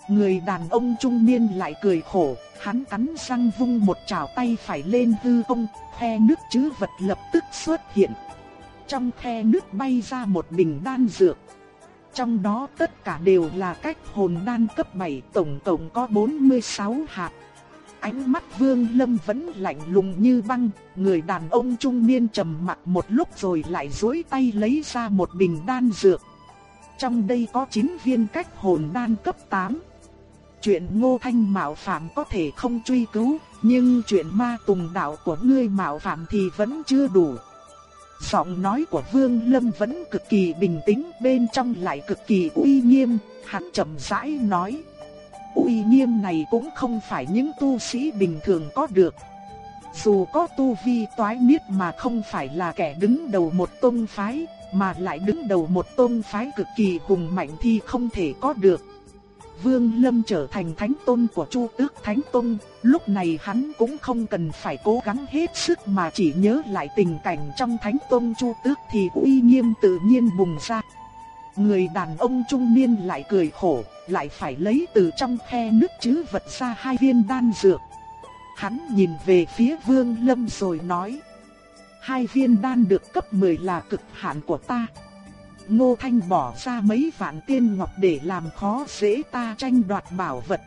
Người đàn ông trung niên lại cười khổ, hắn cắn răng vung một chảo tay phải lên hư không, khe nước chứ vật lập tức xuất hiện. Trong khe nước bay ra một bình đan dược. Trong đó tất cả đều là cách hồn đan cấp 7 tổng cộng có 46 hạt. Ánh mắt Vương Lâm vẫn lạnh lùng như băng, người đàn ông trung niên trầm mặc một lúc rồi lại duỗi tay lấy ra một bình đan dược. Trong đây có 9 viên cách hồn đan cấp 8. Chuyện ngô thanh mạo phạm có thể không truy cứu, nhưng chuyện ma tùng đạo của ngươi mạo phạm thì vẫn chưa đủ. Giọng nói của Vương Lâm vẫn cực kỳ bình tĩnh, bên trong lại cực kỳ uy nghiêm, hắn chậm rãi nói. Uy nghiêm này cũng không phải những tu sĩ bình thường có được. Dù có tu vi toái niết mà không phải là kẻ đứng đầu một tôn phái, mà lại đứng đầu một tôn phái cực kỳ hùng mạnh thì không thể có được. Vương Lâm trở thành thánh tôn của Chu Tước Thánh Tôn, lúc này hắn cũng không cần phải cố gắng hết sức mà chỉ nhớ lại tình cảnh trong Thánh Tôn Chu Tước thì uy nghiêm tự nhiên bùng ra. Người đàn ông trung niên lại cười khổ, lại phải lấy từ trong khe nước chứ vật ra hai viên đan dược. Hắn nhìn về phía Vương Lâm rồi nói: "Hai viên đan được cấp 10 là cực hạn của ta." Ngô Thanh bỏ ra mấy vạn tiên ngọc để làm khó dễ ta tranh đoạt bảo vật.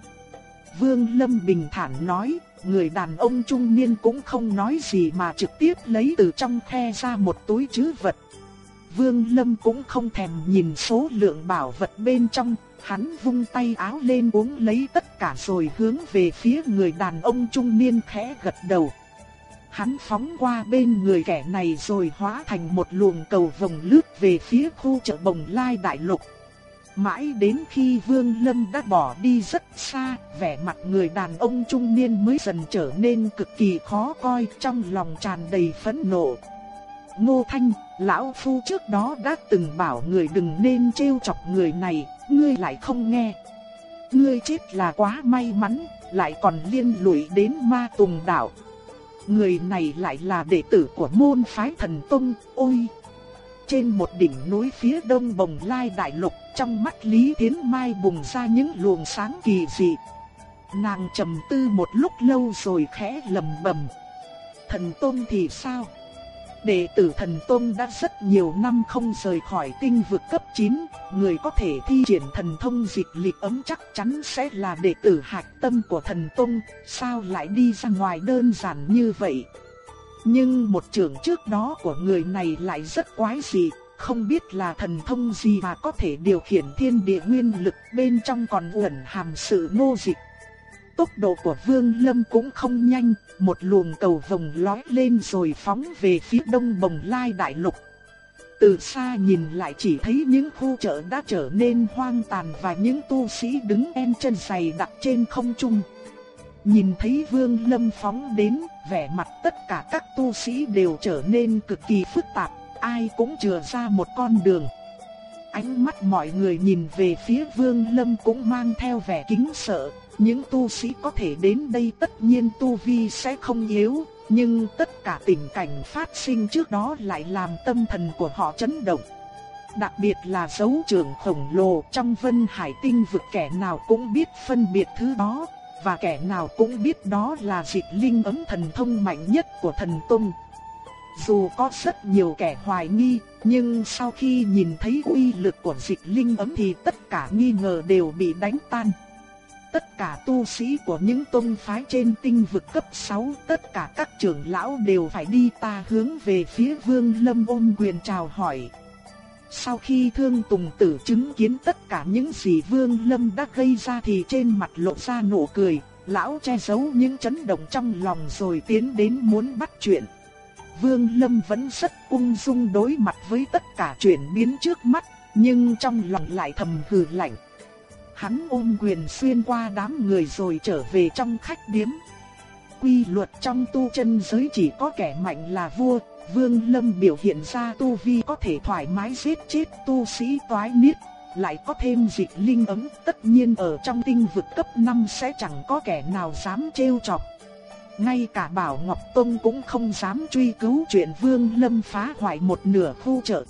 Vương Lâm bình thản nói, người đàn ông trung niên cũng không nói gì mà trực tiếp lấy từ trong khe ra một túi trữ vật. Vương Lâm cũng không thèm nhìn số lượng bảo vật bên trong, hắn vung tay áo lên uống lấy tất cả rồi hướng về phía người đàn ông trung niên khẽ gật đầu. Hắn phóng qua bên người kẻ này rồi hóa thành một luồng cầu vồng lướt về phía khu chợ bồng lai đại lục. Mãi đến khi Vương Lâm đã bỏ đi rất xa, vẻ mặt người đàn ông trung niên mới dần trở nên cực kỳ khó coi trong lòng tràn đầy phẫn nộ. Ngô Thanh, lão phu trước đó đã từng bảo người đừng nên trêu chọc người này, ngươi lại không nghe. Ngươi chết là quá may mắn, lại còn liên lụy đến ma tùng đạo. Người này lại là đệ tử của môn phái thần Tông, ôi! Trên một đỉnh núi phía đông bồng lai đại lục, trong mắt Lý Thiến Mai bùng ra những luồng sáng kỳ dị. Nàng trầm tư một lúc lâu rồi khẽ lầm bầm. Thần Tông thì sao? Đệ tử thần Tôn đã rất nhiều năm không rời khỏi tinh vực cấp 9, người có thể thi triển thần thông dịch lịch ấm chắc chắn sẽ là đệ tử hạch tâm của thần Tôn, sao lại đi ra ngoài đơn giản như vậy. Nhưng một trưởng trước đó của người này lại rất quái dị, không biết là thần thông gì mà có thể điều khiển thiên địa nguyên lực bên trong còn ẩn hàm sự nô dịch. Tốc độ của Vương Lâm cũng không nhanh, một luồng cầu vồng lói lên rồi phóng về phía đông bồng lai đại lục. Từ xa nhìn lại chỉ thấy những khu chợ đã trở nên hoang tàn và những tu sĩ đứng en chân dày đặt trên không trung. Nhìn thấy Vương Lâm phóng đến, vẻ mặt tất cả các tu sĩ đều trở nên cực kỳ phức tạp, ai cũng chừa ra một con đường. Ánh mắt mọi người nhìn về phía Vương Lâm cũng mang theo vẻ kính sợ, những tu sĩ có thể đến đây tất nhiên tu vi sẽ không yếu, nhưng tất cả tình cảnh phát sinh trước đó lại làm tâm thần của họ chấn động. Đặc biệt là dấu trưởng khổng lồ trong vân hải tinh vực kẻ nào cũng biết phân biệt thứ đó, và kẻ nào cũng biết đó là dịch linh ấm thần thông mạnh nhất của thần tông Dù có rất nhiều kẻ hoài nghi, nhưng sau khi nhìn thấy uy lực của dịch linh ấm thì tất cả nghi ngờ đều bị đánh tan tất cả tu sĩ của những tôn phái trên tinh vực cấp 6, tất cả các trưởng lão đều phải đi ta hướng về phía Vương Lâm ôm quyền chào hỏi. Sau khi Thương Tùng Tử chứng kiến tất cả những gì Vương Lâm đã gây ra thì trên mặt lộ ra nụ cười, lão che giấu những chấn động trong lòng rồi tiến đến muốn bắt chuyện. Vương Lâm vẫn rất ung dung đối mặt với tất cả chuyển biến trước mắt, nhưng trong lòng lại thầm hừ lạnh. Hắn ôm quyền xuyên qua đám người rồi trở về trong khách điếm. Quy luật trong tu chân giới chỉ có kẻ mạnh là vua, Vương Lâm biểu hiện ra tu vi có thể thoải mái giết chết tu sĩ toái niết, lại có thêm dịch linh ấm, tất nhiên ở trong tinh vực cấp 5 sẽ chẳng có kẻ nào dám trêu chọc. Ngay cả Bảo Ngọc Tông cũng không dám truy cứu chuyện Vương Lâm phá hoại một nửa khu chợ.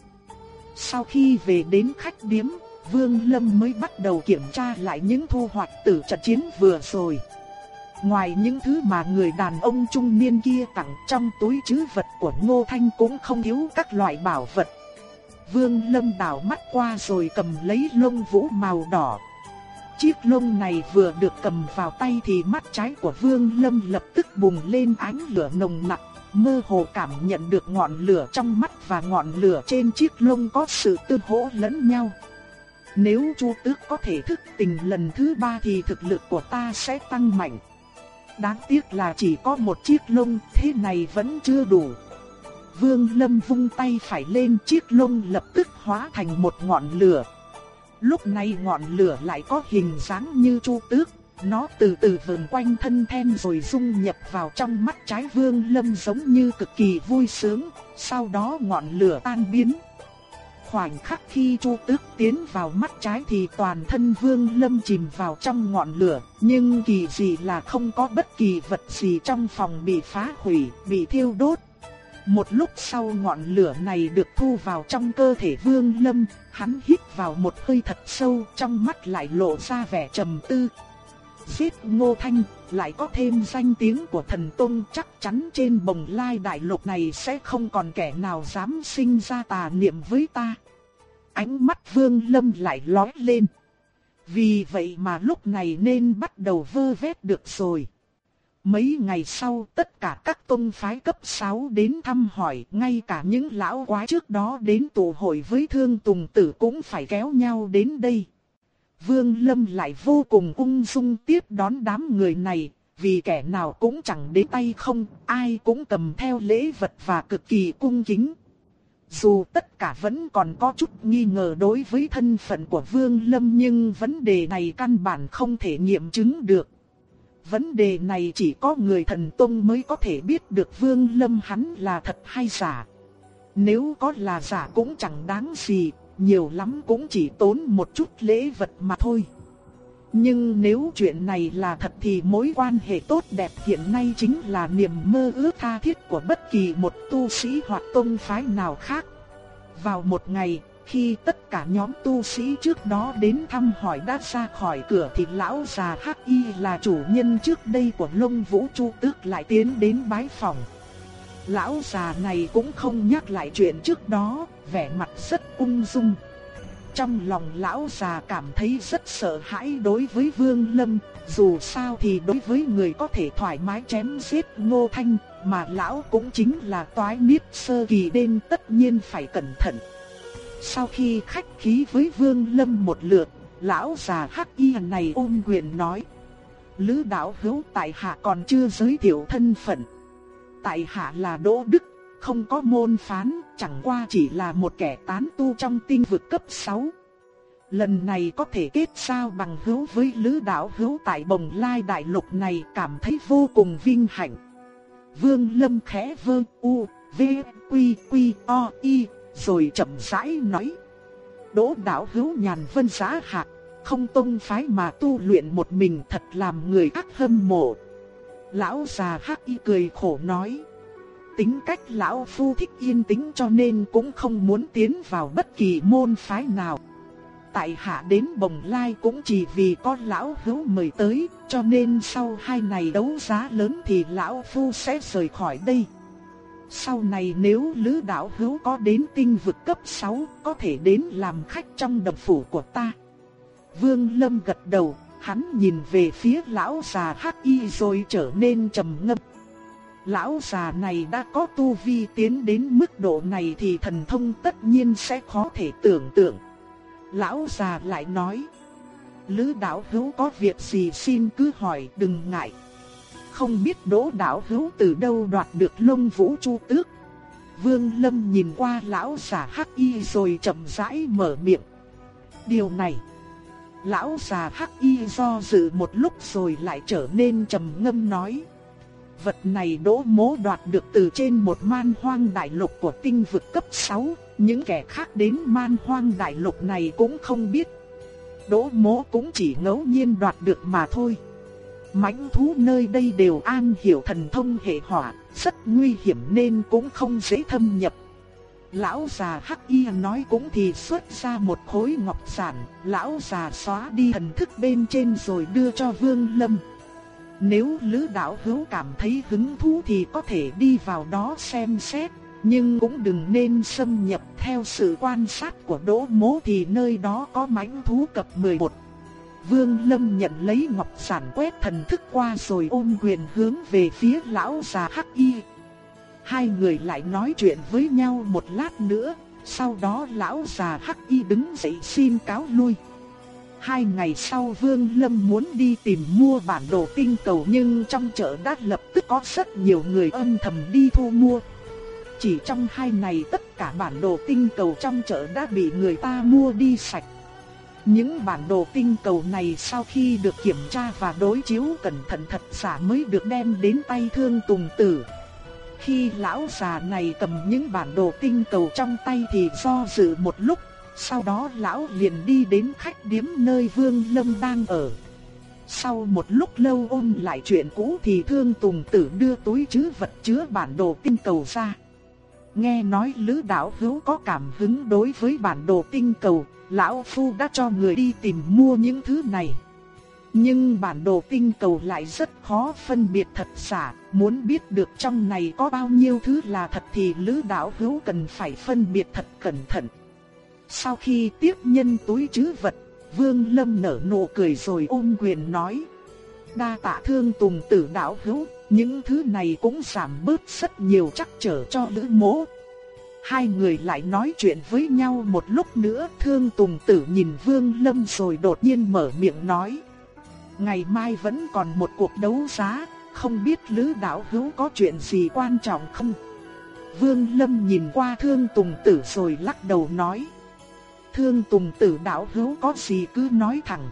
Sau khi về đến khách điếm, Vương Lâm mới bắt đầu kiểm tra lại những thu hoạch từ trận chiến vừa rồi. Ngoài những thứ mà người đàn ông trung niên kia tặng trong túi trữ vật của Ngô Thanh cũng không thiếu các loại bảo vật. Vương Lâm đảo mắt qua rồi cầm lấy lông vũ màu đỏ. Chiếc lông này vừa được cầm vào tay thì mắt trái của Vương Lâm lập tức bùng lên ánh lửa nồng nặc, mơ hồ cảm nhận được ngọn lửa trong mắt và ngọn lửa trên chiếc lông có sự tương hỗ lẫn nhau. Nếu Chu Tước có thể thức tỉnh lần thứ ba thì thực lực của ta sẽ tăng mạnh. Đáng tiếc là chỉ có một chiếc lông, thế này vẫn chưa đủ. Vương Lâm vung tay phải lên chiếc lông lập tức hóa thành một ngọn lửa. Lúc này ngọn lửa lại có hình dáng như chu tước, nó từ từ vờn quanh thân then rồi dung nhập vào trong mắt trái Vương Lâm giống như cực kỳ vui sướng, sau đó ngọn lửa tan biến. Khoảnh khắc khi Chu Tước tiến vào mắt trái thì toàn thân Vương Lâm chìm vào trong ngọn lửa, nhưng kỳ dị là không có bất kỳ vật gì trong phòng bị phá hủy, bị thiêu đốt. Một lúc sau ngọn lửa này được thu vào trong cơ thể Vương Lâm, hắn hít vào một hơi thật sâu, trong mắt lại lộ ra vẻ trầm tư. Giết Ngô Thanh, lại có thêm danh tiếng của thần Tông chắc chắn trên bồng lai đại lục này sẽ không còn kẻ nào dám sinh ra tà niệm với ta. Ánh mắt Vương Lâm lại lóe lên. Vì vậy mà lúc này nên bắt đầu vơ vét được rồi. Mấy ngày sau tất cả các tôn phái cấp 6 đến thăm hỏi, ngay cả những lão quái trước đó đến tụ hội với thương tùng tử cũng phải kéo nhau đến đây. Vương Lâm lại vô cùng ung dung tiếp đón đám người này, vì kẻ nào cũng chẳng đến tay không, ai cũng cầm theo lễ vật và cực kỳ cung kính. Dù tất cả vẫn còn có chút nghi ngờ đối với thân phận của Vương Lâm nhưng vấn đề này căn bản không thể nghiệm chứng được. Vấn đề này chỉ có người thần tông mới có thể biết được Vương Lâm hắn là thật hay giả. Nếu có là giả cũng chẳng đáng gì, nhiều lắm cũng chỉ tốn một chút lễ vật mà thôi. Nhưng nếu chuyện này là thật thì mối quan hệ tốt đẹp hiện nay chính là niềm mơ ước tha thiết của bất kỳ một tu sĩ hoặc tôn phái nào khác. Vào một ngày, khi tất cả nhóm tu sĩ trước đó đến thăm hỏi đã ra khỏi cửa thì lão già Hắc Y là chủ nhân trước đây của Long Vũ Chu Tước lại tiến đến bái phòng. Lão già này cũng không nhắc lại chuyện trước đó, vẻ mặt rất ung dung. Trong lòng lão già cảm thấy rất sợ hãi đối với Vương Lâm, dù sao thì đối với người có thể thoải mái chém giết Ngô Thanh, mà lão cũng chính là toái niết sơ kỳ nên tất nhiên phải cẩn thận. Sau khi khách khí với Vương Lâm một lượt, lão già Hắc Y này ôm quyền nói: "Lữ đạo hữu tại hạ còn chưa giới thiệu thân phận. Tại hạ là Đỗ Đức, không có môn phán, chẳng qua chỉ là một kẻ tán tu trong tinh vực cấp 6." Lần này có thể kết sao bằng hữu với Lữ đạo hữu tại Bồng Lai đại lục này cảm thấy vô cùng vinh hạnh. Vương Lâm khẽ vơ u, v, quy, quy, o, y, rồi chậm rãi nói. Đỗ đạo hữu nhàn vân giá hạt, không tông phái mà tu luyện một mình thật làm người ác hâm mộ. Lão già hắc y cười khổ nói. Tính cách lão phu thích yên tĩnh cho nên cũng không muốn tiến vào bất kỳ môn phái nào. Tại hạ đến bồng lai cũng chỉ vì có lão hữu mời tới, cho nên sau hai ngày đấu giá lớn thì lão phu sẽ rời khỏi đây. Sau này nếu Lữ Đạo Hữu có đến tinh vực cấp 6, có thể đến làm khách trong đồng phủ của ta. Vương Lâm gật đầu, hắn nhìn về phía lão già Hắc Y rồi trở nên trầm ngâm. Lão già này đã có tu vi tiến đến mức độ này thì thần thông tất nhiên sẽ khó thể tưởng tượng. Lão già lại nói, Lữ đạo hữu có việc gì xin cứ hỏi đừng ngại không biết đỗ đạo hữu từ đâu đoạt được lông vũ chu tước. Vương Lâm nhìn qua lão già hắc y rồi chậm rãi mở miệng. Điều này, lão già hắc y do dự một lúc rồi lại trở nên trầm ngâm nói. Vật này đỗ mố đoạt được từ trên một man hoang đại lục của tinh vực cấp 6, những kẻ khác đến man hoang đại lục này cũng không biết. Đỗ mố cũng chỉ ngẫu nhiên đoạt được mà thôi mãnh thú nơi đây đều an hiểu thần thông hệ hỏa, rất nguy hiểm nên cũng không dễ thâm nhập. Lão già Hắc Y nói cũng thì xuất ra một khối ngọc giản, lão già xóa đi thần thức bên trên rồi đưa cho Vương Lâm. Nếu Lữ đạo hữu cảm thấy hứng thú thì có thể đi vào đó xem xét, nhưng cũng đừng nên xâm nhập theo sự quan sát của Đỗ Mố thì nơi đó có mãnh thú cấp 11. Vương Lâm nhận lấy ngọc sản quét thần thức qua rồi ôm quyền hướng về phía lão già Hắc Y. Hai người lại nói chuyện với nhau một lát nữa, sau đó lão già Hắc Y đứng dậy xin cáo lui. Hai ngày sau Vương Lâm muốn đi tìm mua bản đồ tinh cầu nhưng trong chợ đã lập tức có rất nhiều người âm thầm đi thu mua. Chỉ trong hai ngày tất cả bản đồ tinh cầu trong chợ đã bị người ta mua đi sạch. Những bản đồ tinh cầu này sau khi được kiểm tra và đối chiếu cẩn thận thật giả mới được đem đến tay thương tùng tử. Khi lão già này cầm những bản đồ tinh cầu trong tay thì do dự một lúc, sau đó lão liền đi đến khách điếm nơi Vương Lâm đang ở. Sau một lúc lâu ôn lại chuyện cũ thì thương tùng tử đưa túi chứa vật chứa bản đồ tinh cầu ra. Nghe nói Lữ Đạo Hữu có cảm hứng đối với bản đồ tinh cầu, Lão Phu đã cho người đi tìm mua những thứ này. Nhưng bản đồ tinh cầu lại rất khó phân biệt thật giả, muốn biết được trong này có bao nhiêu thứ là thật thì Lữ Đạo Hữu cần phải phân biệt thật cẩn thận. Sau khi tiếp nhân túi chứ vật, Vương Lâm nở nụ cười rồi ôm quyền nói. Đa tạ thương tùng tử đạo hữu, những thứ này cũng giảm bớt rất nhiều chắc trở cho lữ mỗ. Hai người lại nói chuyện với nhau một lúc nữa thương tùng tử nhìn Vương Lâm rồi đột nhiên mở miệng nói. Ngày mai vẫn còn một cuộc đấu giá, không biết lữ đạo hữu có chuyện gì quan trọng không? Vương Lâm nhìn qua thương tùng tử rồi lắc đầu nói. Thương tùng tử đạo hữu có gì cứ nói thẳng.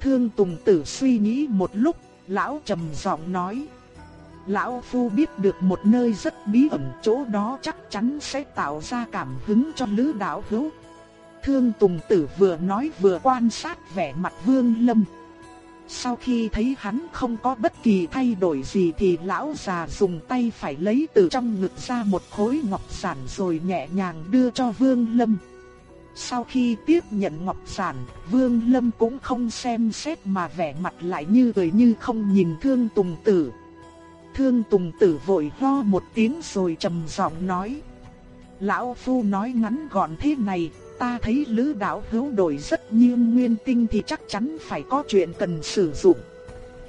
Thương tùng tử suy nghĩ một lúc, lão trầm giọng nói. Lão Phu biết được một nơi rất bí ẩn chỗ đó chắc chắn sẽ tạo ra cảm hứng cho lữ đạo hữu. Thương Tùng Tử vừa nói vừa quan sát vẻ mặt Vương Lâm. Sau khi thấy hắn không có bất kỳ thay đổi gì thì lão già dùng tay phải lấy từ trong ngực ra một khối ngọc sản rồi nhẹ nhàng đưa cho Vương Lâm. Sau khi tiếp nhận ngọc sản, Vương Lâm cũng không xem xét mà vẻ mặt lại như cười như không nhìn Thương Tùng Tử. Thương Tùng Tử vội ho một tiếng rồi trầm giọng nói. Lão Phu nói ngắn gọn thế này, ta thấy Lữ Đạo hữu đổi rất nhiều nguyên tinh thì chắc chắn phải có chuyện cần sử dụng.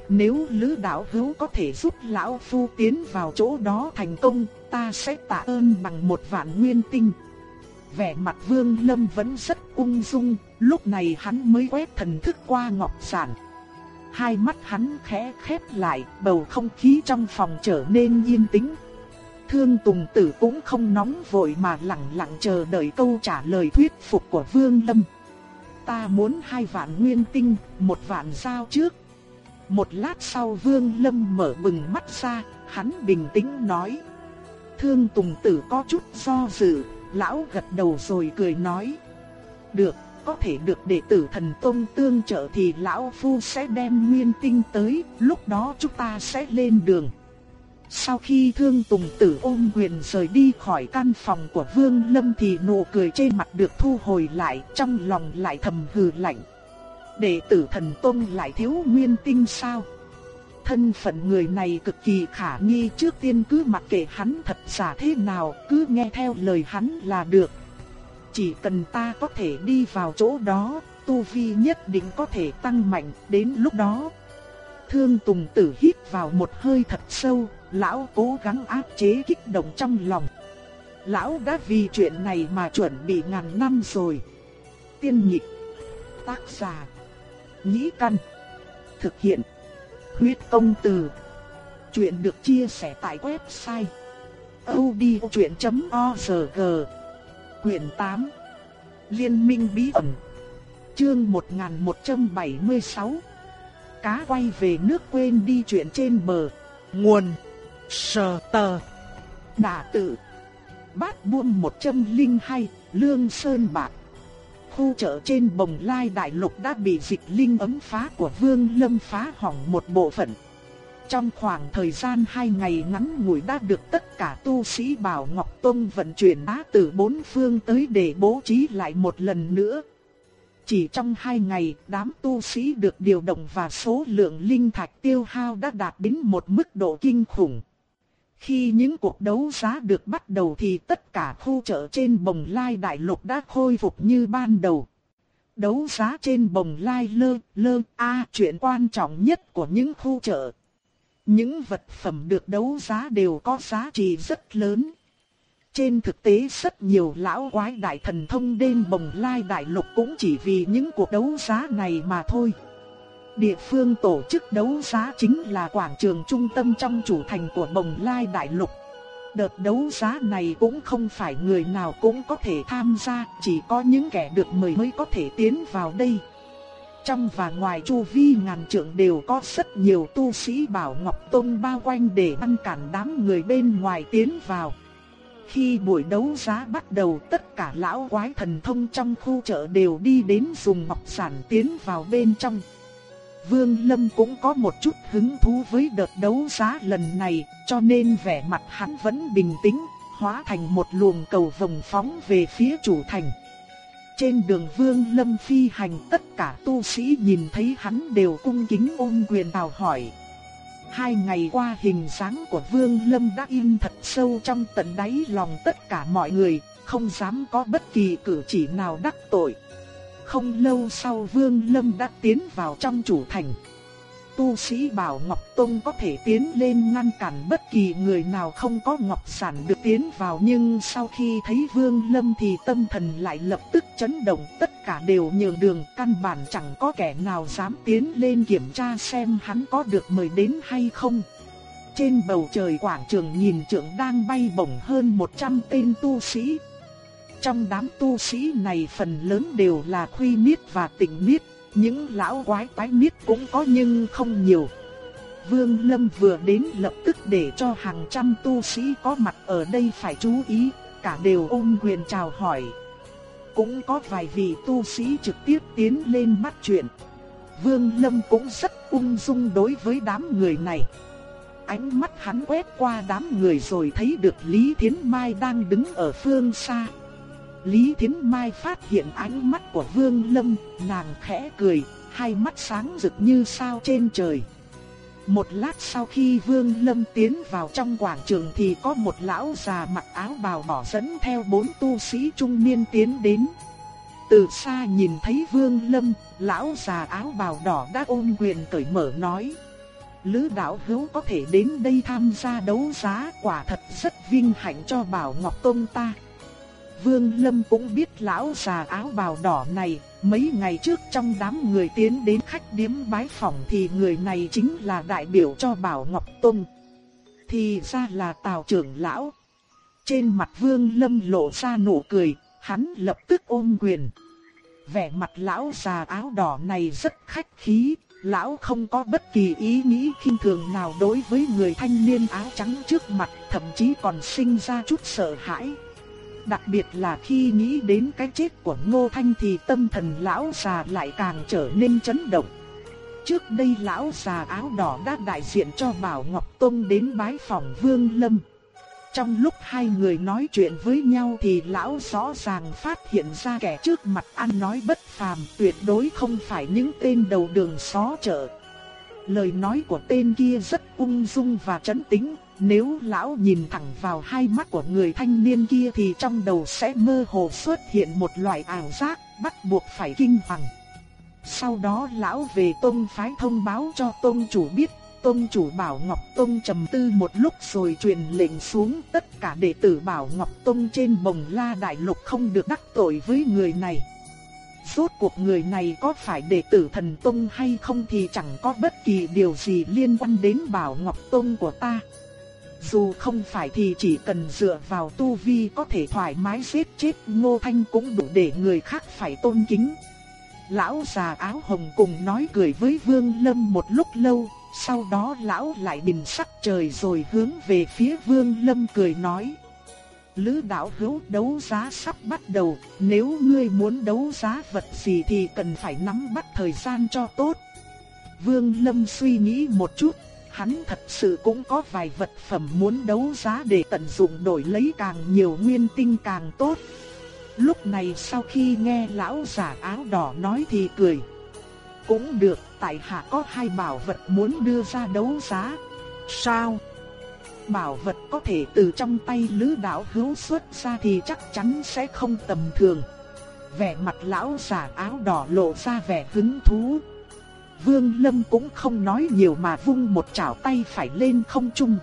Nếu Lữ Đạo hữu có thể giúp Lão Phu tiến vào chỗ đó thành công, ta sẽ tạ ơn bằng một vạn nguyên tinh. Vẻ mặt Vương Lâm vẫn rất ung dung, lúc này hắn mới quét thần thức qua ngọc sản hai mắt hắn khẽ khép lại, bầu không khí trong phòng trở nên yên tĩnh. Thương Tùng Tử cũng không nóng vội mà lặng lặng chờ đợi câu trả lời thuyết phục của Vương Lâm. Ta muốn hai vạn nguyên tinh, một vạn sao trước. Một lát sau Vương Lâm mở bừng mắt ra, hắn bình tĩnh nói. Thương Tùng Tử có chút do dự, lão gật đầu rồi cười nói. Được, có thể được đệ tử thần tôn tương trợ thì lão phu sẽ đem nguyên tinh tới, lúc đó chúng ta sẽ lên đường. Sau khi thương tùng tử ôm quyền rời đi khỏi căn phòng của Vương Lâm thì nụ cười trên mặt được thu hồi lại, trong lòng lại thầm hừ lạnh. Đệ tử thần tôn lại thiếu nguyên tinh sao? Thân phận người này cực kỳ khả nghi trước tiên cứ mặc kệ hắn thật giả thế nào, cứ nghe theo lời hắn là được. Chỉ cần ta có thể đi vào chỗ đó, tu vi nhất định có thể tăng mạnh đến lúc đó. Thương Tùng Tử hít vào một hơi thật sâu, lão cố gắng áp chế kích động trong lòng. Lão đã vì chuyện này mà chuẩn bị ngàn năm rồi. Tiên nhị tác giả, nhĩ căn, thực hiện, huyết công từ. Chuyện được chia sẻ tại website odchuyện.org quyển 8 Liên minh bí ẩn. Chương 1176 Cá quay về nước quên đi chuyện trên bờ. Nguồn. Sờ tờ. Đà tự. Bát buông 102 Lương Sơn Bạc. Khu chợ trên bồng lai đại lục đã bị dịch linh ấm phá của Vương Lâm phá hỏng một bộ phận trong khoảng thời gian hai ngày ngắn ngủi đã được tất cả tu sĩ Bảo Ngọc Tông vận chuyển đá từ bốn phương tới để bố trí lại một lần nữa. Chỉ trong hai ngày, đám tu sĩ được điều động và số lượng linh thạch tiêu hao đã đạt đến một mức độ kinh khủng. Khi những cuộc đấu giá được bắt đầu thì tất cả khu chợ trên bồng lai đại lục đã khôi phục như ban đầu. Đấu giá trên bồng lai lơ, lơ, a chuyện quan trọng nhất của những khu chợ. Những vật phẩm được đấu giá đều có giá trị rất lớn. Trên thực tế rất nhiều lão quái đại thần thông đêm bồng lai đại lục cũng chỉ vì những cuộc đấu giá này mà thôi. Địa phương tổ chức đấu giá chính là quảng trường trung tâm trong chủ thành của bồng lai đại lục. Đợt đấu giá này cũng không phải người nào cũng có thể tham gia, chỉ có những kẻ được mời mới có thể tiến vào đây. Trong và ngoài chu vi ngàn trượng đều có rất nhiều tu sĩ Bảo Ngọc Tông bao quanh để ngăn cản đám người bên ngoài tiến vào. Khi buổi đấu giá bắt đầu tất cả lão quái thần thông trong khu chợ đều đi đến dùng ngọc sản tiến vào bên trong. Vương Lâm cũng có một chút hứng thú với đợt đấu giá lần này, cho nên vẻ mặt hắn vẫn bình tĩnh, hóa thành một luồng cầu vồng phóng về phía chủ thành. Trên đường Vương Lâm phi hành tất cả tu sĩ nhìn thấy hắn đều cung kính ôm quyền chào hỏi. Hai ngày qua hình dáng của Vương Lâm đã in thật sâu trong tận đáy lòng tất cả mọi người, không dám có bất kỳ cử chỉ nào đắc tội. Không lâu sau Vương Lâm đã tiến vào trong chủ thành. Tu sĩ Bảo Ngọc Tông có thể tiến lên ngăn cản bất kỳ người nào không có ngọc sản được tiến vào, nhưng sau khi thấy Vương Lâm thì tâm thần lại lập tức chấn động, tất cả đều nhường đường, căn bản chẳng có kẻ nào dám tiến lên kiểm tra xem hắn có được mời đến hay không. Trên bầu trời quảng trường nhìn trưởng đang bay bổng hơn 100 tên tu sĩ trong đám tu sĩ này phần lớn đều là khuy niết và tịnh niết, những lão quái tái niết cũng có nhưng không nhiều. Vương Lâm vừa đến lập tức để cho hàng trăm tu sĩ có mặt ở đây phải chú ý, cả đều ôm quyền chào hỏi. Cũng có vài vị tu sĩ trực tiếp tiến lên bắt chuyện. Vương Lâm cũng rất ung dung đối với đám người này. Ánh mắt hắn quét qua đám người rồi thấy được Lý Thiến Mai đang đứng ở phương xa. Lý Thiến Mai phát hiện ánh mắt của Vương Lâm, nàng khẽ cười, hai mắt sáng rực như sao trên trời. Một lát sau khi Vương Lâm tiến vào trong quảng trường thì có một lão già mặc áo bào đỏ dẫn theo bốn tu sĩ trung niên tiến đến. Từ xa nhìn thấy Vương Lâm, lão già áo bào đỏ đã ôm quyền cởi mở nói. Lữ đạo hữu có thể đến đây tham gia đấu giá quả thật rất vinh hạnh cho Bảo Ngọc Tông ta. Vương Lâm cũng biết lão già áo bào đỏ này, mấy ngày trước trong đám người tiến đến khách điếm bái phỏng thì người này chính là đại biểu cho Bảo Ngọc Tông. Thì ra là Tào trưởng lão. Trên mặt Vương Lâm lộ ra nụ cười, hắn lập tức ôm quyền. Vẻ mặt lão già áo đỏ này rất khách khí, lão không có bất kỳ ý nghĩ khinh thường nào đối với người thanh niên áo trắng trước mặt, thậm chí còn sinh ra chút sợ hãi. Đặc biệt là khi nghĩ đến cái chết của Ngô Thanh thì tâm thần lão già lại càng trở nên chấn động. Trước đây lão già áo đỏ đã đại diện cho Bảo Ngọc Tông đến bái phòng Vương Lâm. Trong lúc hai người nói chuyện với nhau thì lão rõ ràng phát hiện ra kẻ trước mặt ăn nói bất phàm tuyệt đối không phải những tên đầu đường xó chợ. Lời nói của tên kia rất ung dung và trấn tĩnh, nếu lão nhìn thẳng vào hai mắt của người thanh niên kia thì trong đầu sẽ mơ hồ xuất hiện một loại ảo giác, bắt buộc phải kinh hoàng. Sau đó lão về tôn phái thông báo cho tôn chủ biết, tôn chủ bảo Ngọc Tông trầm tư một lúc rồi truyền lệnh xuống tất cả đệ tử bảo Ngọc Tông trên bồng la đại lục không được đắc tội với người này. Rốt cuộc người này có phải đệ tử thần Tông hay không thì chẳng có bất kỳ điều gì liên quan đến bảo Ngọc Tông của ta. Dù không phải thì chỉ cần dựa vào tu vi có thể thoải mái giết chết Ngô Thanh cũng đủ để người khác phải tôn kính. Lão già áo hồng cùng nói cười với Vương Lâm một lúc lâu, sau đó lão lại bình sắc trời rồi hướng về phía Vương Lâm cười nói. Lữ đạo hữu đấu giá sắp bắt đầu, nếu ngươi muốn đấu giá vật gì thì cần phải nắm bắt thời gian cho tốt. Vương Lâm suy nghĩ một chút, hắn thật sự cũng có vài vật phẩm muốn đấu giá để tận dụng đổi lấy càng nhiều nguyên tinh càng tốt. Lúc này sau khi nghe lão giả áo đỏ nói thì cười. Cũng được, tại hạ có hai bảo vật muốn đưa ra đấu giá. Sao? Bảo vật có thể từ trong tay lữ đạo hữu xuất ra thì chắc chắn sẽ không tầm thường. Vẻ mặt lão giả áo đỏ lộ ra vẻ hứng thú. Vương Lâm cũng không nói nhiều mà vung một chảo tay phải lên không trung.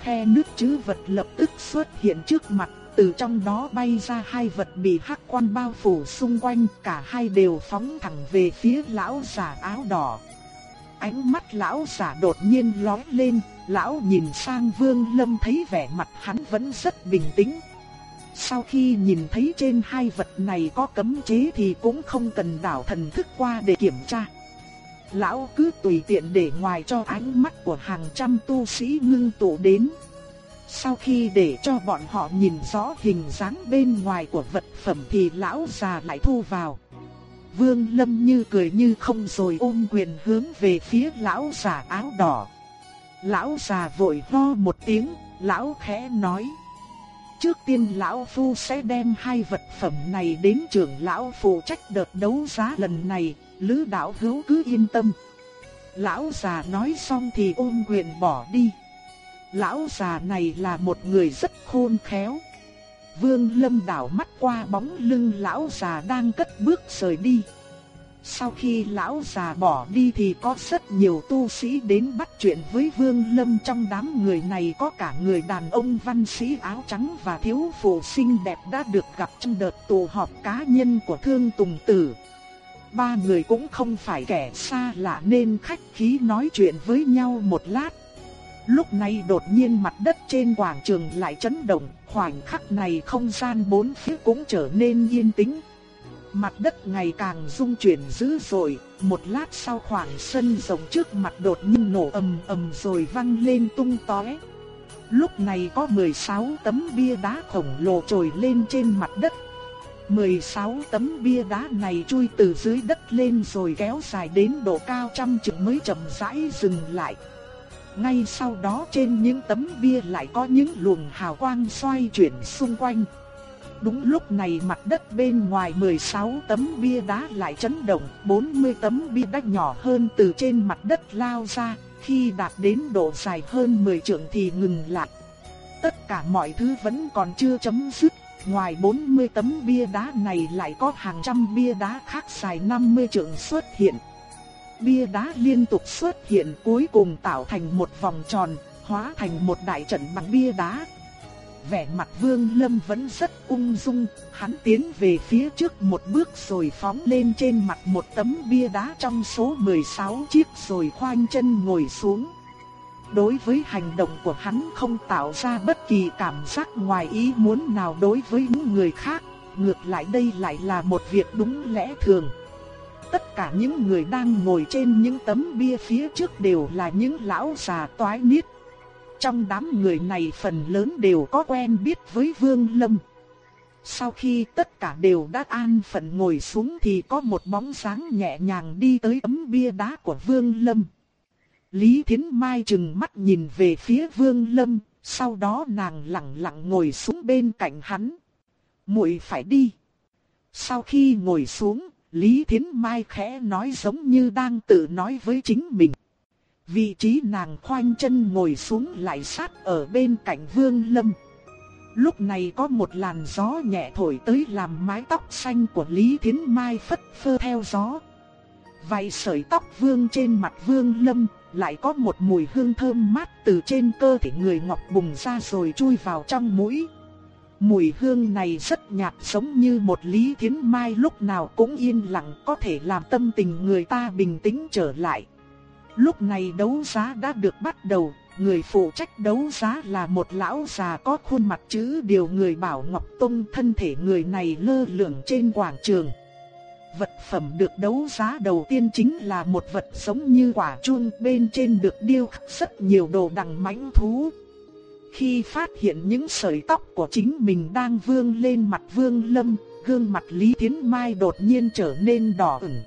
Khe nước chứ vật lập tức xuất hiện trước mặt, từ trong đó bay ra hai vật bị hắc quan bao phủ xung quanh, cả hai đều phóng thẳng về phía lão giả áo đỏ. Ánh mắt lão giả đột nhiên lóe lên, lão nhìn sang Vương Lâm thấy vẻ mặt hắn vẫn rất bình tĩnh. Sau khi nhìn thấy trên hai vật này có cấm chế thì cũng không cần đảo thần thức qua để kiểm tra. Lão cứ tùy tiện để ngoài cho ánh mắt của hàng trăm tu sĩ ngưng tụ đến. Sau khi để cho bọn họ nhìn rõ hình dáng bên ngoài của vật phẩm thì lão già lại thu vào. Vương Lâm như cười như không rồi ôm quyền hướng về phía lão già áo đỏ. Lão già vội ho một tiếng, lão khẽ nói. Trước tiên lão phu sẽ đem hai vật phẩm này đến trưởng lão phụ trách đợt đấu giá lần này, lữ đạo hữu cứ yên tâm. Lão già nói xong thì ôm quyền bỏ đi. Lão già này là một người rất khôn khéo. Vương Lâm đảo mắt qua bóng lưng lão già đang cất bước rời đi. Sau khi lão già bỏ đi thì có rất nhiều tu sĩ đến bắt chuyện với Vương Lâm trong đám người này có cả người đàn ông văn sĩ áo trắng và thiếu phụ xinh đẹp đã được gặp trong đợt tụ họp cá nhân của Thương Tùng Tử. Ba người cũng không phải kẻ xa lạ nên khách khí nói chuyện với nhau một lát. Lúc này đột nhiên mặt đất trên quảng trường lại chấn động, khoảnh khắc này không gian bốn phía cũng trở nên yên tĩnh. Mặt đất ngày càng rung chuyển dữ dội, một lát sau khoảng sân rộng trước mặt đột nhiên nổ ầm ầm rồi văng lên tung tóe. Lúc này có 16 tấm bia đá khổng lồ trồi lên trên mặt đất. 16 tấm bia đá này chui từ dưới đất lên rồi kéo dài đến độ cao trăm trượng mới chậm rãi dừng lại. Ngay sau đó trên những tấm bia lại có những luồng hào quang xoay chuyển xung quanh. Đúng lúc này mặt đất bên ngoài 16 tấm bia đá lại chấn động, 40 tấm bia đá nhỏ hơn từ trên mặt đất lao ra, khi đạt đến độ dài hơn 10 trượng thì ngừng lại. Tất cả mọi thứ vẫn còn chưa chấm dứt, ngoài 40 tấm bia đá này lại có hàng trăm bia đá khác dài 50 trượng xuất hiện. Bia đá liên tục xuất hiện cuối cùng tạo thành một vòng tròn, hóa thành một đại trận bằng bia đá. Vẻ mặt Vương Lâm vẫn rất ung dung, hắn tiến về phía trước một bước rồi phóng lên trên mặt một tấm bia đá trong số 16 chiếc rồi khoanh chân ngồi xuống. Đối với hành động của hắn không tạo ra bất kỳ cảm giác ngoài ý muốn nào đối với những người khác, ngược lại đây lại là một việc đúng lẽ thường. Tất cả những người đang ngồi trên những tấm bia phía trước đều là những lão già toái niết. Trong đám người này phần lớn đều có quen biết với Vương Lâm. Sau khi tất cả đều đã an phận ngồi xuống thì có một bóng sáng nhẹ nhàng đi tới tấm bia đá của Vương Lâm. Lý Thiến Mai chừng mắt nhìn về phía Vương Lâm, sau đó nàng lặng lặng ngồi xuống bên cạnh hắn. Muội phải đi. Sau khi ngồi xuống, Lý Thiến Mai khẽ nói giống như đang tự nói với chính mình. Vị trí nàng khoanh chân ngồi xuống lại sát ở bên cạnh Vương Lâm. Lúc này có một làn gió nhẹ thổi tới làm mái tóc xanh của Lý Thiến Mai phất phơ theo gió. Vài sợi tóc vương trên mặt Vương Lâm, lại có một mùi hương thơm mát từ trên cơ thể người ngọc bùng ra rồi chui vào trong mũi. Mùi hương này rất nhạt giống như một lý thiến mai lúc nào cũng yên lặng có thể làm tâm tình người ta bình tĩnh trở lại. Lúc này đấu giá đã được bắt đầu, người phụ trách đấu giá là một lão già có khuôn mặt chữ điều người bảo Ngọc Tông thân thể người này lơ lửng trên quảng trường. Vật phẩm được đấu giá đầu tiên chính là một vật giống như quả chuông bên trên được điêu khắc rất nhiều đồ đằng mãnh thú. Khi phát hiện những sợi tóc của chính mình đang vương lên mặt vương lâm, gương mặt Lý tiến Mai đột nhiên trở nên đỏ ửng.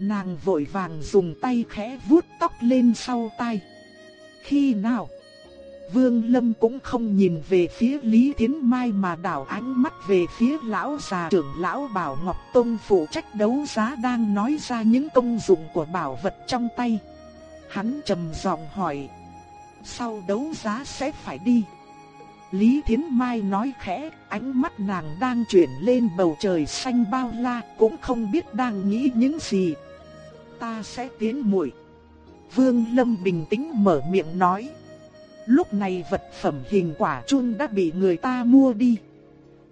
Nàng vội vàng dùng tay khẽ vuốt tóc lên sau tai. Khi nào? Vương Lâm cũng không nhìn về phía Lý Thiến Mai mà đảo ánh mắt về phía lão già trưởng lão Bảo Ngọc Tông phụ trách đấu giá đang nói ra những công dụng của bảo vật trong tay. Hắn trầm giọng hỏi sau đấu giá sẽ phải đi. Lý Thiến Mai nói khẽ, ánh mắt nàng đang chuyển lên bầu trời xanh bao la, cũng không biết đang nghĩ những gì. Ta sẽ tiến muội. Vương Lâm bình tĩnh mở miệng nói. Lúc này vật phẩm hình quả chun đã bị người ta mua đi.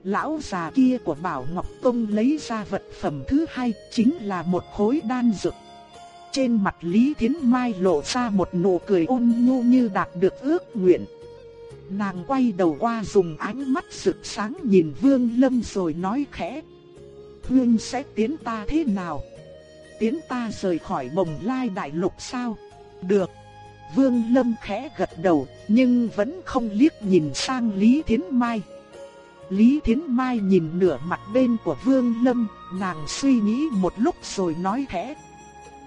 Lão già kia của Bảo Ngọc Tông lấy ra vật phẩm thứ hai chính là một khối đan dược. trên mặt Lý Thiến Mai lộ ra một nụ cười ôn nhu như đạt được ước nguyện. Nàng quay đầu qua dùng ánh mắt rực sáng nhìn Vương Lâm rồi nói khẽ. Hương sẽ tiến ta thế nào? Tiến ta rời khỏi bồng lai đại lục sao? Được. Vương Lâm khẽ gật đầu, nhưng vẫn không liếc nhìn sang Lý Thiến Mai. Lý Thiến Mai nhìn nửa mặt bên của Vương Lâm, nàng suy nghĩ một lúc rồi nói khẽ.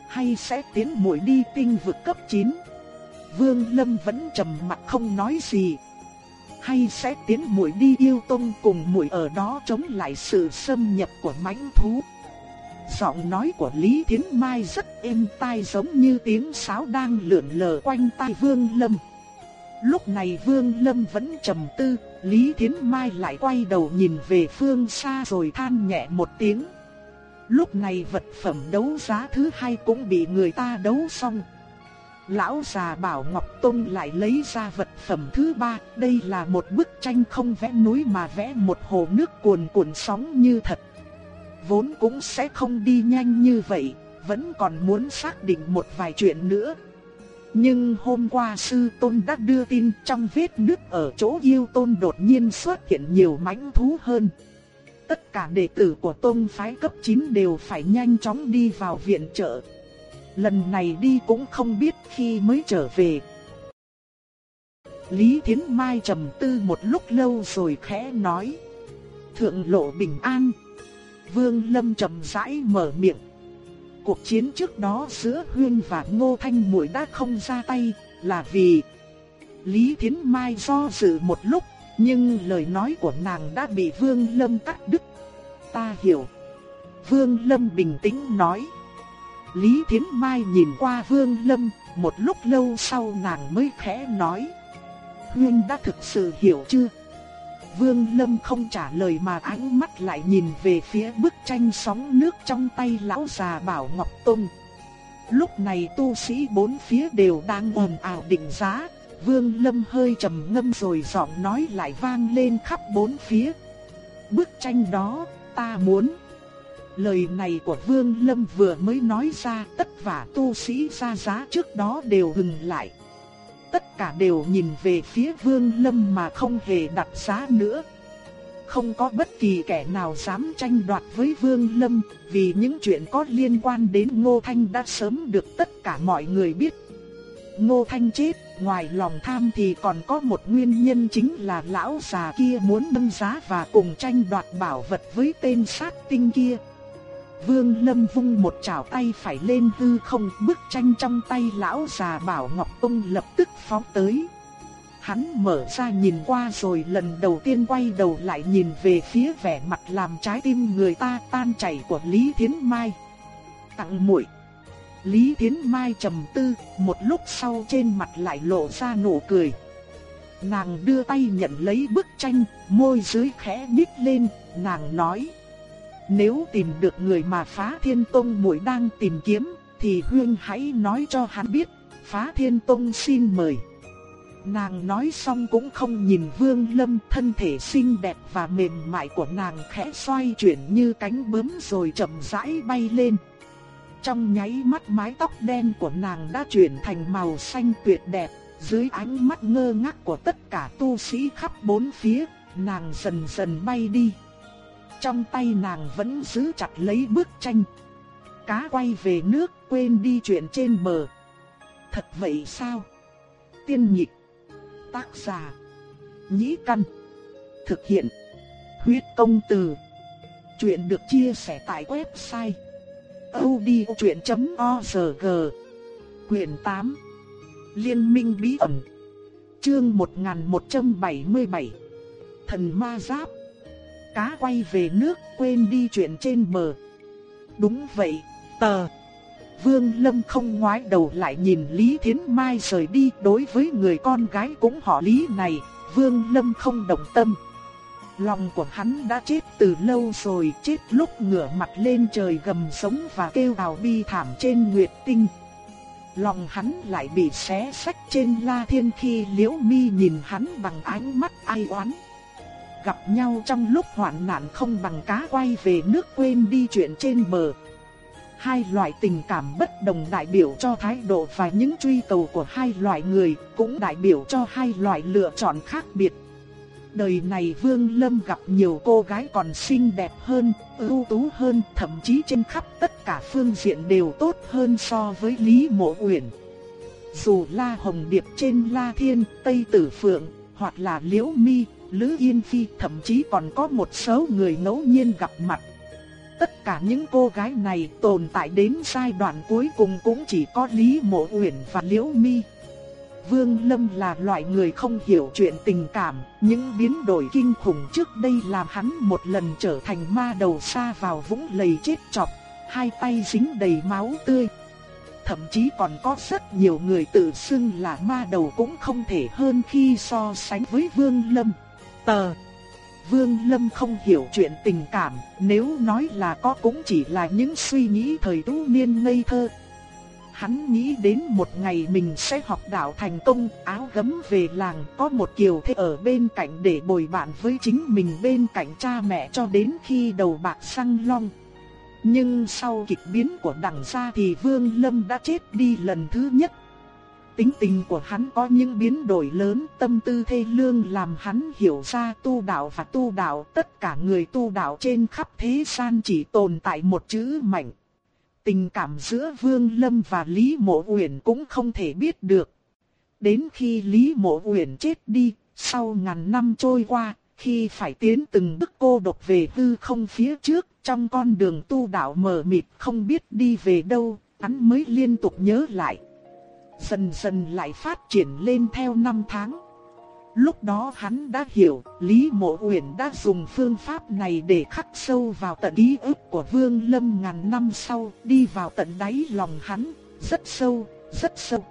Hay sẽ tiến muội đi tinh vực cấp 9? Vương Lâm vẫn trầm mặt không nói gì. Hay sẽ tiến muội đi yêu tông cùng muội ở đó chống lại sự xâm nhập của mãnh thú? Giọng nói của Lý Thiến Mai rất êm tai giống như tiếng sáo đang lượn lờ quanh tai Vương Lâm. Lúc này Vương Lâm vẫn trầm tư, Lý Thiến Mai lại quay đầu nhìn về phương xa rồi than nhẹ một tiếng. Lúc này vật phẩm đấu giá thứ hai cũng bị người ta đấu xong. Lão già bảo Ngọc Tông lại lấy ra vật phẩm thứ ba, đây là một bức tranh không vẽ núi mà vẽ một hồ nước cuồn cuộn sóng như thật. Vốn cũng sẽ không đi nhanh như vậy, vẫn còn muốn xác định một vài chuyện nữa. Nhưng hôm qua sư tôn đã đưa tin trong vết nứt ở chỗ yêu tôn đột nhiên xuất hiện nhiều mãnh thú hơn. Tất cả đệ tử của tôn phái cấp 9 đều phải nhanh chóng đi vào viện trợ. Lần này đi cũng không biết khi mới trở về. Lý Thiến Mai trầm tư một lúc lâu rồi khẽ nói. Thượng lộ bình an. Vương Lâm trầm rãi mở miệng. Cuộc chiến trước đó giữa Huyên và Ngô Thanh Muội đã không ra tay, là vì Lý Thiến Mai do dự một lúc, nhưng lời nói của nàng đã bị Vương Lâm cắt đứt. Ta hiểu. Vương Lâm bình tĩnh nói. Lý Thiến Mai nhìn qua Vương Lâm, một lúc lâu sau nàng mới khẽ nói. Huyên đã thực sự hiểu chưa? Vương Lâm không trả lời mà ánh mắt lại nhìn về phía bức tranh sóng nước trong tay lão già Bảo Ngọc Tông. Lúc này tu sĩ bốn phía đều đang ồn ào định giá, Vương Lâm hơi trầm ngâm rồi giọng nói lại vang lên khắp bốn phía. Bức tranh đó, ta muốn. Lời này của Vương Lâm vừa mới nói ra tất cả tu sĩ ra giá trước đó đều hừng lại tất cả đều nhìn về phía Vương Lâm mà không hề đặt giá nữa. Không có bất kỳ kẻ nào dám tranh đoạt với Vương Lâm, vì những chuyện có liên quan đến Ngô Thanh đã sớm được tất cả mọi người biết. Ngô Thanh chết, ngoài lòng tham thì còn có một nguyên nhân chính là lão già kia muốn nâng giá và cùng tranh đoạt bảo vật với tên sát tinh kia. Vương Lâm vung một chảo tay phải lên hư không, bức tranh trong tay lão già Bảo Ngọc Tông lập tức phóng tới. Hắn mở ra nhìn qua rồi lần đầu tiên quay đầu lại nhìn về phía vẻ mặt làm trái tim người ta tan chảy của Lý Thiến Mai. Tặng muội. Lý Thiến Mai trầm tư, một lúc sau trên mặt lại lộ ra nụ cười. Nàng đưa tay nhận lấy bức tranh, môi dưới khẽ nhích lên, nàng nói: nếu tìm được người mà phá thiên tông muội đang tìm kiếm, thì Huyên hãy nói cho hắn biết, phá thiên tông xin mời. Nàng nói xong cũng không nhìn Vương Lâm thân thể xinh đẹp và mềm mại của nàng khẽ xoay chuyển như cánh bướm rồi chậm rãi bay lên. Trong nháy mắt mái tóc đen của nàng đã chuyển thành màu xanh tuyệt đẹp, dưới ánh mắt ngơ ngác của tất cả tu sĩ khắp bốn phía, nàng dần dần bay đi. Trong tay nàng vẫn giữ chặt lấy bức tranh. Cá quay về nước, quên đi chuyện trên bờ. Thật vậy sao? Tiên nhịp. Tác giả. Nhĩ căn. Thực hiện. Huyết công từ. Chuyện được chia sẻ tại website. odchuyện.org Quyền 8 Liên minh bí ẩn Chương 1177 Thần ma giáp cá quay về nước quên đi chuyện trên bờ. Đúng vậy, tờ. Vương Lâm không ngoái đầu lại nhìn Lý Thiến Mai rời đi đối với người con gái cũng họ Lý này, Vương Lâm không động tâm. Lòng của hắn đã chết từ lâu rồi, chết lúc ngửa mặt lên trời gầm sống và kêu gào bi thảm trên Nguyệt Tinh. Lòng hắn lại bị xé sách trên La Thiên khi Liễu Mi nhìn hắn bằng ánh mắt ai oán gặp nhau trong lúc hoạn nạn không bằng cá quay về nước quên đi chuyện trên bờ. Hai loại tình cảm bất đồng đại biểu cho thái độ và những truy cầu của hai loại người, cũng đại biểu cho hai loại lựa chọn khác biệt. Đời này Vương Lâm gặp nhiều cô gái còn xinh đẹp hơn, ưu tú hơn, thậm chí trên khắp tất cả phương diện đều tốt hơn so với Lý Mộ Uyển. Dù La Hồng Điệp trên La Thiên, Tây Tử Phượng, hoặc là Liễu Mi, Lữ Yên Phi, thậm chí còn có một số người ngẫu nhiên gặp mặt. Tất cả những cô gái này tồn tại đến giai đoạn cuối cùng cũng chỉ có Lý Mộ Uyển và Liễu Mi. Vương Lâm là loại người không hiểu chuyện tình cảm, những biến đổi kinh khủng trước đây làm hắn một lần trở thành ma đầu xa vào vũng lầy chết chọc, hai tay dính đầy máu tươi. Thậm chí còn có rất nhiều người tự xưng là ma đầu cũng không thể hơn khi so sánh với Vương Lâm. Tờ Vương Lâm không hiểu chuyện tình cảm, nếu nói là có cũng chỉ là những suy nghĩ thời tu niên ngây thơ. Hắn nghĩ đến một ngày mình sẽ học đạo thành công, áo gấm về làng, có một kiều thế ở bên cạnh để bồi bạn với chính mình bên cạnh cha mẹ cho đến khi đầu bạc sang long. Nhưng sau kịch biến của đằng gia thì Vương Lâm đã chết đi lần thứ nhất Tính tình của hắn có những biến đổi lớn, tâm tư thê lương làm hắn hiểu ra tu đạo và tu đạo, tất cả người tu đạo trên khắp thế gian chỉ tồn tại một chữ mạnh. Tình cảm giữa Vương Lâm và Lý Mộ Uyển cũng không thể biết được. Đến khi Lý Mộ Uyển chết đi, sau ngàn năm trôi qua, khi phải tiến từng bước cô độc về hư không phía trước, trong con đường tu đạo mờ mịt không biết đi về đâu, hắn mới liên tục nhớ lại dần dần lại phát triển lên theo năm tháng. Lúc đó hắn đã hiểu, Lý Mộ Uyển đã dùng phương pháp này để khắc sâu vào tận ký ức của Vương Lâm ngàn năm sau, đi vào tận đáy lòng hắn, rất sâu, rất sâu.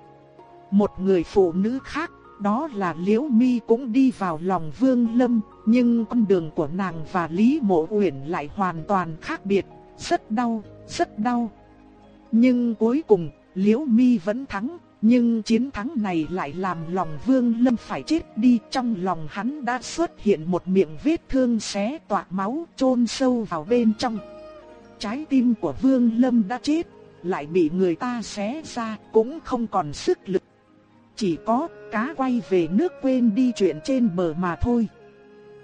Một người phụ nữ khác, đó là Liễu Mi cũng đi vào lòng Vương Lâm, nhưng con đường của nàng và Lý Mộ Uyển lại hoàn toàn khác biệt, rất đau, rất đau. Nhưng cuối cùng, Liễu Mi vẫn thắng, nhưng chiến thắng này lại làm lòng Vương Lâm phải chết đi, trong lòng hắn đã xuất hiện một miệng vết thương xé toạc máu chôn sâu vào bên trong. Trái tim của Vương Lâm đã chết, lại bị người ta xé ra, cũng không còn sức lực. Chỉ có cá quay về nước quên đi chuyện trên bờ mà thôi.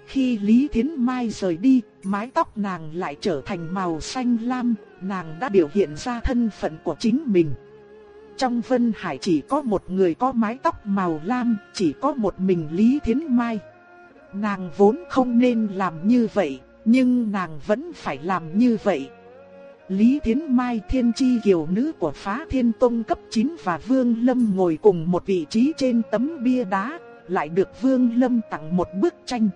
Khi Lý Thiến Mai rời đi, mái tóc nàng lại trở thành màu xanh lam, nàng đã biểu hiện ra thân phận của chính mình. Trong Vân Hải chỉ có một người có mái tóc màu lam, chỉ có một mình Lý Thiến Mai. Nàng vốn không nên làm như vậy, nhưng nàng vẫn phải làm như vậy. Lý Thiến Mai thiên chi kiều nữ của phá thiên tông cấp 9 và Vương Lâm ngồi cùng một vị trí trên tấm bia đá, lại được Vương Lâm tặng một bức tranh.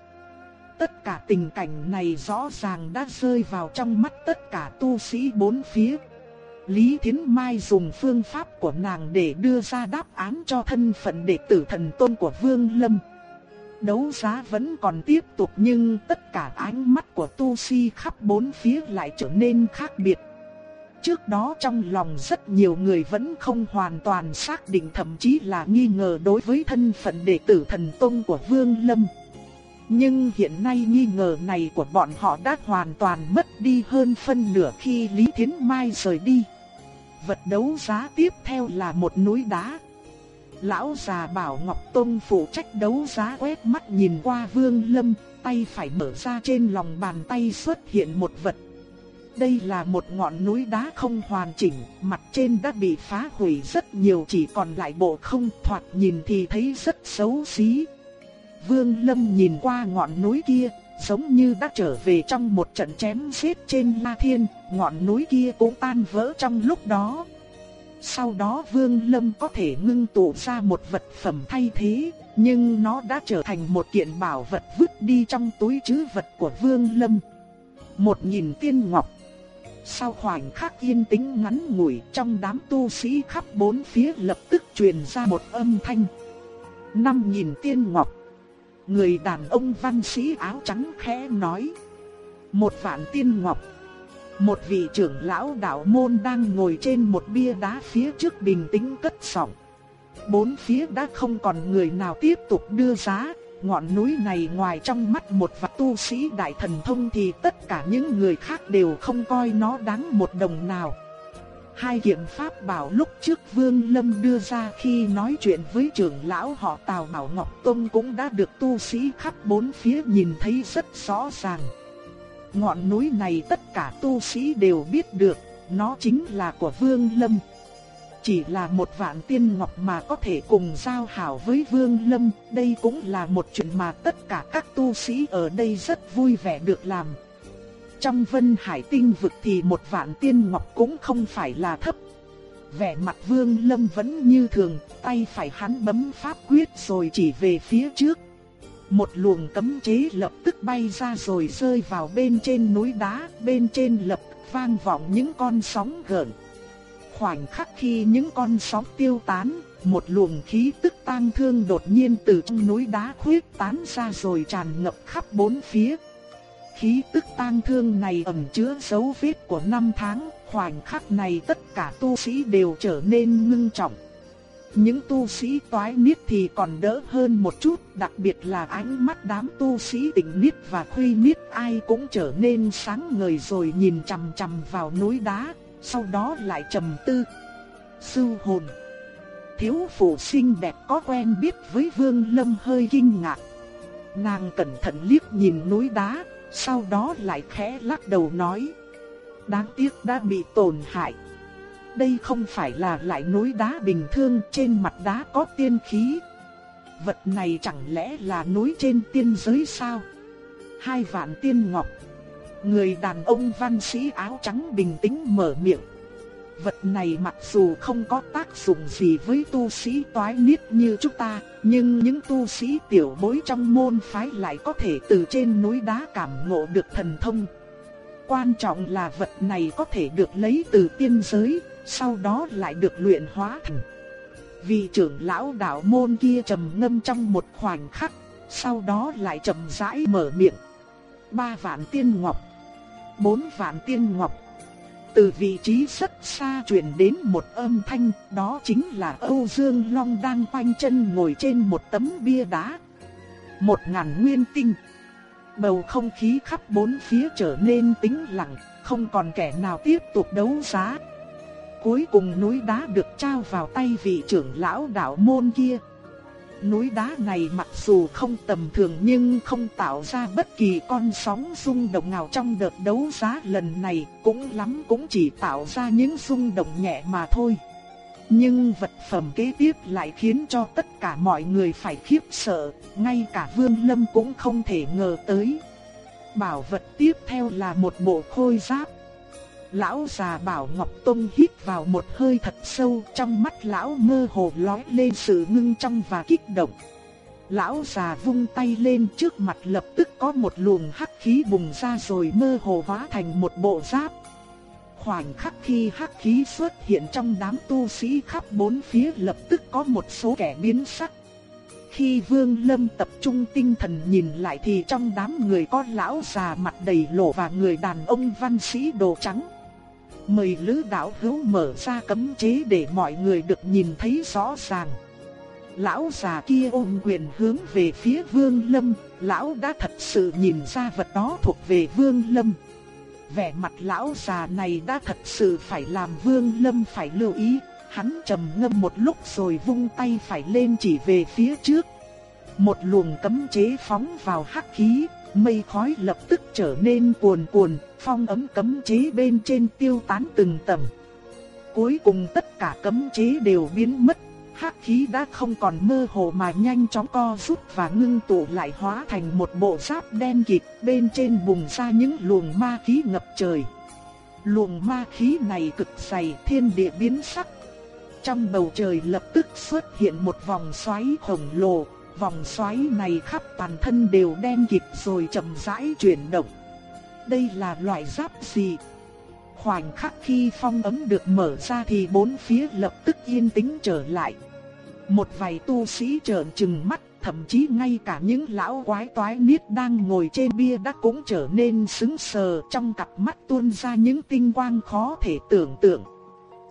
Tất cả tình cảnh này rõ ràng đã rơi vào trong mắt tất cả tu sĩ bốn phía. Lý Thiến Mai dùng phương pháp của nàng để đưa ra đáp án cho thân phận đệ tử thần tôn của Vương Lâm. Đấu giá vẫn còn tiếp tục nhưng tất cả ánh mắt của tu si khắp bốn phía lại trở nên khác biệt. Trước đó trong lòng rất nhiều người vẫn không hoàn toàn xác định thậm chí là nghi ngờ đối với thân phận đệ tử thần tôn của Vương Lâm. Nhưng hiện nay nghi ngờ này của bọn họ đã hoàn toàn mất đi hơn phân nửa khi Lý Thiến Mai rời đi vật đấu giá tiếp theo là một núi đá. Lão già Bảo Ngọc Tông phụ trách đấu giá quét mắt nhìn qua Vương Lâm, tay phải mở ra trên lòng bàn tay xuất hiện một vật. Đây là một ngọn núi đá không hoàn chỉnh, mặt trên đã bị phá hủy rất nhiều chỉ còn lại bộ không thoạt nhìn thì thấy rất xấu xí. Vương Lâm nhìn qua ngọn núi kia, giống như đã trở về trong một trận chém giết trên La Thiên, ngọn núi kia cũng tan vỡ trong lúc đó. Sau đó Vương Lâm có thể ngưng tụ ra một vật phẩm thay thế, nhưng nó đã trở thành một kiện bảo vật vứt đi trong túi trữ vật của Vương Lâm. Một nhìn tiên ngọc. Sau khoảnh khắc yên tĩnh ngắn ngủi trong đám tu sĩ khắp bốn phía lập tức truyền ra một âm thanh. Năm nhìn tiên ngọc. Người đàn ông văn sĩ áo trắng khẽ nói. Một vạn tiên ngọc. Một vị trưởng lão đạo môn đang ngồi trên một bia đá phía trước bình tĩnh cất giọng. Bốn phía đã không còn người nào tiếp tục đưa giá, ngọn núi này ngoài trong mắt một vật tu sĩ đại thần thông thì tất cả những người khác đều không coi nó đáng một đồng nào. Hai kiện pháp bảo lúc trước Vương Lâm đưa ra khi nói chuyện với trưởng lão họ Tào Bảo Ngọc Tông cũng đã được tu sĩ khắp bốn phía nhìn thấy rất rõ ràng. Ngọn núi này tất cả tu sĩ đều biết được, nó chính là của Vương Lâm. Chỉ là một vạn tiên ngọc mà có thể cùng giao hảo với Vương Lâm, đây cũng là một chuyện mà tất cả các tu sĩ ở đây rất vui vẻ được làm. Trong vân hải tinh vực thì một vạn tiên ngọc cũng không phải là thấp. Vẻ mặt Vương Lâm vẫn như thường, tay phải hắn bấm pháp quyết rồi chỉ về phía trước. Một luồng cấm chế lập tức bay ra rồi rơi vào bên trên núi đá, bên trên lập vang vọng những con sóng gợn. Khoảnh khắc khi những con sóng tiêu tán, một luồng khí tức tang thương đột nhiên từ trong núi đá khuyết tán ra rồi tràn ngập khắp bốn phía. Khí tức tang thương này ẩn chứa dấu vết của năm tháng, khoảnh khắc này tất cả tu sĩ đều trở nên ngưng trọng. Những tu sĩ toái niết thì còn đỡ hơn một chút, đặc biệt là ánh mắt đám tu sĩ tỉnh niết và khuy niết ai cũng trở nên sáng ngời rồi nhìn chằm chằm vào núi đá, sau đó lại trầm tư. Sư hồn Thiếu phụ xinh đẹp có quen biết với Vương Lâm hơi kinh ngạc. Nàng cẩn thận liếc nhìn núi đá, sau đó lại khẽ lắc đầu nói. Đáng tiếc đã bị tổn hại. Đây không phải là lại núi đá bình thường trên mặt đá có tiên khí. Vật này chẳng lẽ là núi trên tiên giới sao? Hai vạn tiên ngọc. Người đàn ông văn sĩ áo trắng bình tĩnh mở miệng. Vật này mặc dù không có tác dụng gì với tu sĩ toái niết như chúng ta, nhưng những tu sĩ tiểu bối trong môn phái lại có thể từ trên núi đá cảm ngộ được thần thông. Quan trọng là vật này có thể được lấy từ tiên giới, sau đó lại được luyện hóa thành. Vị trưởng lão đạo môn kia trầm ngâm trong một khoảnh khắc, sau đó lại chậm rãi mở miệng. Ba vạn tiên ngọc, bốn vạn tiên ngọc. Từ vị trí rất xa truyền đến một âm thanh, đó chính là Âu Dương Long đang quanh chân ngồi trên một tấm bia đá. Một ngàn nguyên tinh. Bầu không khí khắp bốn phía trở nên tĩnh lặng, không còn kẻ nào tiếp tục đấu giá. Cuối cùng núi đá được trao vào tay vị trưởng lão đạo môn kia. Núi đá này mặc dù không tầm thường nhưng không tạo ra bất kỳ con sóng rung động nào trong đợt đấu giá lần này, cũng lắm cũng chỉ tạo ra những rung động nhẹ mà thôi. Nhưng vật phẩm kế tiếp lại khiến cho tất cả mọi người phải khiếp sợ, ngay cả Vương Lâm cũng không thể ngờ tới. Bảo vật tiếp theo là một bộ khôi giáp. Lão già Bảo Ngọc Tông hít vào một hơi thật sâu, trong mắt lão mơ hồ lóe lên sự ngưng trong và kích động. Lão già vung tay lên trước mặt lập tức có một luồng hắc khí bùng ra rồi mơ hồ hóa thành một bộ giáp. Khoảnh khắc khi hắc khí xuất hiện trong đám tu sĩ khắp bốn phía lập tức có một số kẻ biến sắc. Khi Vương Lâm tập trung tinh thần nhìn lại thì trong đám người có lão già mặt đầy lỗ và người đàn ông văn sĩ đồ trắng. Mời Lữ đạo hữu mở ra cấm chế để mọi người được nhìn thấy rõ ràng. Lão già kia ôm quyền hướng về phía Vương Lâm, lão đã thật sự nhìn ra vật đó thuộc về Vương Lâm. Vẻ mặt lão già này đã thật sự phải làm Vương Lâm phải lưu ý, hắn trầm ngâm một lúc rồi vung tay phải lên chỉ về phía trước. Một luồng cấm chế phóng vào hắc khí, mây khói lập tức trở nên cuồn cuộn, phong ấm cấm chế bên trên tiêu tán từng tầng. Cuối cùng tất cả cấm chế đều biến mất, hắc khí đã không còn mơ hồ mà nhanh chóng co rút và ngưng tụ lại hóa thành một bộ giáp đen kịt, bên trên bùng ra những luồng ma khí ngập trời. Luồng ma khí này cực dày, thiên địa biến sắc. Trong bầu trời lập tức xuất hiện một vòng xoáy khổng lồ, vòng xoáy này khắp toàn thân đều đen kịt rồi chậm rãi chuyển động. Đây là loại giáp gì? Khoảnh khắc khi phong ấm được mở ra thì bốn phía lập tức yên tĩnh trở lại. Một vài tu sĩ trợn trừng mắt, thậm chí ngay cả những lão quái toái niết đang ngồi trên bia đá cũng trở nên sững sờ trong cặp mắt tuôn ra những tinh quang khó thể tưởng tượng.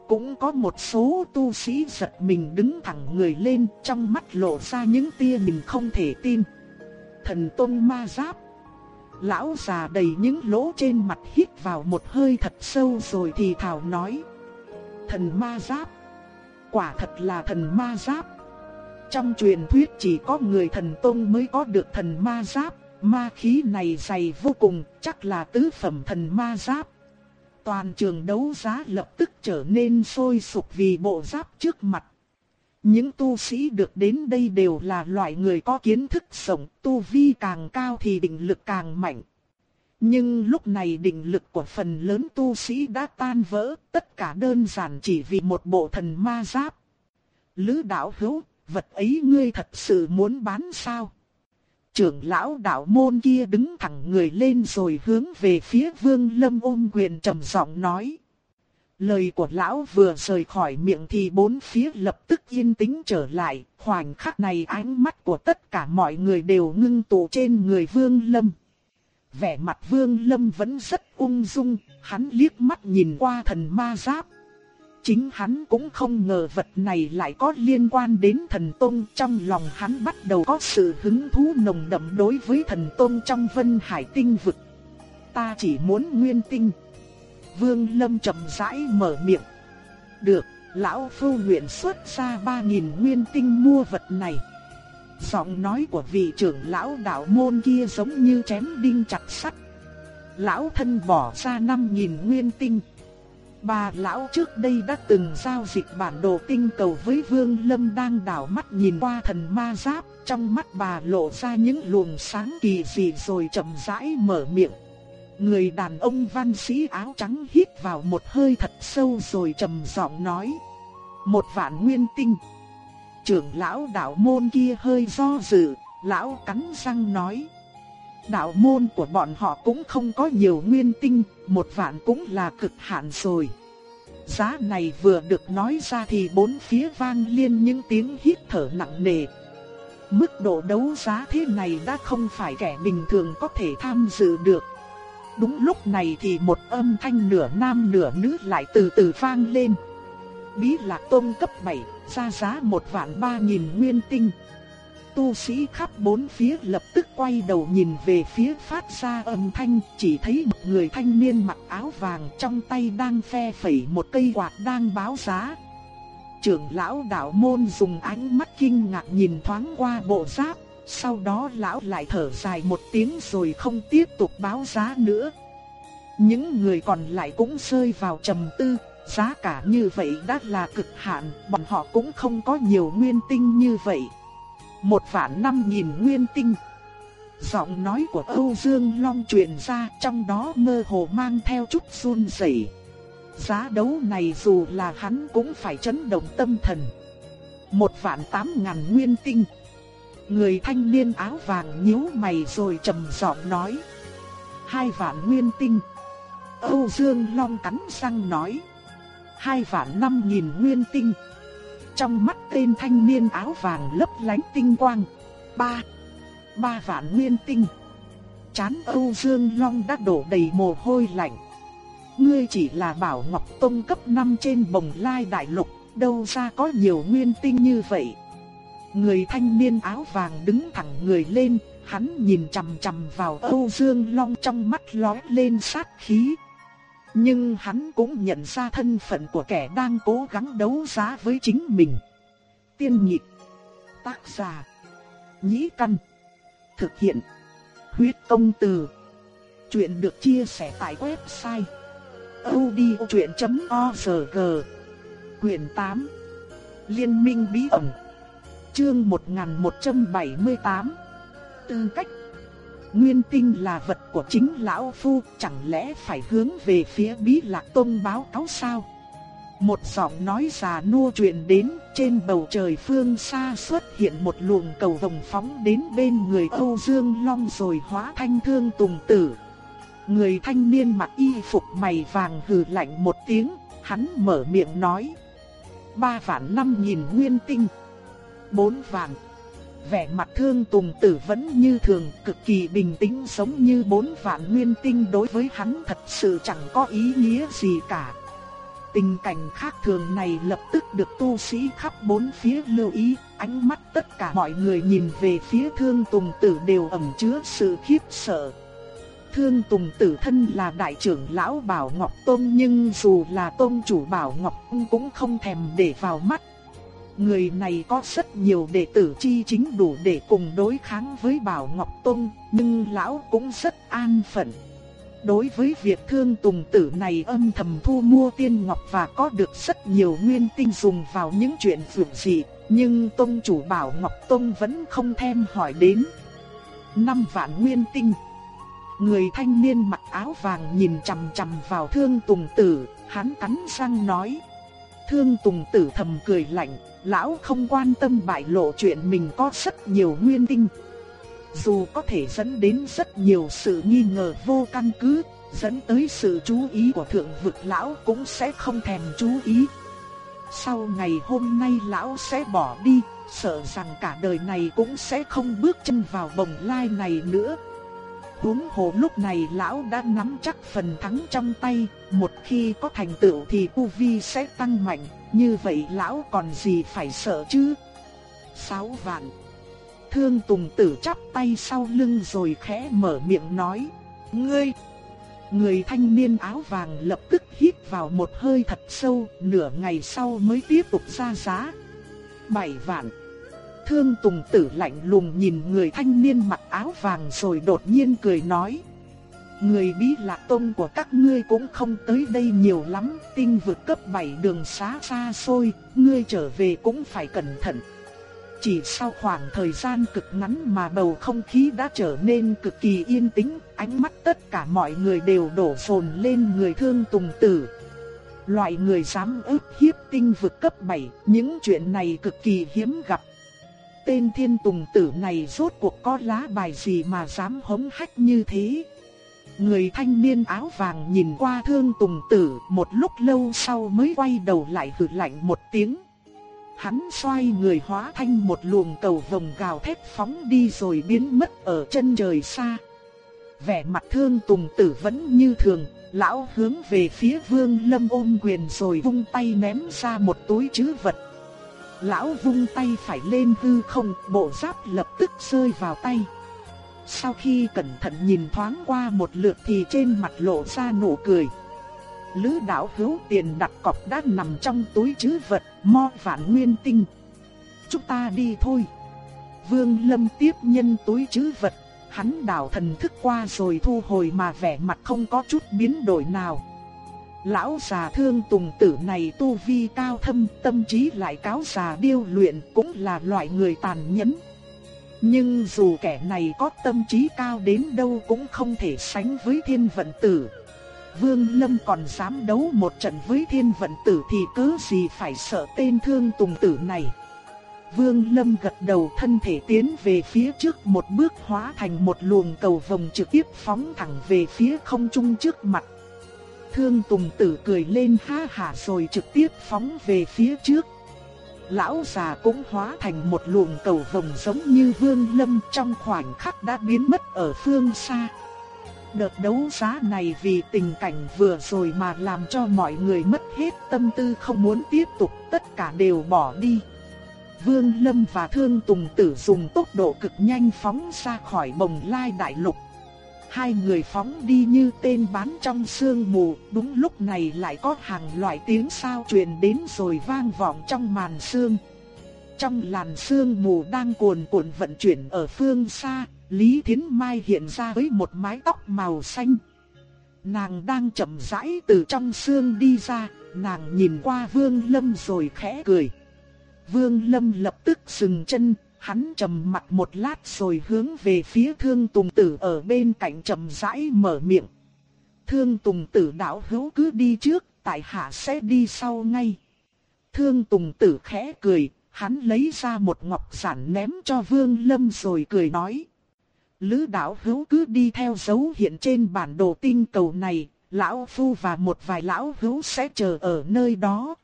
Cũng có một số tu sĩ giật mình đứng thẳng người lên trong mắt lộ ra những tia mình không thể tin. Thần tôn ma giáp. Lão già đầy những lỗ trên mặt hít vào một hơi thật sâu rồi thì thào nói. Thần ma giáp. Quả thật là thần ma giáp. Trong truyền thuyết chỉ có người thần tôn mới có được thần ma giáp, ma khí này dày vô cùng, chắc là tứ phẩm thần ma giáp. Toàn trường đấu giá lập tức trở nên sôi sục vì bộ giáp trước mặt. Những tu sĩ được đến đây đều là loại người có kiến thức sống, tu vi càng cao thì định lực càng mạnh. Nhưng lúc này định lực của phần lớn tu sĩ đã tan vỡ, tất cả đơn giản chỉ vì một bộ thần ma giáp. Lữ đạo hữu, vật ấy ngươi thật sự muốn bán sao? Trưởng lão đạo môn kia đứng thẳng người lên rồi hướng về phía vương lâm ôm quyền trầm giọng nói. Lời của lão vừa rời khỏi miệng thì bốn phía lập tức yên tĩnh trở lại, khoảnh khắc này ánh mắt của tất cả mọi người đều ngưng tụ trên người vương lâm. Vẻ mặt vương lâm vẫn rất ung dung, hắn liếc mắt nhìn qua thần ma giáp. Chính hắn cũng không ngờ vật này lại có liên quan đến thần tôn trong lòng hắn bắt đầu có sự hứng thú nồng đậm đối với thần tôn trong vân hải tinh vực. Ta chỉ muốn nguyên tinh. Vương Lâm chậm rãi mở miệng. Được, lão phu nguyện xuất ra 3.000 nguyên tinh mua vật này. Giọng nói của vị trưởng lão đạo môn kia giống như chém đinh chặt sắt. Lão thân bỏ ra 5.000 nguyên tinh. Bà lão trước đây đã từng giao dịch bản đồ tinh cầu với Vương Lâm đang đảo mắt nhìn qua thần ma giáp, trong mắt bà lộ ra những luồng sáng kỳ dị rồi chậm rãi mở miệng. Người đàn ông văn sĩ áo trắng hít vào một hơi thật sâu rồi trầm giọng nói. Một vạn nguyên tinh. Trưởng lão đạo môn kia hơi do dự, lão cắn răng nói. Đạo môn của bọn họ cũng không có nhiều nguyên tinh, một vạn cũng là cực hạn rồi. Giá này vừa được nói ra thì bốn phía vang liên những tiếng hít thở nặng nề. Mức độ đấu giá thế này đã không phải kẻ bình thường có thể tham dự được. Đúng lúc này thì một âm thanh nửa nam nửa nữ lại từ từ vang lên. Bí lạc tôn cấp 7, ra giá một vạn ba nghìn nguyên tinh tu sĩ khắp bốn phía lập tức quay đầu nhìn về phía phát ra âm thanh, chỉ thấy một người thanh niên mặc áo vàng trong tay đang phe phẩy một cây quạt đang báo giá. Trưởng lão đạo môn dùng ánh mắt kinh ngạc nhìn thoáng qua bộ giáp, sau đó lão lại thở dài một tiếng rồi không tiếp tục báo giá nữa. Những người còn lại cũng rơi vào trầm tư, giá cả như vậy đã là cực hạn, bọn họ cũng không có nhiều nguyên tinh như vậy. Một vạn năm nghìn nguyên tinh. Giọng nói của Âu Dương Long truyền ra trong đó mơ hồ mang theo chút run rẩy. Giá đấu này dù là hắn cũng phải chấn động tâm thần. Một vạn tám ngàn nguyên tinh. Người thanh niên áo vàng nhíu mày rồi trầm giọng nói. Hai vạn nguyên tinh. Âu Dương Long cắn răng nói. Hai vạn năm nghìn nguyên tinh. Trong mắt tên thanh niên áo vàng lấp lánh tinh quang. Ba. Ba vạn nguyên tinh. Chán Âu Dương Long đã đổ đầy mồ hôi lạnh. Ngươi chỉ là bảo Ngọc Tông cấp 5 trên bồng lai đại lục, đâu ra có nhiều nguyên tinh như vậy. Người thanh niên áo vàng đứng thẳng người lên, hắn nhìn chằm chằm vào Âu Dương Long trong mắt lóe lên sát khí. Nhưng hắn cũng nhận ra thân phận của kẻ đang cố gắng đấu giá với chính mình. Tiên nhịp. Tác giả. Nhĩ căn. Thực hiện. Huyết công từ. Chuyện được chia sẻ tại website. odchuyện.org Quyền 8. Liên minh bí ẩn. Chương 1178. Tư cách Nguyên tinh là vật của chính lão phu, chẳng lẽ phải hướng về phía Bí Lạc Tông báo cáo sao? Một giọng nói già nua truyền đến, trên bầu trời phương xa xuất hiện một luồng cầu vồng phóng đến bên người Âu Dương Long rồi hóa thanh thương tùng tử. Người thanh niên mặc y phục mày vàng hừ lạnh một tiếng, hắn mở miệng nói. Ba vạn năm nghìn nguyên tinh. Bốn vạn vẻ mặt thương tùng tử vẫn như thường, cực kỳ bình tĩnh giống như bốn vạn nguyên tinh đối với hắn thật sự chẳng có ý nghĩa gì cả. Tình cảnh khác thường này lập tức được tu sĩ khắp bốn phía lưu ý, ánh mắt tất cả mọi người nhìn về phía thương tùng tử đều ẩn chứa sự khiếp sợ. Thương Tùng Tử thân là đại trưởng lão Bảo Ngọc Tông nhưng dù là tôn chủ Bảo Ngọc cũng không thèm để vào mắt. Người này có rất nhiều đệ tử chi chính đủ để cùng đối kháng với Bảo Ngọc Tông, nhưng lão cũng rất an phận. Đối với việc thương tùng tử này âm thầm thu mua tiên ngọc và có được rất nhiều nguyên tinh dùng vào những chuyện vượt dị, nhưng Tông chủ Bảo Ngọc Tông vẫn không thèm hỏi đến. Năm vạn nguyên tinh Người thanh niên mặc áo vàng nhìn chằm chằm vào thương tùng tử, hắn cắn răng nói. Thương tùng tử thầm cười lạnh, lão không quan tâm bại lộ chuyện mình có rất nhiều nguyên tinh. Dù có thể dẫn đến rất nhiều sự nghi ngờ vô căn cứ, dẫn tới sự chú ý của thượng vực lão cũng sẽ không thèm chú ý. Sau ngày hôm nay lão sẽ bỏ đi, sợ rằng cả đời này cũng sẽ không bước chân vào bồng lai này nữa. Huống hồ lúc này lão đã nắm chắc phần thắng trong tay, một khi có thành tựu thì tu vi sẽ tăng mạnh, như vậy lão còn gì phải sợ chứ? Sáu vạn. Thương Tùng Tử chắp tay sau lưng rồi khẽ mở miệng nói, ngươi. Người thanh niên áo vàng lập tức hít vào một hơi thật sâu, nửa ngày sau mới tiếp tục ra giá. Bảy vạn. Thương Tùng Tử lạnh lùng nhìn người thanh niên mặc áo vàng rồi đột nhiên cười nói. Người bí lạc tôn của các ngươi cũng không tới đây nhiều lắm, tinh vực cấp 7 đường xá xa xôi, ngươi trở về cũng phải cẩn thận. Chỉ sau khoảng thời gian cực ngắn mà bầu không khí đã trở nên cực kỳ yên tĩnh, ánh mắt tất cả mọi người đều đổ dồn lên người thương tùng tử. Loại người dám ức hiếp tinh vực cấp 7, những chuyện này cực kỳ hiếm gặp tên thiên tùng tử này rốt cuộc có lá bài gì mà dám hống hách như thế. Người thanh niên áo vàng nhìn qua thương tùng tử một lúc lâu sau mới quay đầu lại hử lạnh một tiếng. Hắn xoay người hóa thành một luồng cầu vồng gào thét phóng đi rồi biến mất ở chân trời xa. Vẻ mặt thương tùng tử vẫn như thường, lão hướng về phía vương lâm ôm quyền rồi vung tay ném ra một túi chứ vật Lão vung tay phải lên hư không, bộ giáp lập tức rơi vào tay. Sau khi cẩn thận nhìn thoáng qua một lượt thì trên mặt lộ ra nụ cười. Lữ đạo hữu tiền đặt cọc đã nằm trong túi chứ vật, mo vạn nguyên tinh. Chúng ta đi thôi. Vương Lâm tiếp nhân túi chứ vật, hắn đảo thần thức qua rồi thu hồi mà vẻ mặt không có chút biến đổi nào. Lão già thương tùng tử này tu vi cao thâm, tâm trí lại cáo già điêu luyện cũng là loại người tàn nhẫn. Nhưng dù kẻ này có tâm trí cao đến đâu cũng không thể sánh với thiên vận tử. Vương Lâm còn dám đấu một trận với thiên vận tử thì cớ gì phải sợ tên thương tùng tử này. Vương Lâm gật đầu thân thể tiến về phía trước một bước hóa thành một luồng cầu vồng trực tiếp phóng thẳng về phía không trung trước mặt. Thương Tùng Tử cười lên ha hả rồi trực tiếp phóng về phía trước. Lão già cũng hóa thành một luồng cầu vồng giống như vương lâm trong khoảnh khắc đã biến mất ở phương xa. Đợt đấu giá này vì tình cảnh vừa rồi mà làm cho mọi người mất hết tâm tư không muốn tiếp tục, tất cả đều bỏ đi. Vương Lâm và Thương Tùng Tử dùng tốc độ cực nhanh phóng ra khỏi bồng lai đại lục. Hai người phóng đi như tên bắn trong sương mù, đúng lúc này lại có hàng loại tiếng sao truyền đến rồi vang vọng trong màn sương. Trong làn sương mù đang cuồn cuộn vận chuyển ở phương xa, Lý Thiến Mai hiện ra với một mái tóc màu xanh. Nàng đang chậm rãi từ trong sương đi ra, nàng nhìn qua Vương Lâm rồi khẽ cười. Vương Lâm lập tức dừng chân, Hắn trầm mặt một lát rồi hướng về phía thương tùng tử ở bên cạnh trầm rãi mở miệng. Thương tùng tử đạo hữu cứ đi trước, tại hạ sẽ đi sau ngay. Thương tùng tử khẽ cười, hắn lấy ra một ngọc giản ném cho vương lâm rồi cười nói. Lữ đạo hữu cứ đi theo dấu hiện trên bản đồ tinh cầu này, lão phu và một vài lão hữu sẽ chờ ở nơi đó.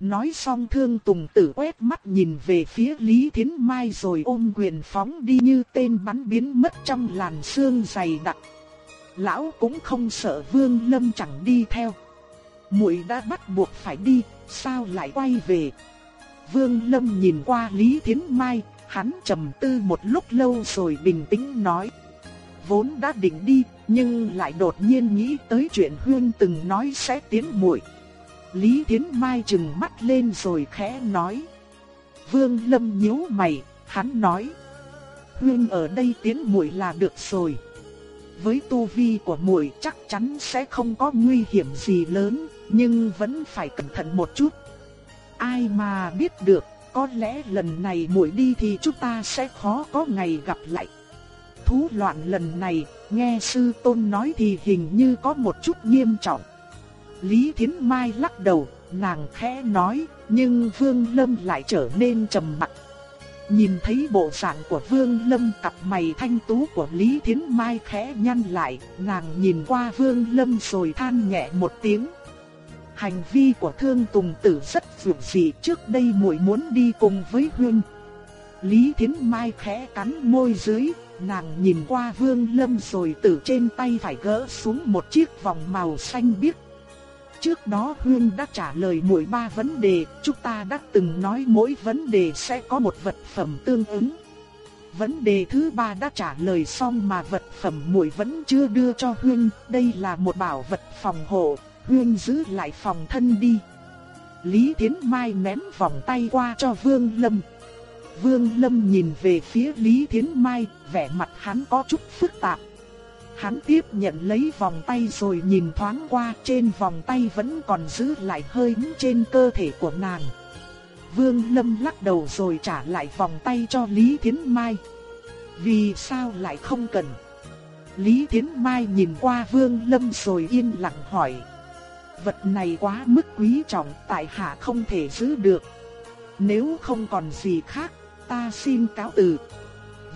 Nói xong thương tùng tử quét mắt nhìn về phía Lý Thiến Mai rồi ôm quyền phóng đi như tên bắn biến mất trong làn sương dày đặc. Lão cũng không sợ Vương Lâm chẳng đi theo. Muội đã bắt buộc phải đi, sao lại quay về? Vương Lâm nhìn qua Lý Thiến Mai, hắn trầm tư một lúc lâu rồi bình tĩnh nói. vốn đã định đi, nhưng lại đột nhiên nghĩ tới chuyện Huyên từng nói sẽ tiến muội. Lý Thiến Mai trừng mắt lên rồi khẽ nói. Vương Lâm nhíu mày, hắn nói. Hương ở đây tiến muội là được rồi. Với tu vi của muội chắc chắn sẽ không có nguy hiểm gì lớn, nhưng vẫn phải cẩn thận một chút. Ai mà biết được, có lẽ lần này muội đi thì chúng ta sẽ khó có ngày gặp lại. Thú loạn lần này, nghe sư tôn nói thì hình như có một chút nghiêm trọng. Lý Thiến Mai lắc đầu, nàng khẽ nói, nhưng Vương Lâm lại trở nên trầm mặc. Nhìn thấy bộ dạng của Vương Lâm cặp mày thanh tú của Lý Thiến Mai khẽ nhăn lại, nàng nhìn qua Vương Lâm rồi than nhẹ một tiếng. Hành vi của Thương Tùng Tử rất dường dị trước đây muội muốn đi cùng với Huynh. Lý Thiến Mai khẽ cắn môi dưới, nàng nhìn qua Vương Lâm rồi từ trên tay phải gỡ xuống một chiếc vòng màu xanh biếc. Trước đó Huyên đã trả lời mỗi ba vấn đề, chúng ta đã từng nói mỗi vấn đề sẽ có một vật phẩm tương ứng. Vấn đề thứ ba đã trả lời xong mà vật phẩm mũi vẫn chưa đưa cho Huyên, đây là một bảo vật phòng hộ, Huyên giữ lại phòng thân đi. Lý Thiến Mai ném vòng tay qua cho Vương Lâm. Vương Lâm nhìn về phía Lý Thiến Mai, vẻ mặt hắn có chút phức tạp. Hắn tiếp nhận lấy vòng tay rồi nhìn thoáng qua trên vòng tay vẫn còn giữ lại hơi trên cơ thể của nàng. Vương Lâm lắc đầu rồi trả lại vòng tay cho Lý Thiến Mai. Vì sao lại không cần? Lý Thiến Mai nhìn qua Vương Lâm rồi yên lặng hỏi. Vật này quá mức quý trọng tại hạ không thể giữ được. Nếu không còn gì khác, ta xin cáo từ.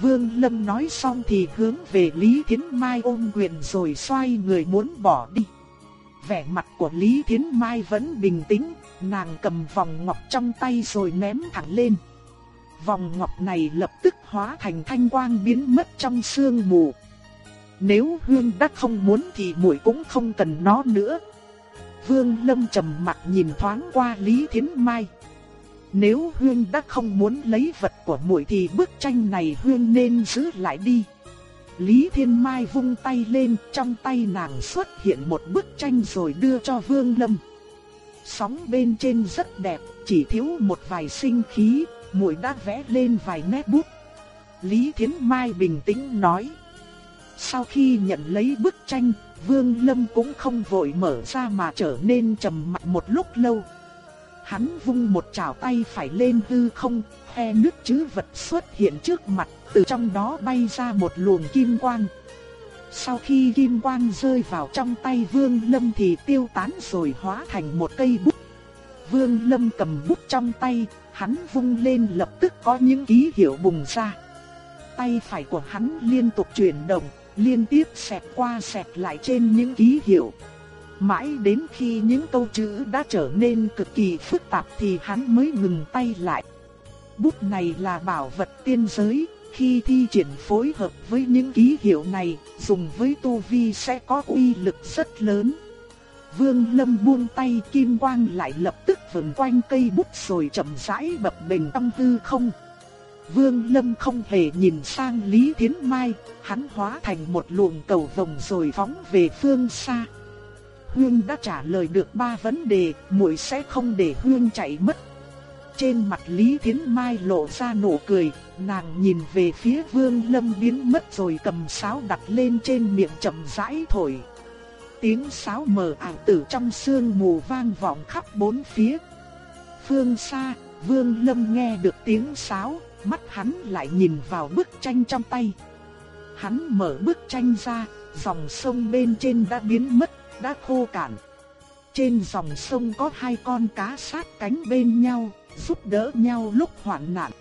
Vương Lâm nói xong thì hướng về Lý Thiến Mai ôm quyền rồi xoay người muốn bỏ đi. Vẻ mặt của Lý Thiến Mai vẫn bình tĩnh, nàng cầm vòng ngọc trong tay rồi ném thẳng lên. Vòng ngọc này lập tức hóa thành thanh quang biến mất trong sương mù. Nếu Hương đã không muốn thì muội cũng không cần nó nữa. Vương Lâm trầm mặt nhìn thoáng qua Lý Thiến Mai. Nếu Huyên đã không muốn lấy vật của muội thì bức tranh này Huyên nên giữ lại đi. Lý Thiên Mai vung tay lên, trong tay nàng xuất hiện một bức tranh rồi đưa cho Vương Lâm. Sóng bên trên rất đẹp, chỉ thiếu một vài sinh khí, muội đã vẽ lên vài nét bút. Lý Thiên Mai bình tĩnh nói. Sau khi nhận lấy bức tranh, Vương Lâm cũng không vội mở ra mà trở nên trầm mặc một lúc lâu. Hắn vung một chảo tay phải lên hư không, khe nước chữ vật xuất hiện trước mặt, từ trong đó bay ra một luồng kim quang. Sau khi kim quang rơi vào trong tay Vương Lâm thì tiêu tán rồi hóa thành một cây bút. Vương Lâm cầm bút trong tay, hắn vung lên lập tức có những ký hiệu bùng ra. Tay phải của hắn liên tục chuyển động, liên tiếp xẹt qua xẹt lại trên những ký hiệu. Mãi đến khi những câu chữ đã trở nên cực kỳ phức tạp thì hắn mới ngừng tay lại. Bút này là bảo vật tiên giới, khi thi triển phối hợp với những ký hiệu này, dùng với tu vi sẽ có uy lực rất lớn. Vương Lâm buông tay kim quang lại lập tức vần quanh cây bút rồi chậm rãi bập bềnh trong hư không. Vương Lâm không hề nhìn sang Lý Thiến Mai, hắn hóa thành một luồng cầu vồng rồi phóng về phương xa. Hương đã trả lời được ba vấn đề, muội sẽ không để Hương chạy mất. Trên mặt Lý Thiến Mai lộ ra nụ cười, nàng nhìn về phía Vương Lâm biến mất rồi cầm sáo đặt lên trên miệng chậm rãi thổi. Tiếng sáo mờ ảo tử trong sương mù vang vọng khắp bốn phía. Phương xa, Vương Lâm nghe được tiếng sáo, mắt hắn lại nhìn vào bức tranh trong tay. Hắn mở bức tranh ra, dòng sông bên trên đã biến mất đã khô cạn. Trên dòng sông có hai con cá sát cánh bên nhau, giúp đỡ nhau lúc hoạn nạn.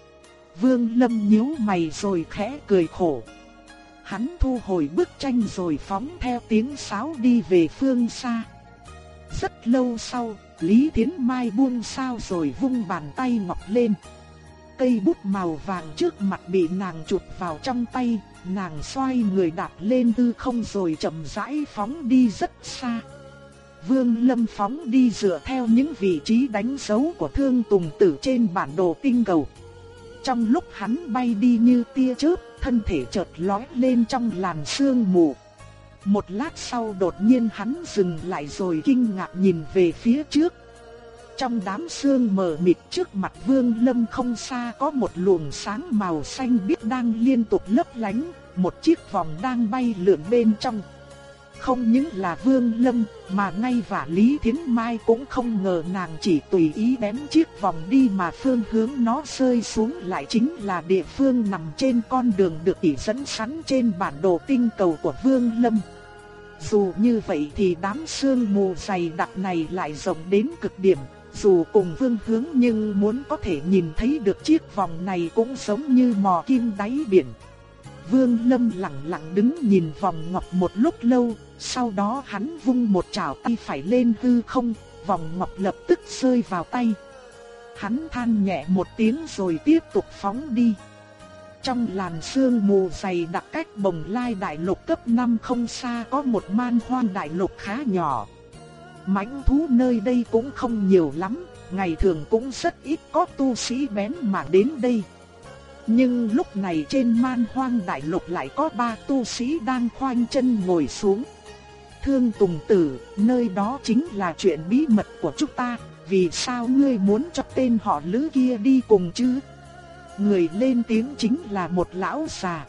Vương Lâm nhíu mày rồi khẽ cười khổ. Hắn thu hồi bức tranh rồi phóng theo tiếng sáo đi về phương xa. Rất lâu sau, Lý Thiến Mai buông sao rồi vung bàn tay ngọc lên. Cây bút màu vàng trước mặt bị nàng chụp vào trong tay, nàng xoay người đạp lên hư không rồi chậm rãi phóng đi rất xa. Vương Lâm phóng đi dựa theo những vị trí đánh dấu của Thương Tùng Tử trên bản đồ tinh cầu. trong lúc hắn bay đi như tia chớp, thân thể chợt lói lên trong làn sương mù. Một lát sau đột nhiên hắn dừng lại rồi kinh ngạc nhìn về phía trước. Trong đám sương mờ mịt trước mặt Vương Lâm không xa có một luồng sáng màu xanh biếc đang liên tục lấp lánh, một chiếc vòng đang bay lượn bên trong. Không những là Vương Lâm, mà ngay và Lý Thiến Mai cũng không ngờ nàng chỉ tùy ý bém chiếc vòng đi mà phương hướng nó rơi xuống lại chính là địa phương nằm trên con đường được chỉ dẫn sẵn trên bản đồ tinh cầu của Vương Lâm. Dù như vậy thì đám sương mù dày đặc này lại rộng đến cực điểm, dù cùng phương hướng nhưng muốn có thể nhìn thấy được chiếc vòng này cũng giống như mò kim đáy biển. Vương Lâm lặng lặng đứng nhìn vòng ngọc một lúc lâu, sau đó hắn vung một chảo tay phải lên hư không, vòng ngọc lập tức rơi vào tay. Hắn than nhẹ một tiếng rồi tiếp tục phóng đi. Trong làn sương mù dày đặc cách bồng lai đại lục cấp 5 không xa có một man hoang đại lục khá nhỏ mãnh thú nơi đây cũng không nhiều lắm, ngày thường cũng rất ít có tu sĩ bén mà đến đây. Nhưng lúc này trên man hoang đại lục lại có ba tu sĩ đang khoanh chân ngồi xuống. Thương Tùng Tử, nơi đó chính là chuyện bí mật của chúng ta, vì sao ngươi muốn cho tên họ lữ kia đi cùng chứ? Người lên tiếng chính là một lão già.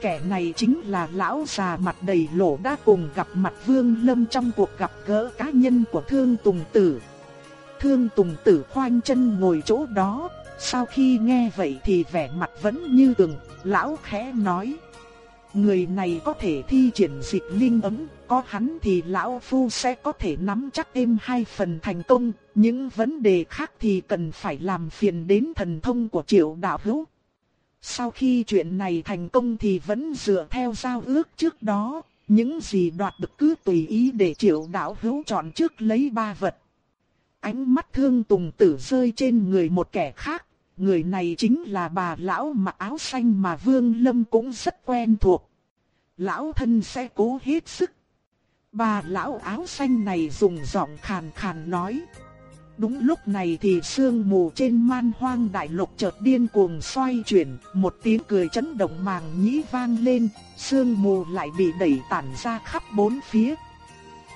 Kẻ này chính là lão già mặt đầy lỗ đã cùng gặp mặt Vương Lâm trong cuộc gặp gỡ cá nhân của Thương Tùng Tử. Thương Tùng Tử khoanh chân ngồi chỗ đó, sau khi nghe vậy thì vẻ mặt vẫn như thường, lão khẽ nói. Người này có thể thi triển dịch linh ấm, có hắn thì lão phu sẽ có thể nắm chắc thêm hai phần thành công, những vấn đề khác thì cần phải làm phiền đến thần thông của triệu đạo hữu. Sau khi chuyện này thành công thì vẫn dựa theo giao ước trước đó, những gì đoạt được cứ tùy ý để triệu đạo hữu chọn trước lấy ba vật. Ánh mắt thương tùng tử rơi trên người một kẻ khác, người này chính là bà lão mặc áo xanh mà Vương Lâm cũng rất quen thuộc. Lão thân sẽ cố hết sức. Bà lão áo xanh này dùng giọng khàn khàn nói. Đúng lúc này thì sương mù trên man hoang đại lục chợt điên cuồng xoay chuyển, một tiếng cười chấn động màng nhĩ vang lên, sương mù lại bị đẩy tản ra khắp bốn phía.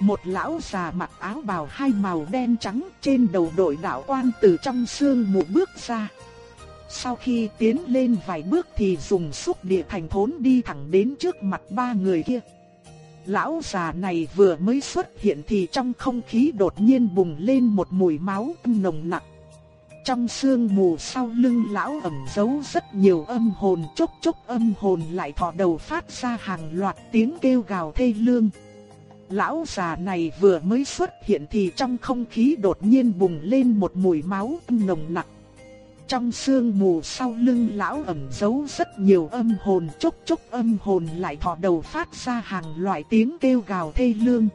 Một lão già mặc áo bào hai màu đen trắng trên đầu đội đạo quan từ trong sương mù bước ra. Sau khi tiến lên vài bước thì dùng xúc địa thành thốn đi thẳng đến trước mặt ba người kia. Lão già này vừa mới xuất hiện thì trong không khí đột nhiên bùng lên một mùi máu nồng nặc. Trong sương mù sau lưng lão ẩn giấu rất nhiều âm hồn, chốc chốc âm hồn lại thò đầu phát ra hàng loạt tiếng kêu gào thê lương. Lão già này vừa mới xuất hiện thì trong không khí đột nhiên bùng lên một mùi máu nồng nặc. Trong sương mù sau lưng lão ẩn giấu rất nhiều âm hồn chốc chốc âm hồn lại thò đầu phát ra hàng loại tiếng kêu gào thê lương.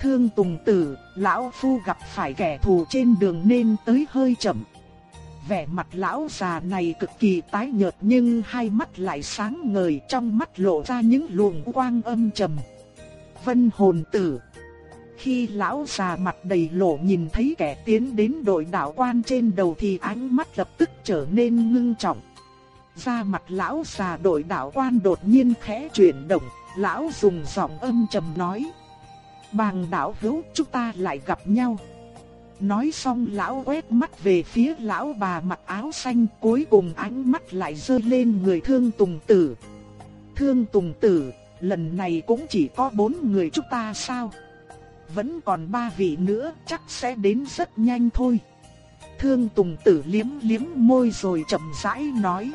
Thương Tùng Tử, lão phu gặp phải kẻ thù trên đường nên tới hơi chậm. Vẻ mặt lão già này cực kỳ tái nhợt nhưng hai mắt lại sáng ngời trong mắt lộ ra những luồng quang âm trầm. Vân hồn tử khi lão già mặt đầy lộ nhìn thấy kẻ tiến đến đội đạo quan trên đầu thì ánh mắt lập tức trở nên ngưng trọng. Da mặt lão già đội đạo quan đột nhiên khẽ chuyển động, lão dùng giọng âm trầm nói. Bàng đạo hữu chúng ta lại gặp nhau. Nói xong lão quét mắt về phía lão bà mặc áo xanh cuối cùng ánh mắt lại rơi lên người thương tùng tử. Thương tùng tử, lần này cũng chỉ có bốn người chúng ta sao? Vẫn còn ba vị nữa chắc sẽ đến rất nhanh thôi. Thương Tùng Tử liếm liếm môi rồi chậm rãi nói.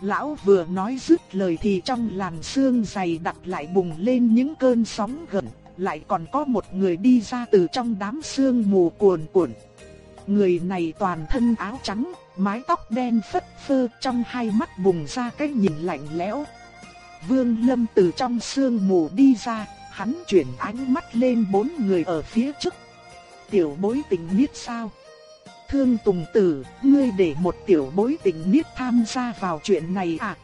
Lão vừa nói dứt lời thì trong làn xương dày đặc lại bùng lên những cơn sóng gần, lại còn có một người đi ra từ trong đám sương mù cuồn cuộn. Người này toàn thân áo trắng, mái tóc đen phất phơ trong hai mắt bùng ra cái nhìn lạnh lẽo. Vương Lâm từ trong sương mù đi ra, Hắn chuyển ánh mắt lên bốn người ở phía trước. Tiểu bối tình biết sao? Thương Tùng Tử, ngươi để một tiểu bối tình niết tham gia vào chuyện này à?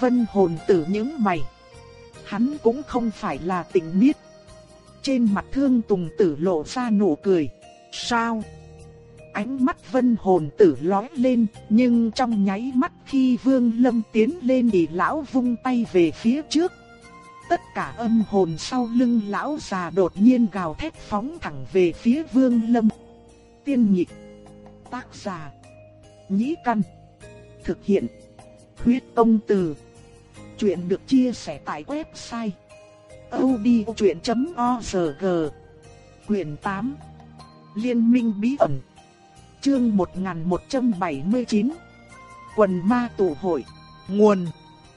Vân hồn tử những mày. Hắn cũng không phải là tình niết. Trên mặt thương Tùng Tử lộ ra nụ cười. Sao? ánh mắt vân hồn tử lóe lên, nhưng trong nháy mắt khi vương lâm tiến lên thì lão vung tay về phía trước. Tất cả âm hồn sau lưng lão già đột nhiên gào thét phóng thẳng về phía vương lâm. Tiên nhịp, tác giả, nhĩ căn, thực hiện, huyết công từ. Chuyện được chia sẻ tại website odchuyện.org Quyền 8 Liên minh bí ẩn Chương 1179 Quần ma tụ hội Nguồn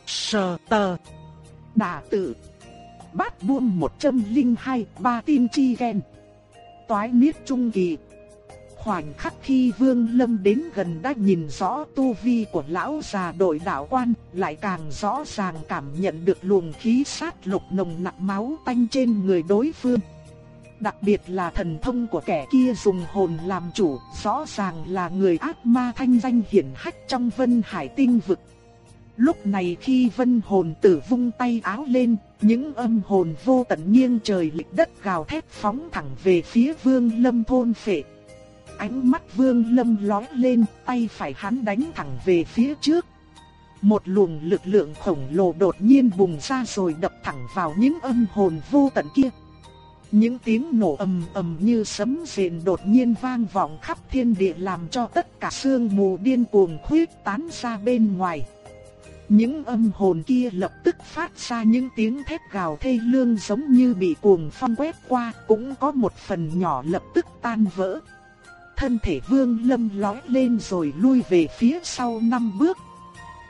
Sờ tờ Đà tử Bát buông 102 Ba tin chi ghen Toái niết trung kỳ Khoảnh khắc khi Vương Lâm đến gần đã nhìn rõ tu vi của lão già đội đạo quan, lại càng rõ ràng cảm nhận được luồng khí sát lục nồng nặc máu tanh trên người đối phương. Đặc biệt là thần thông của kẻ kia dùng hồn làm chủ, rõ ràng là người ác ma thanh danh hiển hách trong vân hải tinh vực. Lúc này khi vân hồn tử vung tay áo lên, những âm hồn vô tận nghiêng trời lịch đất gào thét phóng thẳng về phía vương lâm thôn phệ. Ánh mắt vương lâm lói lên, tay phải hắn đánh thẳng về phía trước. Một luồng lực lượng khổng lồ đột nhiên bùng ra rồi đập thẳng vào những âm hồn vô tận kia. Những tiếng nổ ầm ầm như sấm rền đột nhiên vang vọng khắp thiên địa làm cho tất cả sương mù điên cuồng khuyết tán ra bên ngoài. Những âm hồn kia lập tức phát ra những tiếng thét gào thê lương giống như bị cuồng phong quét qua, cũng có một phần nhỏ lập tức tan vỡ. Thân thể vương lâm lói lên rồi lui về phía sau năm bước.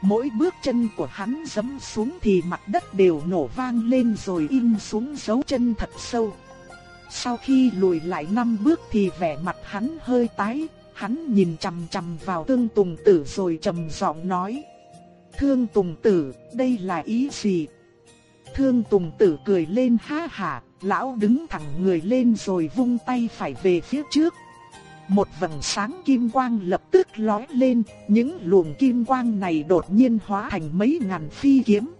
Mỗi bước chân của hắn giẫm xuống thì mặt đất đều nổ vang lên rồi in xuống dấu chân thật sâu. Sau khi lùi lại năm bước thì vẻ mặt hắn hơi tái, hắn nhìn chằm chằm vào tương Tùng Tử rồi trầm giọng nói: "Thương Tùng Tử, đây là ý gì?" Thương Tùng Tử cười lên ha hả, lão đứng thẳng người lên rồi vung tay phải về phía trước. Một vầng sáng kim quang lập tức lóe lên, những luồng kim quang này đột nhiên hóa thành mấy ngàn phi kiếm.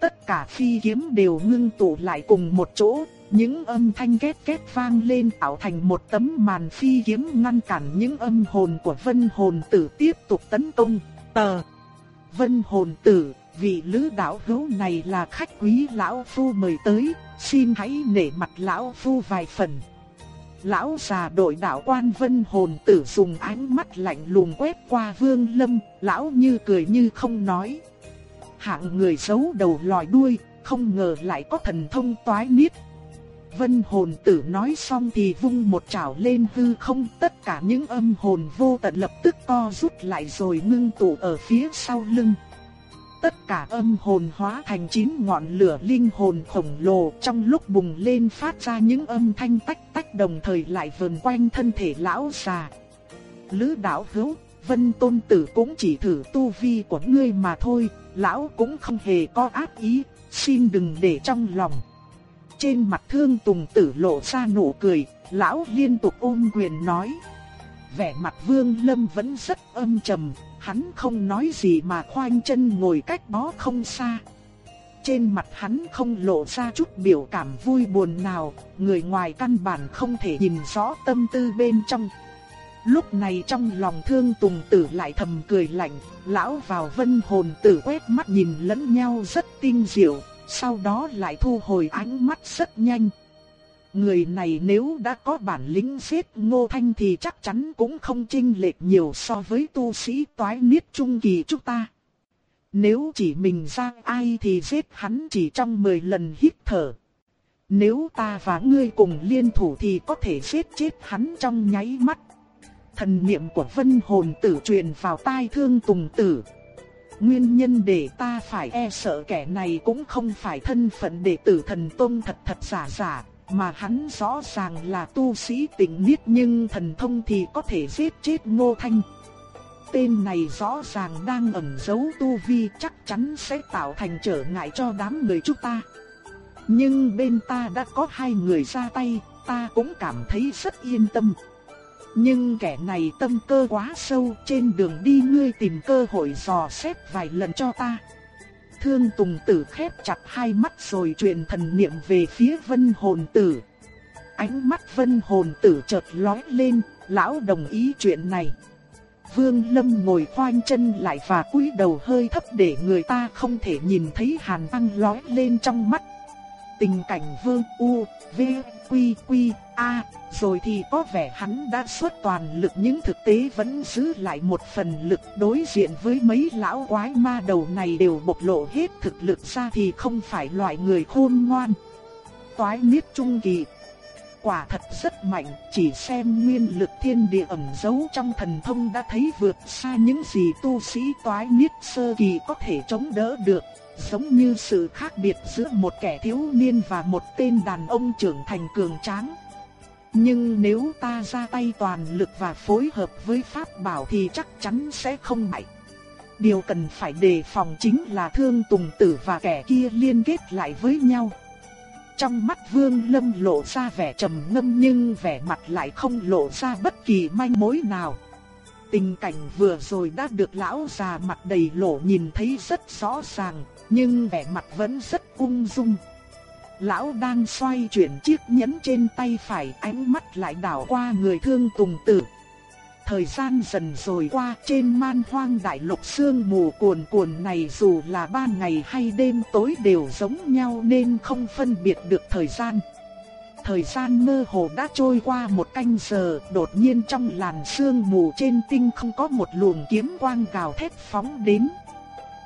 Tất cả phi kiếm đều ngưng tụ lại cùng một chỗ, những âm thanh két két vang lên tạo thành một tấm màn phi kiếm ngăn cản những âm hồn của vân hồn tử tiếp tục tấn công. Tờ Vân hồn tử, vị lữ đạo hữu này là khách quý lão phu mời tới, xin hãy nể mặt lão phu vài phần. Lão già đội đạo quan vân hồn tử dùng ánh mắt lạnh lùng quét qua vương lâm, lão như cười như không nói. Hạng người xấu đầu lòi đuôi, không ngờ lại có thần thông toái niết, Vân hồn tử nói xong thì vung một chảo lên hư không, tất cả những âm hồn vô tận lập tức co rút lại rồi ngưng tụ ở phía sau lưng. Tất cả âm hồn hóa thành chín ngọn lửa linh hồn khổng lồ trong lúc bùng lên phát ra những âm thanh tách tách đồng thời lại vần quanh thân thể lão già. Lữ đạo hữu, vân tôn tử cũng chỉ thử tu vi của ngươi mà thôi, lão cũng không hề có ác ý, xin đừng để trong lòng. Trên mặt thương tùng tử lộ ra nụ cười, lão liên tục ôm quyền nói. Vẻ mặt vương lâm vẫn rất âm trầm, hắn không nói gì mà khoanh chân ngồi cách đó không xa. Trên mặt hắn không lộ ra chút biểu cảm vui buồn nào, người ngoài căn bản không thể nhìn rõ tâm tư bên trong. Lúc này trong lòng thương tùng tử lại thầm cười lạnh, lão vào vân hồn tử quét mắt nhìn lẫn nhau rất tinh diệu, sau đó lại thu hồi ánh mắt rất nhanh. Người này nếu đã có bản lĩnh giết Ngô Thanh thì chắc chắn cũng không chênh lệch nhiều so với tu sĩ toái niết trung kỳ chúng ta. Nếu chỉ mình ra ai thì giết hắn chỉ trong 10 lần hít thở. Nếu ta và ngươi cùng liên thủ thì có thể giết chết hắn trong nháy mắt. Thần niệm của vân hồn tử truyền vào tai thương tùng tử. Nguyên nhân để ta phải e sợ kẻ này cũng không phải thân phận đệ tử thần tôn thật thật giả giả, mà hắn rõ ràng là tu sĩ tỉnh niết nhưng thần thông thì có thể giết chết Ngô Thanh. Tên này rõ ràng đang ẩn giấu tu vi chắc chắn sẽ tạo thành trở ngại cho đám người chúng ta. Nhưng bên ta đã có hai người ra tay, ta cũng cảm thấy rất yên tâm. Nhưng kẻ này tâm cơ quá sâu, trên đường đi ngươi tìm cơ hội dò xét vài lần cho ta. Thương Tùng Tử khép chặt hai mắt rồi truyền thần niệm về phía Vân Hồn Tử. Ánh mắt Vân Hồn Tử chợt lóe lên, lão đồng ý chuyện này. Vương Lâm ngồi khoanh chân lại và cúi đầu hơi thấp để người ta không thể nhìn thấy hàn băng lóe lên trong mắt. Tình cảnh Vương U, V, Quy, Quy, A, rồi thì có vẻ hắn đã xuất toàn lực nhưng thực tế vẫn giữ lại một phần lực đối diện với mấy lão quái ma đầu này đều bộc lộ hết thực lực ra thì không phải loại người khôn ngoan. Toái niết trung kỳ quả thật rất mạnh, chỉ xem nguyên lực thiên địa ẩn giấu trong thần thông đã thấy vượt xa những gì tu sĩ toái niết sơ kỳ có thể chống đỡ được, giống như sự khác biệt giữa một kẻ thiếu niên và một tên đàn ông trưởng thành cường tráng. Nhưng nếu ta ra tay toàn lực và phối hợp với pháp bảo thì chắc chắn sẽ không bại. Điều cần phải đề phòng chính là thương tùng tử và kẻ kia liên kết lại với nhau. Trong mắt Vương Lâm lộ ra vẻ trầm ngâm nhưng vẻ mặt lại không lộ ra bất kỳ manh mối nào. Tình cảnh vừa rồi đã được lão già mặt đầy lỗ nhìn thấy rất rõ ràng, nhưng vẻ mặt vẫn rất ung dung. Lão đang xoay chuyển chiếc nhẫn trên tay phải ánh mắt lại đảo qua người thương tùng tử. Thời gian dần rồi qua trên man hoang đại lục sương mù cuồn cuộn này dù là ban ngày hay đêm tối đều giống nhau nên không phân biệt được thời gian. Thời gian mơ hồ đã trôi qua một canh giờ, đột nhiên trong làn sương mù trên tinh không có một luồng kiếm quang gào thét phóng đến.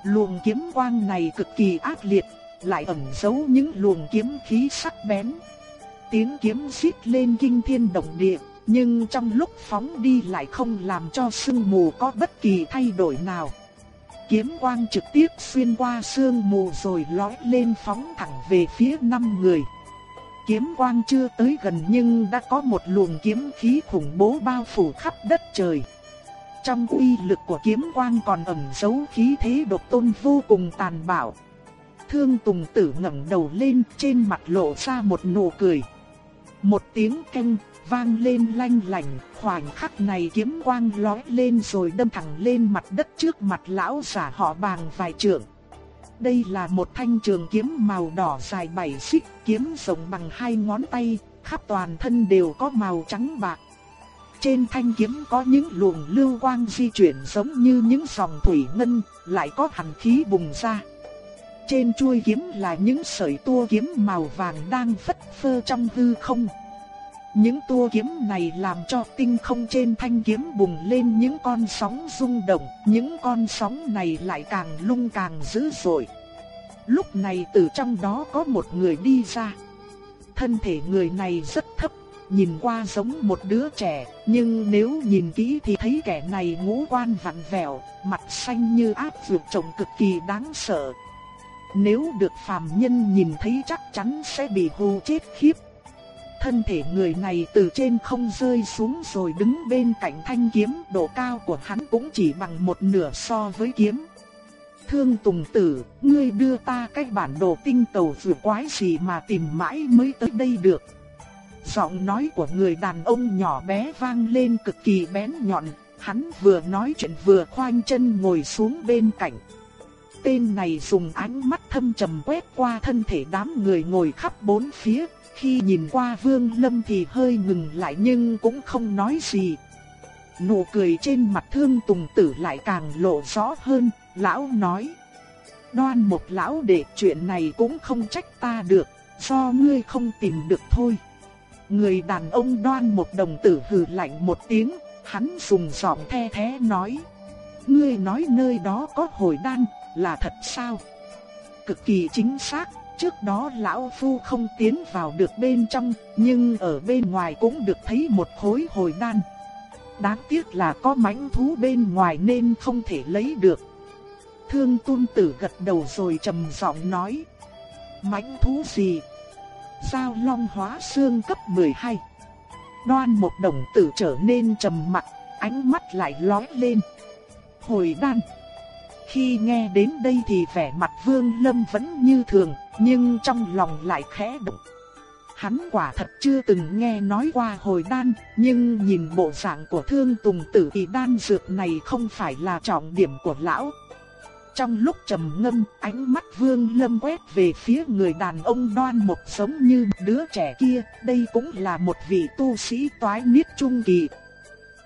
Luồng kiếm quang này cực kỳ ác liệt, lại ẩn giấu những luồng kiếm khí sắc bén. Tiếng kiếm xít lên kinh thiên động địa, nhưng trong lúc phóng đi lại không làm cho sương mù có bất kỳ thay đổi nào. Kiếm quang trực tiếp xuyên qua sương mù rồi lói lên phóng thẳng về phía năm người. Kiếm quang chưa tới gần nhưng đã có một luồng kiếm khí khủng bố bao phủ khắp đất trời. Trong uy lực của kiếm quang còn ẩn giấu khí thế độc tôn vô cùng tàn bạo. Thương Tùng Tử ngẩng đầu lên, trên mặt lộ ra một nụ cười. Một tiếng canh vang lên lanh lảnh, khoảnh khắc này kiếm quang lóe lên rồi đâm thẳng lên mặt đất trước mặt lão giả họ bàng vài trượng. Đây là một thanh trường kiếm màu đỏ dài bảy xích, kiếm rộng bằng hai ngón tay, khắp toàn thân đều có màu trắng bạc. Trên thanh kiếm có những luồng lưu quang di chuyển giống như những dòng thủy ngân, lại có hàn khí bùng ra. Trên chuôi kiếm là những sợi tua kiếm màu vàng đang phất phơ trong hư không. Những tua kiếm này làm cho tinh không trên thanh kiếm bùng lên những con sóng rung động, những con sóng này lại càng lung càng dữ dội. Lúc này từ trong đó có một người đi ra. Thân thể người này rất thấp, nhìn qua giống một đứa trẻ, nhưng nếu nhìn kỹ thì thấy kẻ này ngũ quan vặn vẹo, mặt xanh như áp dược trồng cực kỳ đáng sợ. Nếu được phàm nhân nhìn thấy chắc chắn sẽ bị hù chết khiếp thân thể người này từ trên không rơi xuống rồi đứng bên cạnh thanh kiếm, độ cao của hắn cũng chỉ bằng một nửa so với kiếm. Thương Tùng Tử, ngươi đưa ta cái bản đồ tinh cầu vừa quái gì mà tìm mãi mới tới đây được. Giọng nói của người đàn ông nhỏ bé vang lên cực kỳ bén nhọn, hắn vừa nói chuyện vừa khoanh chân ngồi xuống bên cạnh. Tên này dùng ánh mắt thâm trầm quét qua thân thể đám người ngồi khắp bốn phía, khi nhìn qua Vương Lâm thì hơi ngừng lại nhưng cũng không nói gì. Nụ cười trên mặt thương tùng tử lại càng lộ rõ hơn, lão nói. Đoan một lão đệ chuyện này cũng không trách ta được, do ngươi không tìm được thôi. Người đàn ông đoan một đồng tử hừ lạnh một tiếng, hắn dùng giọng the thế nói. Ngươi nói nơi đó có hồi đan, là thật sao? Cực kỳ chính xác, Trước đó lão phu không tiến vào được bên trong, nhưng ở bên ngoài cũng được thấy một khối hồi đan. Đáng tiếc là có mãnh thú bên ngoài nên không thể lấy được. Thương tôn tử gật đầu rồi trầm giọng nói. Mãnh thú gì? Giao long hóa xương cấp 12. Đoan một đồng tử trở nên trầm mặc, ánh mắt lại lóe lên. Hồi đan. Khi nghe đến đây thì vẻ mặt Vương Lâm vẫn như thường, nhưng trong lòng lại khẽ động. Hắn quả thật chưa từng nghe nói qua hồi đan, nhưng nhìn bộ dạng của thương tùng tử thì đan dược này không phải là trọng điểm của lão. Trong lúc trầm ngâm, ánh mắt vương lâm quét về phía người đàn ông đoan một giống như đứa trẻ kia, đây cũng là một vị tu sĩ toái niết trung kỳ.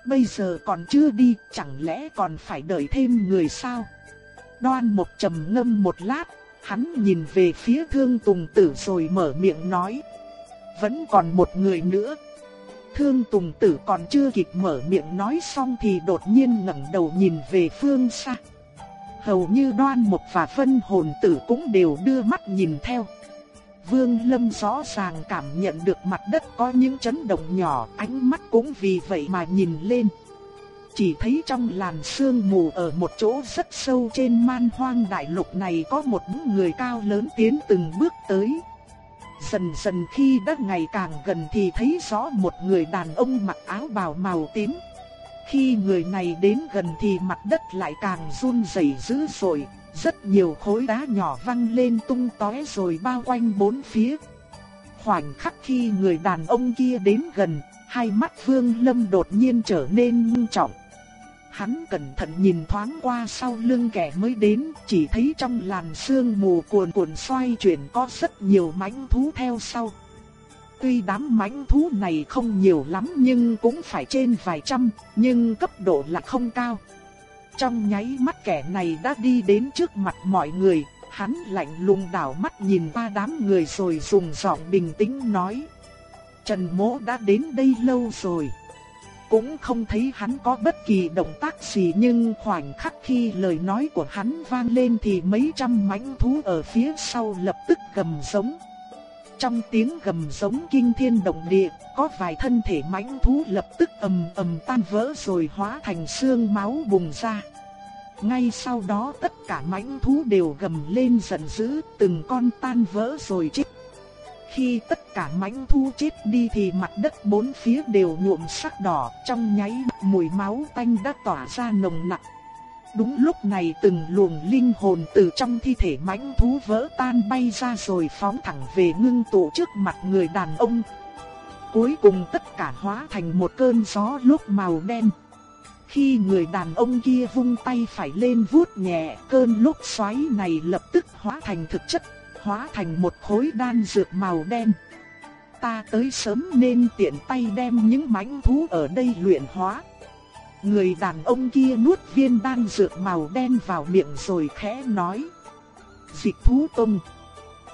Bây giờ còn chưa đi, chẳng lẽ còn phải đợi thêm người sao? Đoan một trầm ngâm một lát, hắn nhìn về phía thương tùng tử rồi mở miệng nói. Vẫn còn một người nữa. Thương Tùng Tử còn chưa kịp mở miệng nói xong thì đột nhiên ngẩng đầu nhìn về phương xa. Hầu như Đoan Mục và Vân Hồn Tử cũng đều đưa mắt nhìn theo. Vương Lâm rõ ràng cảm nhận được mặt đất có những chấn động nhỏ, ánh mắt cũng vì vậy mà nhìn lên. Chỉ thấy trong làn sương mù ở một chỗ rất sâu trên man hoang đại lục này có một người cao lớn tiến từng bước tới. Dần dần khi đã ngày càng gần thì thấy rõ một người đàn ông mặc áo bào màu tím. Khi người này đến gần thì mặt đất lại càng run rẩy dữ dội, rất nhiều khối đá nhỏ văng lên tung tóe rồi bao quanh bốn phía. Khoảnh khắc khi người đàn ông kia đến gần, hai mắt Vương Lâm đột nhiên trở nên nghiêm trọng. Hắn cẩn thận nhìn thoáng qua sau lưng kẻ mới đến, chỉ thấy trong làn sương mù cuồn cuộn xoay chuyển có rất nhiều mãnh thú theo sau. Tuy đám mãnh thú này không nhiều lắm nhưng cũng phải trên vài trăm, nhưng cấp độ là không cao. Trong nháy mắt kẻ này đã đi đến trước mặt mọi người, hắn lạnh lùng đảo mắt nhìn qua đám người rồi dùng giọng bình tĩnh nói. Trần mỗ đã đến đây lâu rồi cũng không thấy hắn có bất kỳ động tác gì nhưng khoảnh khắc khi lời nói của hắn vang lên thì mấy trăm mãnh thú ở phía sau lập tức gầm giống. Trong tiếng gầm giống kinh thiên động địa, có vài thân thể mãnh thú lập tức ầm ầm tan vỡ rồi hóa thành xương máu bùng ra. Ngay sau đó tất cả mãnh thú đều gầm lên giận dữ, từng con tan vỡ rồi chết khi tất cả mãnh thu chết đi thì mặt đất bốn phía đều nhuộm sắc đỏ, trong nháy mùi máu tanh đã tỏa ra nồng nặc. Đúng lúc này từng luồng linh hồn từ trong thi thể mãnh thú vỡ tan bay ra rồi phóng thẳng về ngưng tụ trước mặt người đàn ông. Cuối cùng tất cả hóa thành một cơn gió lúc màu đen. Khi người đàn ông kia vung tay phải lên vuốt nhẹ, cơn lúc xoáy này lập tức hóa thành thực chất hóa thành một khối đan dược màu đen. Ta tới sớm nên tiện tay đem những mãnh thú ở đây luyện hóa. Người đàn ông kia nuốt viên đan dược màu đen vào miệng rồi khẽ nói. Dịch thú tông.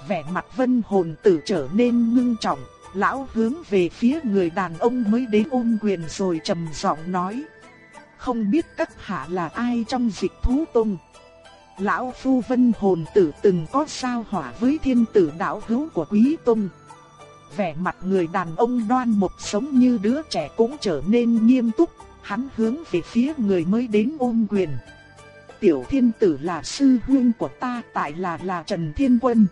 Vẻ mặt vân hồn tử trở nên ngưng trọng, lão hướng về phía người đàn ông mới đến ôm quyền rồi trầm giọng nói. Không biết các hạ là ai trong dịch thú tông. Lão Phu Vân hồn tử từng có sao hỏa với thiên tử đạo hữu của Quý Tông. Vẻ mặt người đàn ông đoan một sống như đứa trẻ cũng trở nên nghiêm túc, hắn hướng về phía người mới đến ôm quyền. Tiểu thiên tử là sư huynh của ta tại là là Trần Thiên Quân.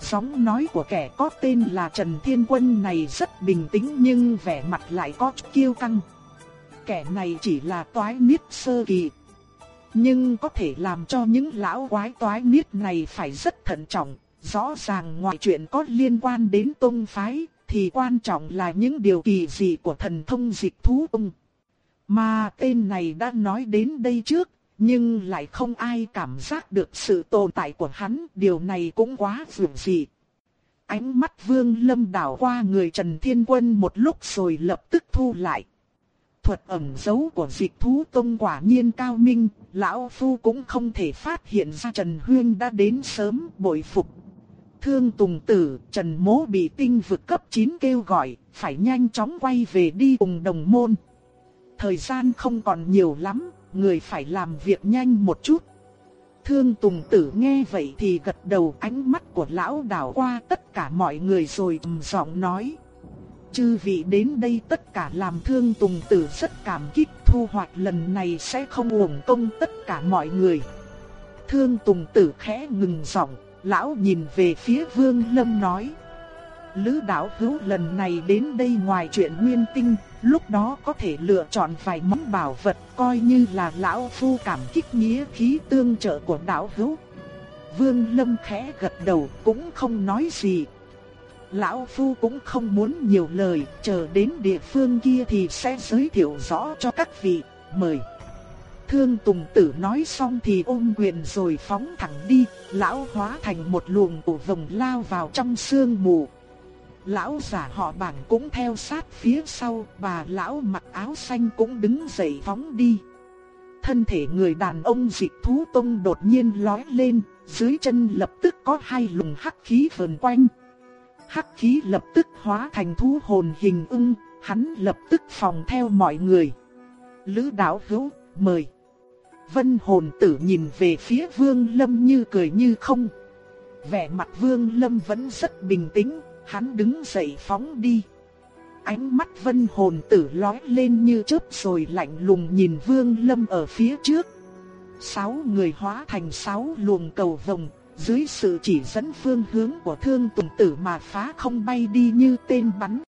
Sóng nói của kẻ có tên là Trần Thiên Quân này rất bình tĩnh nhưng vẻ mặt lại có chút kiêu căng. Kẻ này chỉ là toái niết sơ kỳ, nhưng có thể làm cho những lão quái toái niết này phải rất thận trọng, rõ ràng ngoài chuyện có liên quan đến tôn phái, thì quan trọng là những điều kỳ dị của thần thông dịch thú ung Mà tên này đã nói đến đây trước, nhưng lại không ai cảm giác được sự tồn tại của hắn, điều này cũng quá vượt dị. Ánh mắt vương lâm đảo qua người Trần Thiên Quân một lúc rồi lập tức thu lại. Thuật ẩn dấu của dịch thú tông quả nhiên cao minh, lão phu cũng không thể phát hiện ra Trần Huyên đã đến sớm bội phục. Thương Tùng Tử, Trần Mố bị tinh vực cấp 9 kêu gọi, phải nhanh chóng quay về đi cùng đồng môn. Thời gian không còn nhiều lắm, người phải làm việc nhanh một chút. Thương Tùng Tử nghe vậy thì gật đầu ánh mắt của lão đảo qua tất cả mọi người rồi giọng nói chư vị đến đây tất cả làm thương tùng tử rất cảm kích thu hoạch lần này sẽ không uổng công tất cả mọi người. Thương tùng tử khẽ ngừng giọng, lão nhìn về phía vương lâm nói. Lữ đạo hữu lần này đến đây ngoài chuyện nguyên tinh, lúc đó có thể lựa chọn vài món bảo vật coi như là lão phu cảm kích nghĩa khí tương trợ của đạo hữu. Vương Lâm khẽ gật đầu cũng không nói gì, Lão Phu cũng không muốn nhiều lời, chờ đến địa phương kia thì sẽ giới thiệu rõ cho các vị, mời. Thương Tùng Tử nói xong thì ôm quyền rồi phóng thẳng đi, lão hóa thành một luồng cổ vồng lao vào trong sương mù. Lão giả họ bảng cũng theo sát phía sau, bà lão mặc áo xanh cũng đứng dậy phóng đi. Thân thể người đàn ông dịch thú tông đột nhiên lói lên, dưới chân lập tức có hai luồng hắc khí vờn quanh. Hắc khí lập tức hóa thành thú hồn hình ưng, hắn lập tức phòng theo mọi người. Lữ đạo hữu, mời. Vân hồn tử nhìn về phía vương lâm như cười như không. Vẻ mặt vương lâm vẫn rất bình tĩnh, hắn đứng dậy phóng đi. Ánh mắt vân hồn tử lói lên như chớp rồi lạnh lùng nhìn vương lâm ở phía trước. Sáu người hóa thành sáu luồng cầu vồng, dưới sự chỉ dẫn phương hướng của thương tùng tử mà phá không bay đi như tên bắn.